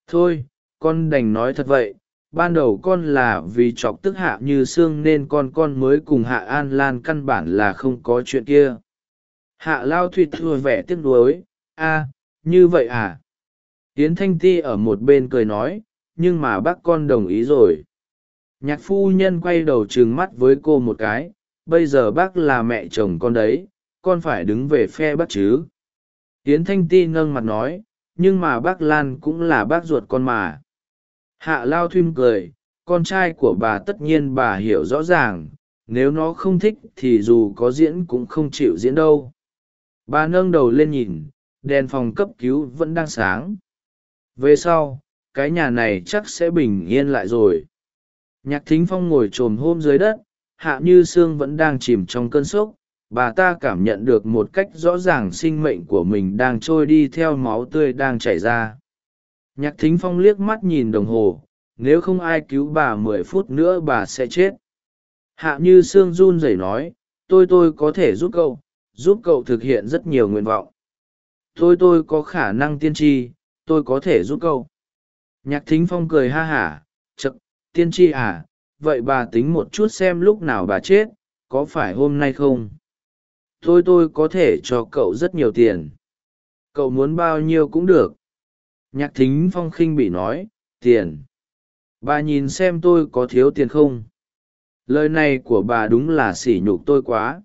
Thôi, con đành nói thật vậy. Ban đầu con là vì chọc tức hạ như xương nên con con mới cùng hạ an lan căn bản là không có chuyện kia. Hạ lao thụy thua vẻ tiếc nuối. A, như vậy à? Tiến thanh ti ở một bên cười nói, nhưng mà bác con đồng ý rồi. Nhạc phu nhân quay đầu trừng mắt với cô một cái. Bây giờ bác là mẹ chồng con đấy, con phải đứng về phe bác chứ tiến thanh ti nâng mặt nói, nhưng mà bác lan cũng là bác ruột con mà. Hạ lao thuyêm cười, con trai của bà tất nhiên bà hiểu rõ ràng, nếu nó không thích thì dù có diễn cũng không chịu diễn đâu. Bà nâng đầu lên nhìn, đèn phòng cấp cứu vẫn đang sáng. Về sau, cái nhà này chắc sẽ bình yên lại rồi. Nhạc thính phong ngồi t r ồ m hôm dưới đất, hạ như sương vẫn đang chìm trong cơn sốc bà ta cảm nhận được một cách rõ ràng sinh mệnh của mình đang trôi đi theo máu tươi đang chảy ra. Nhạc thính phong liếc mắt nhìn đồng hồ, nếu không ai cứu bà mười phút nữa bà sẽ chết. Hạ như sương run rẩy nói, tôi tôi có thể giúp cậu giúp cậu thực hiện rất nhiều nguyện vọng. Tôi tôi có khả năng tiên tri, tôi có thể giúp cậu. Nhạc thính phong cười ha hả chật tiên tri à vậy bà tính một chút xem lúc nào bà chết, có phải hôm nay không? Tôi tôi có thể cho cậu rất nhiều tiền. Cậu muốn bao nhiêu cũng được. Nhạc thính phong khinh bị nói, tiền. Bà nhìn xem tôi có thiếu tiền không? Lời này của bà đúng là sỉ nhục tôi quá.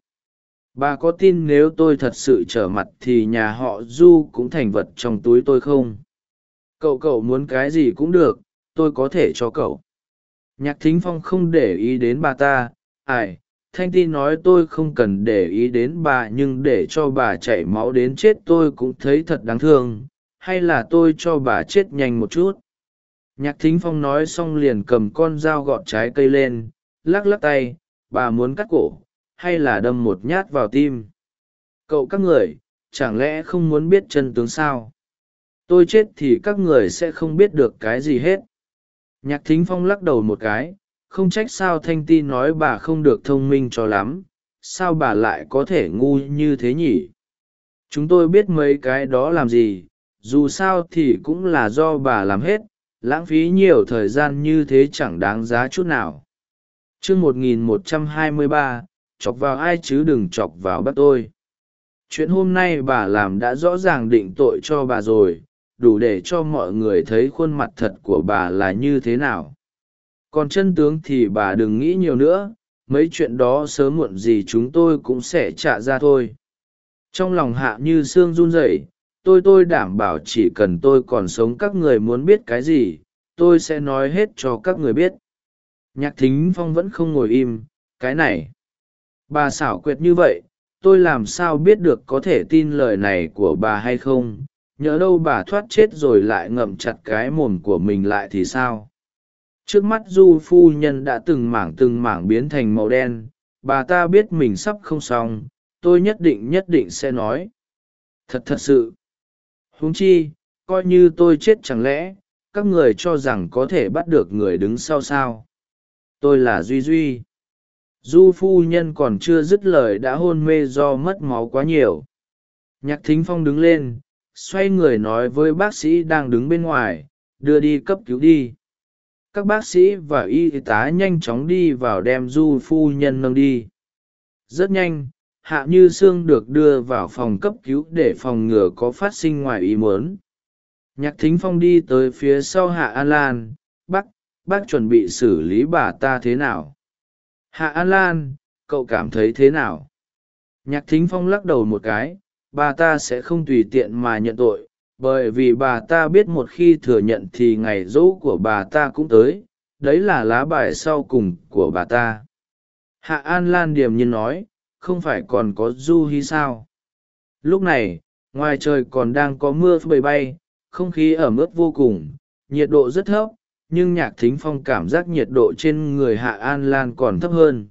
Bà có tin nếu tôi thật sự trở mặt thì nhà họ du cũng thành vật trong túi tôi không? Cậu cậu muốn cái gì cũng được, tôi có thể cho cậu. Nhạc thính phong không để ý đến bà ta, ai thanh ti nói tôi không cần để ý đến bà nhưng để cho bà chảy máu đến chết tôi cũng thấy thật đáng thương. Hay là tôi cho bà chết nhanh một chút? Nhạc thính phong nói xong liền cầm con dao gọt trái cây lên, lắc lắc tay, bà muốn cắt cổ, hay là đâm một nhát vào tim? Cậu các người, chẳng lẽ không muốn biết chân tướng sao? Tôi chết thì các người sẽ không biết được cái gì hết. Nhạc thính phong lắc đầu một cái không trách sao thanh ti nói bà không được thông minh cho lắm, sao bà lại có thể ngu như thế nhỉ? Chúng tôi biết mấy cái đó làm gì, dù sao thì cũng là do bà làm hết, lãng phí nhiều thời gian như thế chẳng đáng giá chút nào. T r ư ơ n g một nghìn một trăm hai mươi ba, chọc vào ai chứ đừng chọc vào bắt tôi. Chuyện hôm nay bà làm đã rõ ràng định tội cho bà rồi, đủ để cho mọi người thấy khuôn mặt thật của bà là như thế nào còn chân tướng thì bà đừng nghĩ nhiều nữa, mấy chuyện đó sớm muộn gì chúng tôi cũng sẽ trả ra thôi. Trong lòng hạ như xương run rẩy, tôi tôi đảm bảo chỉ cần tôi còn sống các người muốn biết cái gì, tôi sẽ nói hết cho các người biết. Nhạc thính phong vẫn không ngồi im, cái này, bà xảo quyệt như vậy, tôi làm sao biết được có thể tin lời này của bà hay không? Nhỡ đâu bà thoát chết rồi lại ngậm chặt cái mồm của mình lại thì sao? Trước mắt du phu nhân đã từng mảng từng mảng biến thành màu đen, bà ta biết mình sắp không xong, tôi nhất định nhất định sẽ nói. Thật thật sự. Huống chi, coi như tôi chết chẳng lẽ, các người cho rằng có thể bắt được người đứng sau sao? Tôi là duy duy. Du phu nhân còn chưa dứt lời đã hôn mê do mất máu quá nhiều. Nhạc thính phong đứng lên, xoay người nói với bác sĩ đang đứng bên ngoài, đưa đi cấp cứu đi các bác sĩ và y tá nhanh chóng đi vào đem du phu nhân nâng đi. Rất nhanh, hạ như sương được đưa vào phòng cấp cứu để phòng ngừa có phát sinh ngoài ý muốn. Nhạc thính phong đi tới phía sau hạ an lan, bác bác chuẩn bị xử lý bà ta thế nào? Hạ an lan, cậu cảm thấy thế nào? Nhạc thính phong lắc đầu một cái, bà ta sẽ không tùy tiện mà nhận tội bởi vì bà ta biết một khi thừa nhận thì ngày dỗ của bà ta cũng tới, đấy là lá bài sau cùng của bà ta. Hạ an lan điềm nhiên nói, không phải còn có du hi sao? Lúc này, ngoài trời còn đang có mưa bầy bay, không khí ẩm ướt vô cùng, nhiệt độ rất thấp, nhưng nhạc thính phong cảm giác nhiệt độ trên người hạ an lan còn thấp hơn.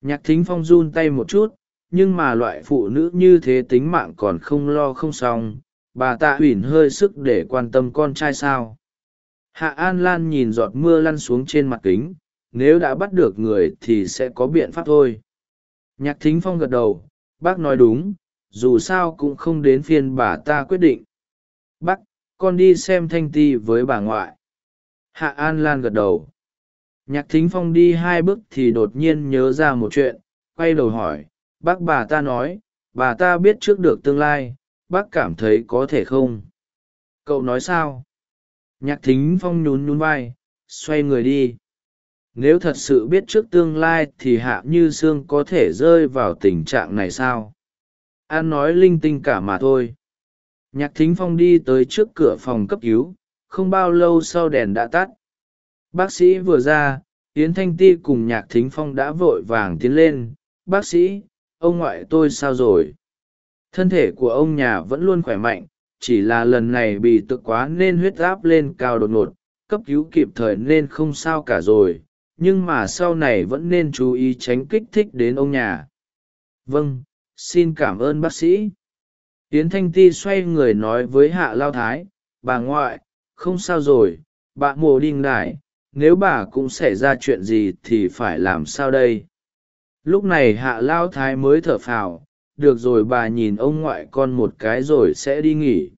Nhạc thính phong run tay một chút, nhưng mà loại phụ nữ như thế tính mạng còn không lo không xong bà tạ huỳnh hơi sức để quan tâm con trai sao? Hạ an lan nhìn giọt mưa lăn xuống trên mặt kính, nếu đã bắt được người thì sẽ có biện pháp thôi. Nhạc thính phong gật đầu, bác nói đúng, dù sao cũng không đến phiên bà ta quyết định. Bác, con đi xem thanh ti với bà ngoại. Hạ an lan gật đầu. Nhạc thính phong đi hai bước thì đột nhiên nhớ ra một chuyện, quay đầu hỏi, bác bà ta nói, bà ta biết trước được tương lai bác cảm thấy có thể không? Cậu nói sao? Nhạc thính phong nhún nhún vai, xoay người đi. Nếu thật sự biết trước tương lai thì hạ như sương có thể rơi vào tình trạng này sao? An nói linh tinh cả mà thôi. Nhạc thính phong đi tới trước cửa phòng cấp cứu, không bao lâu sau đèn đã tắt. Bác sĩ vừa ra, yến thanh ti cùng nhạc thính phong đã vội vàng tiến lên. Bác sĩ, ông ngoại tôi sao rồi? Thân thể của ông nhà vẫn luôn khỏe mạnh, chỉ là lần này bị tự quá nên huyết áp lên cao đột ngột, cấp cứu kịp thời nên không sao cả rồi, nhưng mà sau này vẫn nên chú ý tránh kích thích đến ông nhà. Vâng xin cảm ơn bác sĩ. Yến thanh ti xoay người nói với hạ lao thái, bà ngoại, không sao rồi, bà mồ đinh đại nếu bà cũng xảy ra chuyện gì thì phải làm sao đây? Lúc này hạ lao thái mới thở phào được rồi bà nhìn ông ngoại con một cái rồi sẽ đi nghỉ.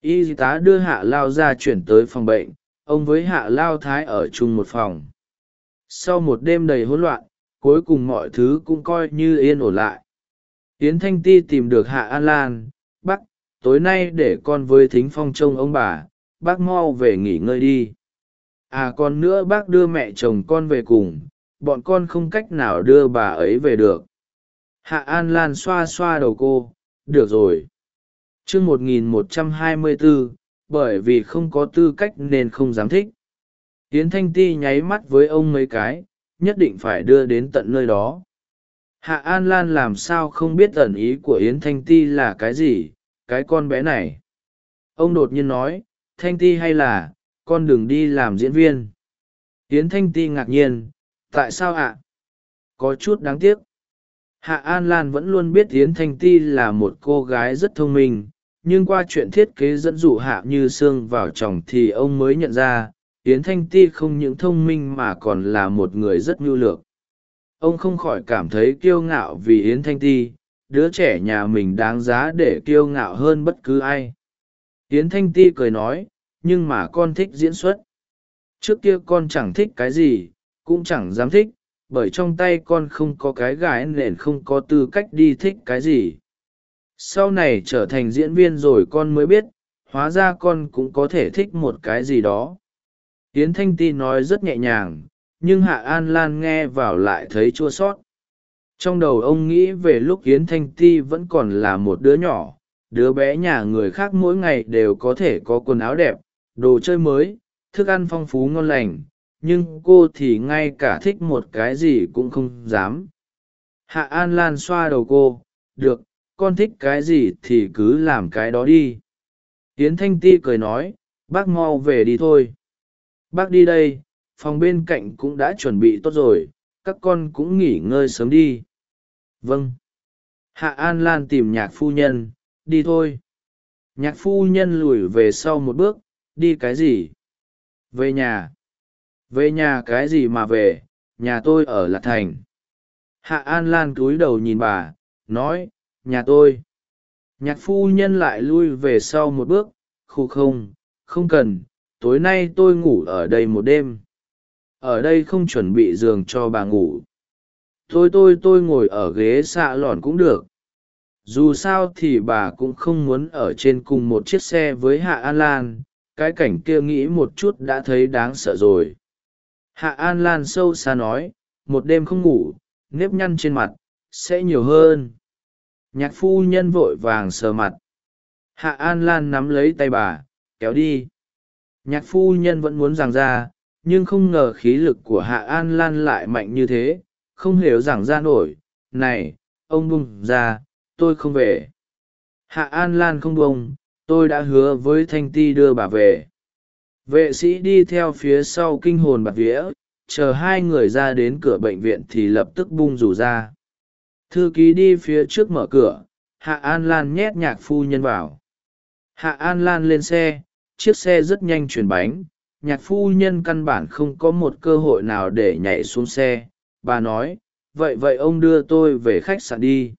Y tá đưa hạ lao ra chuyển tới phòng bệnh, ông với hạ lao thái ở chung một phòng. Sau một đêm đầy hỗn loạn, cuối cùng mọi thứ cũng coi như yên ổn lại. Yến thanh ti tìm được hạ an lan, bác, tối nay để con với thính phong trông ông bà, bác mau về nghỉ ngơi đi. À còn nữa bác đưa mẹ chồng con về cùng, bọn con không cách nào đưa bà ấy về được hạ an lan xoa xoa đầu cô, được rồi. Chương một nghìn một trăm hai mươi bốn bởi vì không có tư cách nên không dám thích. Yến thanh ti nháy mắt với ông mấy cái, nhất định phải đưa đến tận nơi đó. Hạ an lan làm sao không biết ẩn ý của yến thanh ti là cái gì, cái con bé này? Ông đột nhiên nói, thanh ti hay là, con đừng đi làm diễn viên. Yến thanh ti ngạc nhiên, tại sao ạ? Có chút đáng tiếc hạ an lan vẫn luôn biết yến thanh ti là một cô gái rất thông minh, nhưng qua chuyện thiết kế dẫn dụ hạ như sương vào chồng thì ông mới nhận ra, yến thanh ti không những thông minh mà còn là một người rất nhu lược. Ông không khỏi cảm thấy kiêu ngạo vì yến thanh ti, đứa trẻ nhà mình đáng giá để kiêu ngạo hơn bất cứ ai. Yến thanh ti cười nói, nhưng mà con thích diễn xuất. Trước kia con chẳng thích cái gì, cũng chẳng dám thích bởi trong tay con không có cái gái nền không có tư cách đi thích cái gì. Sau này trở thành diễn viên rồi con mới biết, hóa ra con cũng có thể thích một cái gì đó. Yến thanh ti nói rất nhẹ nhàng, nhưng hạ an lan nghe vào lại thấy chua sót. Trong đầu ông nghĩ về lúc yến thanh ti vẫn còn là một đứa nhỏ, đứa bé nhà người khác mỗi ngày đều có thể có quần áo đẹp, đồ chơi mới, thức ăn phong phú ngon lành nhưng cô thì ngay cả thích một cái gì cũng không dám. Hạ an lan xoa đầu cô, được, con thích cái gì thì cứ làm cái đó đi. Tiến thanh ti cười nói, bác mau về đi thôi. Bác đi đây, phòng bên cạnh cũng đã chuẩn bị tốt rồi, các con cũng nghỉ ngơi sớm đi. Vâng. Hạ an lan tìm nhạc phu nhân, đi thôi. Nhạc phu nhân lùi về sau một bước, đi cái gì? Về nhà về nhà cái gì mà về, nhà tôi ở lạc thành. Hạ an lan cúi đầu nhìn bà, nói, nhà tôi. Nhạc phu nhân lại lui về sau một bước, khu không không cần, tối nay tôi ngủ ở đây một đêm. Ở đây không chuẩn bị giường cho bà ngủ. Tôi tôi tôi ngồi ở ghế xạ lòn cũng được. Dù sao thì bà cũng không muốn ở trên cùng một chiếc xe với hạ an lan. Cái cảnh kia nghĩ một chút đã thấy đáng sợ rồi hạ an lan sâu xa nói, một đêm không ngủ, nếp nhăn trên mặt, sẽ nhiều hơn. Nhạc phu nhân vội vàng sờ mặt. Hạ an lan nắm lấy tay bà, kéo đi. Nhạc phu nhân vẫn muốn giảng ra, nhưng không ngờ khí lực của hạ an lan lại mạnh như thế, không hiểu giảng ra nổi, này, ông bung ra, tôi không về. Hạ an lan không bông tôi đã hứa với thanh ti đưa bà về vệ sĩ đi theo phía sau kinh hồn bạt vía, chờ hai người ra đến cửa bệnh viện thì lập tức bung rủ ra. Thư ký đi phía trước mở cửa, hạ an lan nhét nhạc phu nhân vào. Hạ an lan lên xe, chiếc xe rất nhanh chuyển bánh. Nhạc phu nhân căn bản không có một cơ hội nào để nhảy xuống xe. Bà nói, vậy vậy ông đưa tôi về khách sạn đi.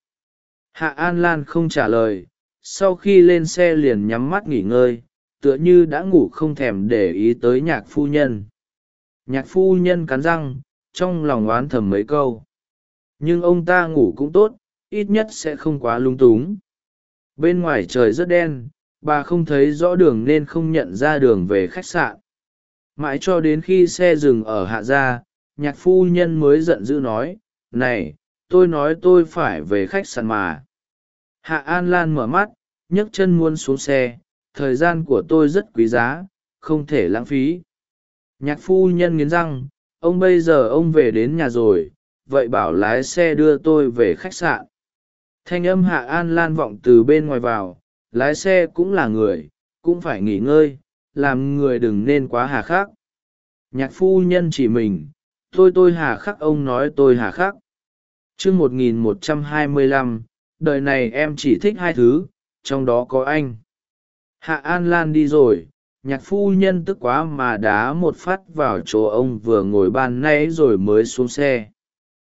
Hạ an lan không trả lời. Sau khi lên xe liền nhắm mắt nghỉ ngơi tựa như đã ngủ không thèm để ý tới nhạc phu nhân. Nhạc phu nhân cắn răng, trong lòng oán thầm mấy câu. Nhưng ông ta ngủ cũng tốt, ít nhất sẽ không quá lung túng. Bên ngoài trời rất đen, bà không thấy rõ đường nên không nhận ra đường về khách sạn. Mãi cho đến khi xe dừng ở hạ gia, nhạc phu nhân mới giận dữ nói, này, tôi nói tôi phải về khách sạn mà. Hạ an lan mở mắt, nhấc chân muốn xuống xe thời gian của tôi rất quý giá, không thể lãng phí. Nhạc phu nhân nghiến răng, ông bây giờ ông về đến nhà rồi, vậy bảo lái xe đưa tôi về khách sạn. Thanh âm hạ an lan vọng từ bên ngoài vào, lái xe cũng là người, cũng phải nghỉ ngơi, làm người đừng nên quá hà khắc. Nhạc phu nhân chỉ mình, tôi tôi hà khắc, ông nói tôi hà khắc. Chương một nghìn một trăm hai mươi lăm, đời này em chỉ thích hai thứ, trong đó có anh hạ an lan đi rồi, nhạc phu nhân tức quá mà đá một phát vào chỗ ông vừa ngồi ban nay rồi mới xuống xe.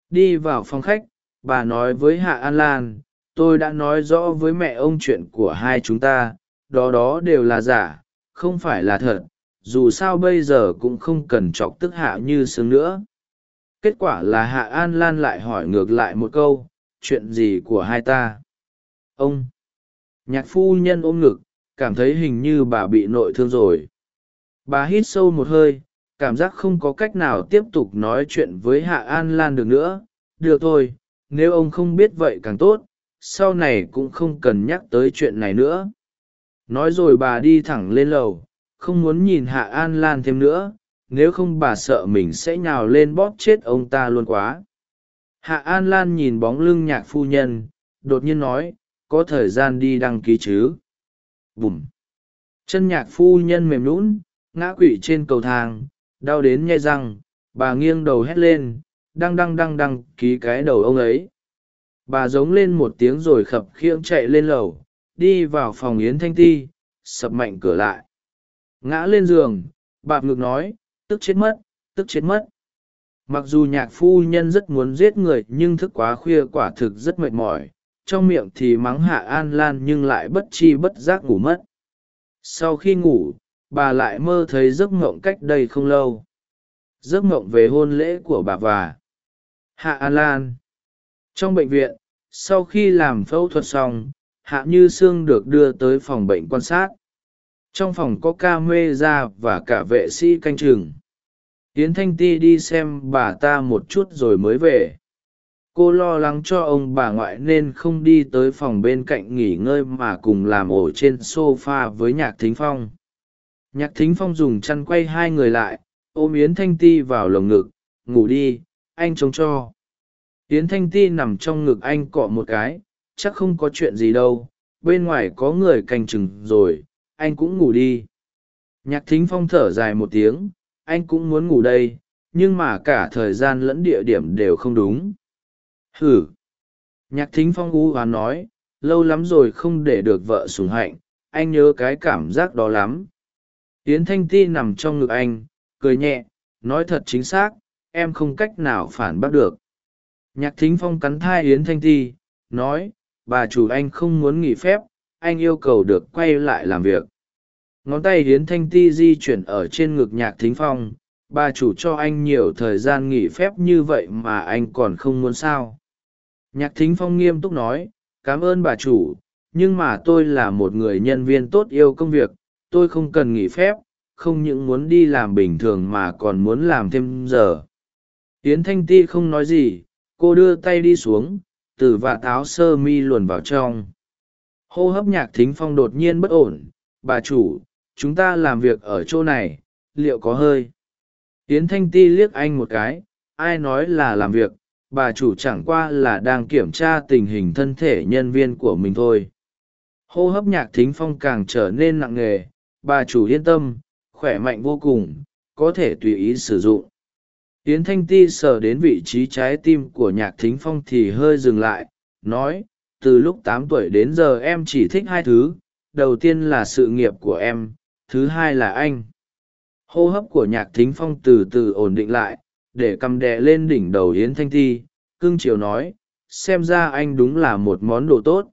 Đi vào phòng khách, bà nói với hạ an lan, tôi đã nói rõ với mẹ ông chuyện của hai chúng ta, đó đó đều là giả, không phải là thật, dù sao bây giờ cũng không cần chọc tức hạ như sướng nữa. Kết quả là hạ an lan lại hỏi ngược lại một câu, chuyện gì của hai ta? Ông, nhạc phu nhân ôm ngực cảm thấy hình như bà bị nội thương rồi. Bà hít sâu một hơi, cảm giác không có cách nào tiếp tục nói chuyện với hạ an lan được nữa. Được thôi, nếu ông không biết vậy càng tốt, sau này cũng không cần nhắc tới chuyện này nữa. Nói rồi bà đi thẳng lên lầu, không muốn nhìn hạ an lan thêm nữa, nếu không bà sợ mình sẽ nhào lên bóp chết ông ta luôn quá. Hạ an lan nhìn bóng lưng nhạc phu nhân, đột nhiên nói, có thời gian đi đăng ký chứ? Bùm. Chân nhạc phu nhân mềm nũn, ngã quỵ trên cầu thang đau đến nhe răng bà nghiêng đầu hét lên đăng đăng đăng đăng ký cái đầu ông ấy. Bà giống lên một tiếng rồi khập khiễng chạy lên lầu đi vào phòng yến thanh ti sập mạnh cửa lại. Ngã lên giường bạp ngực nói tức chết mất tức chết mất. Mặc dù nhạc phu nhân rất muốn giết người nhưng thức quá khuya quả thực rất mệt mỏi trong miệng thì mắng hạ an lan nhưng lại bất chi bất giác ngủ mất. Sau khi ngủ, bà lại mơ thấy giấc mộng cách đây không lâu. Giấc mộng về hôn lễ của bà và hạ an lan. Trong bệnh viện, sau khi làm phẫu thuật xong, hạ như sương được đưa tới phòng bệnh quan sát. Trong phòng có ca mê ra và cả vệ sĩ canh chừng. Yến thanh ti đi xem bà ta một chút rồi mới về cô lo lắng cho ông bà ngoại nên không đi tới phòng bên cạnh nghỉ ngơi mà cùng làm ổ trên s o f a với nhạc thính phong. Nhạc thính phong dùng chăn quay hai người lại, ôm yến thanh ti vào lồng ngực, ngủ đi, anh chống cho. Yến thanh ti nằm trong ngực anh cọ một cái, chắc không có chuyện gì đâu, bên ngoài có người canh chừng rồi, anh cũng ngủ đi. Nhạc thính phong thở dài một tiếng, anh cũng muốn ngủ đây, nhưng mà cả thời gian lẫn địa điểm đều không đúng hử. Nhạc thính phong u hoán nói, lâu lắm rồi không để được vợ sùng hạnh, anh nhớ cái cảm giác đó lắm. Yến thanh ti nằm trong ngực anh, cười nhẹ, nói thật chính xác, em không cách nào phản bác được. Nhạc thính phong cắn thai yến thanh ti, nói, bà chủ anh không muốn nghỉ phép, anh yêu cầu được quay lại làm việc. Ngón tay hiến thanh ti di chuyển ở trên ngực nhạc thính phong, bà chủ cho anh nhiều thời gian nghỉ phép như vậy mà anh còn không muốn sao nhạc thính phong nghiêm túc nói, cảm ơn bà chủ, nhưng mà tôi là một người nhân viên tốt yêu công việc, tôi không cần nghỉ phép, không những muốn đi làm bình thường mà còn muốn làm thêm giờ. Yến thanh ti không nói gì, cô đưa tay đi xuống, từ vạt áo sơ mi luồn vào trong. Hô hấp nhạc thính phong đột nhiên bất ổn, bà chủ, chúng ta làm việc ở chỗ này, liệu có hơi? Yến thanh ti liếc anh một cái, ai nói là làm việc bà chủ chẳng qua là đang kiểm tra tình hình thân thể nhân viên của mình thôi. Hô hấp nhạc thính phong càng trở nên nặng nề, bà chủ yên tâm, khỏe mạnh vô cùng, có thể tùy ý sử dụng. Yến thanh ti sờ đến vị trí trái tim của nhạc thính phong thì hơi dừng lại, nói, từ lúc tám tuổi đến giờ em chỉ thích hai thứ, đầu tiên là sự nghiệp của em, thứ hai là anh. Hô hấp của nhạc thính phong từ từ ổn định lại để cầm đè lên đỉnh đầu yến thanh ti, cưng chiều nói, xem ra anh đúng là một món đồ tốt.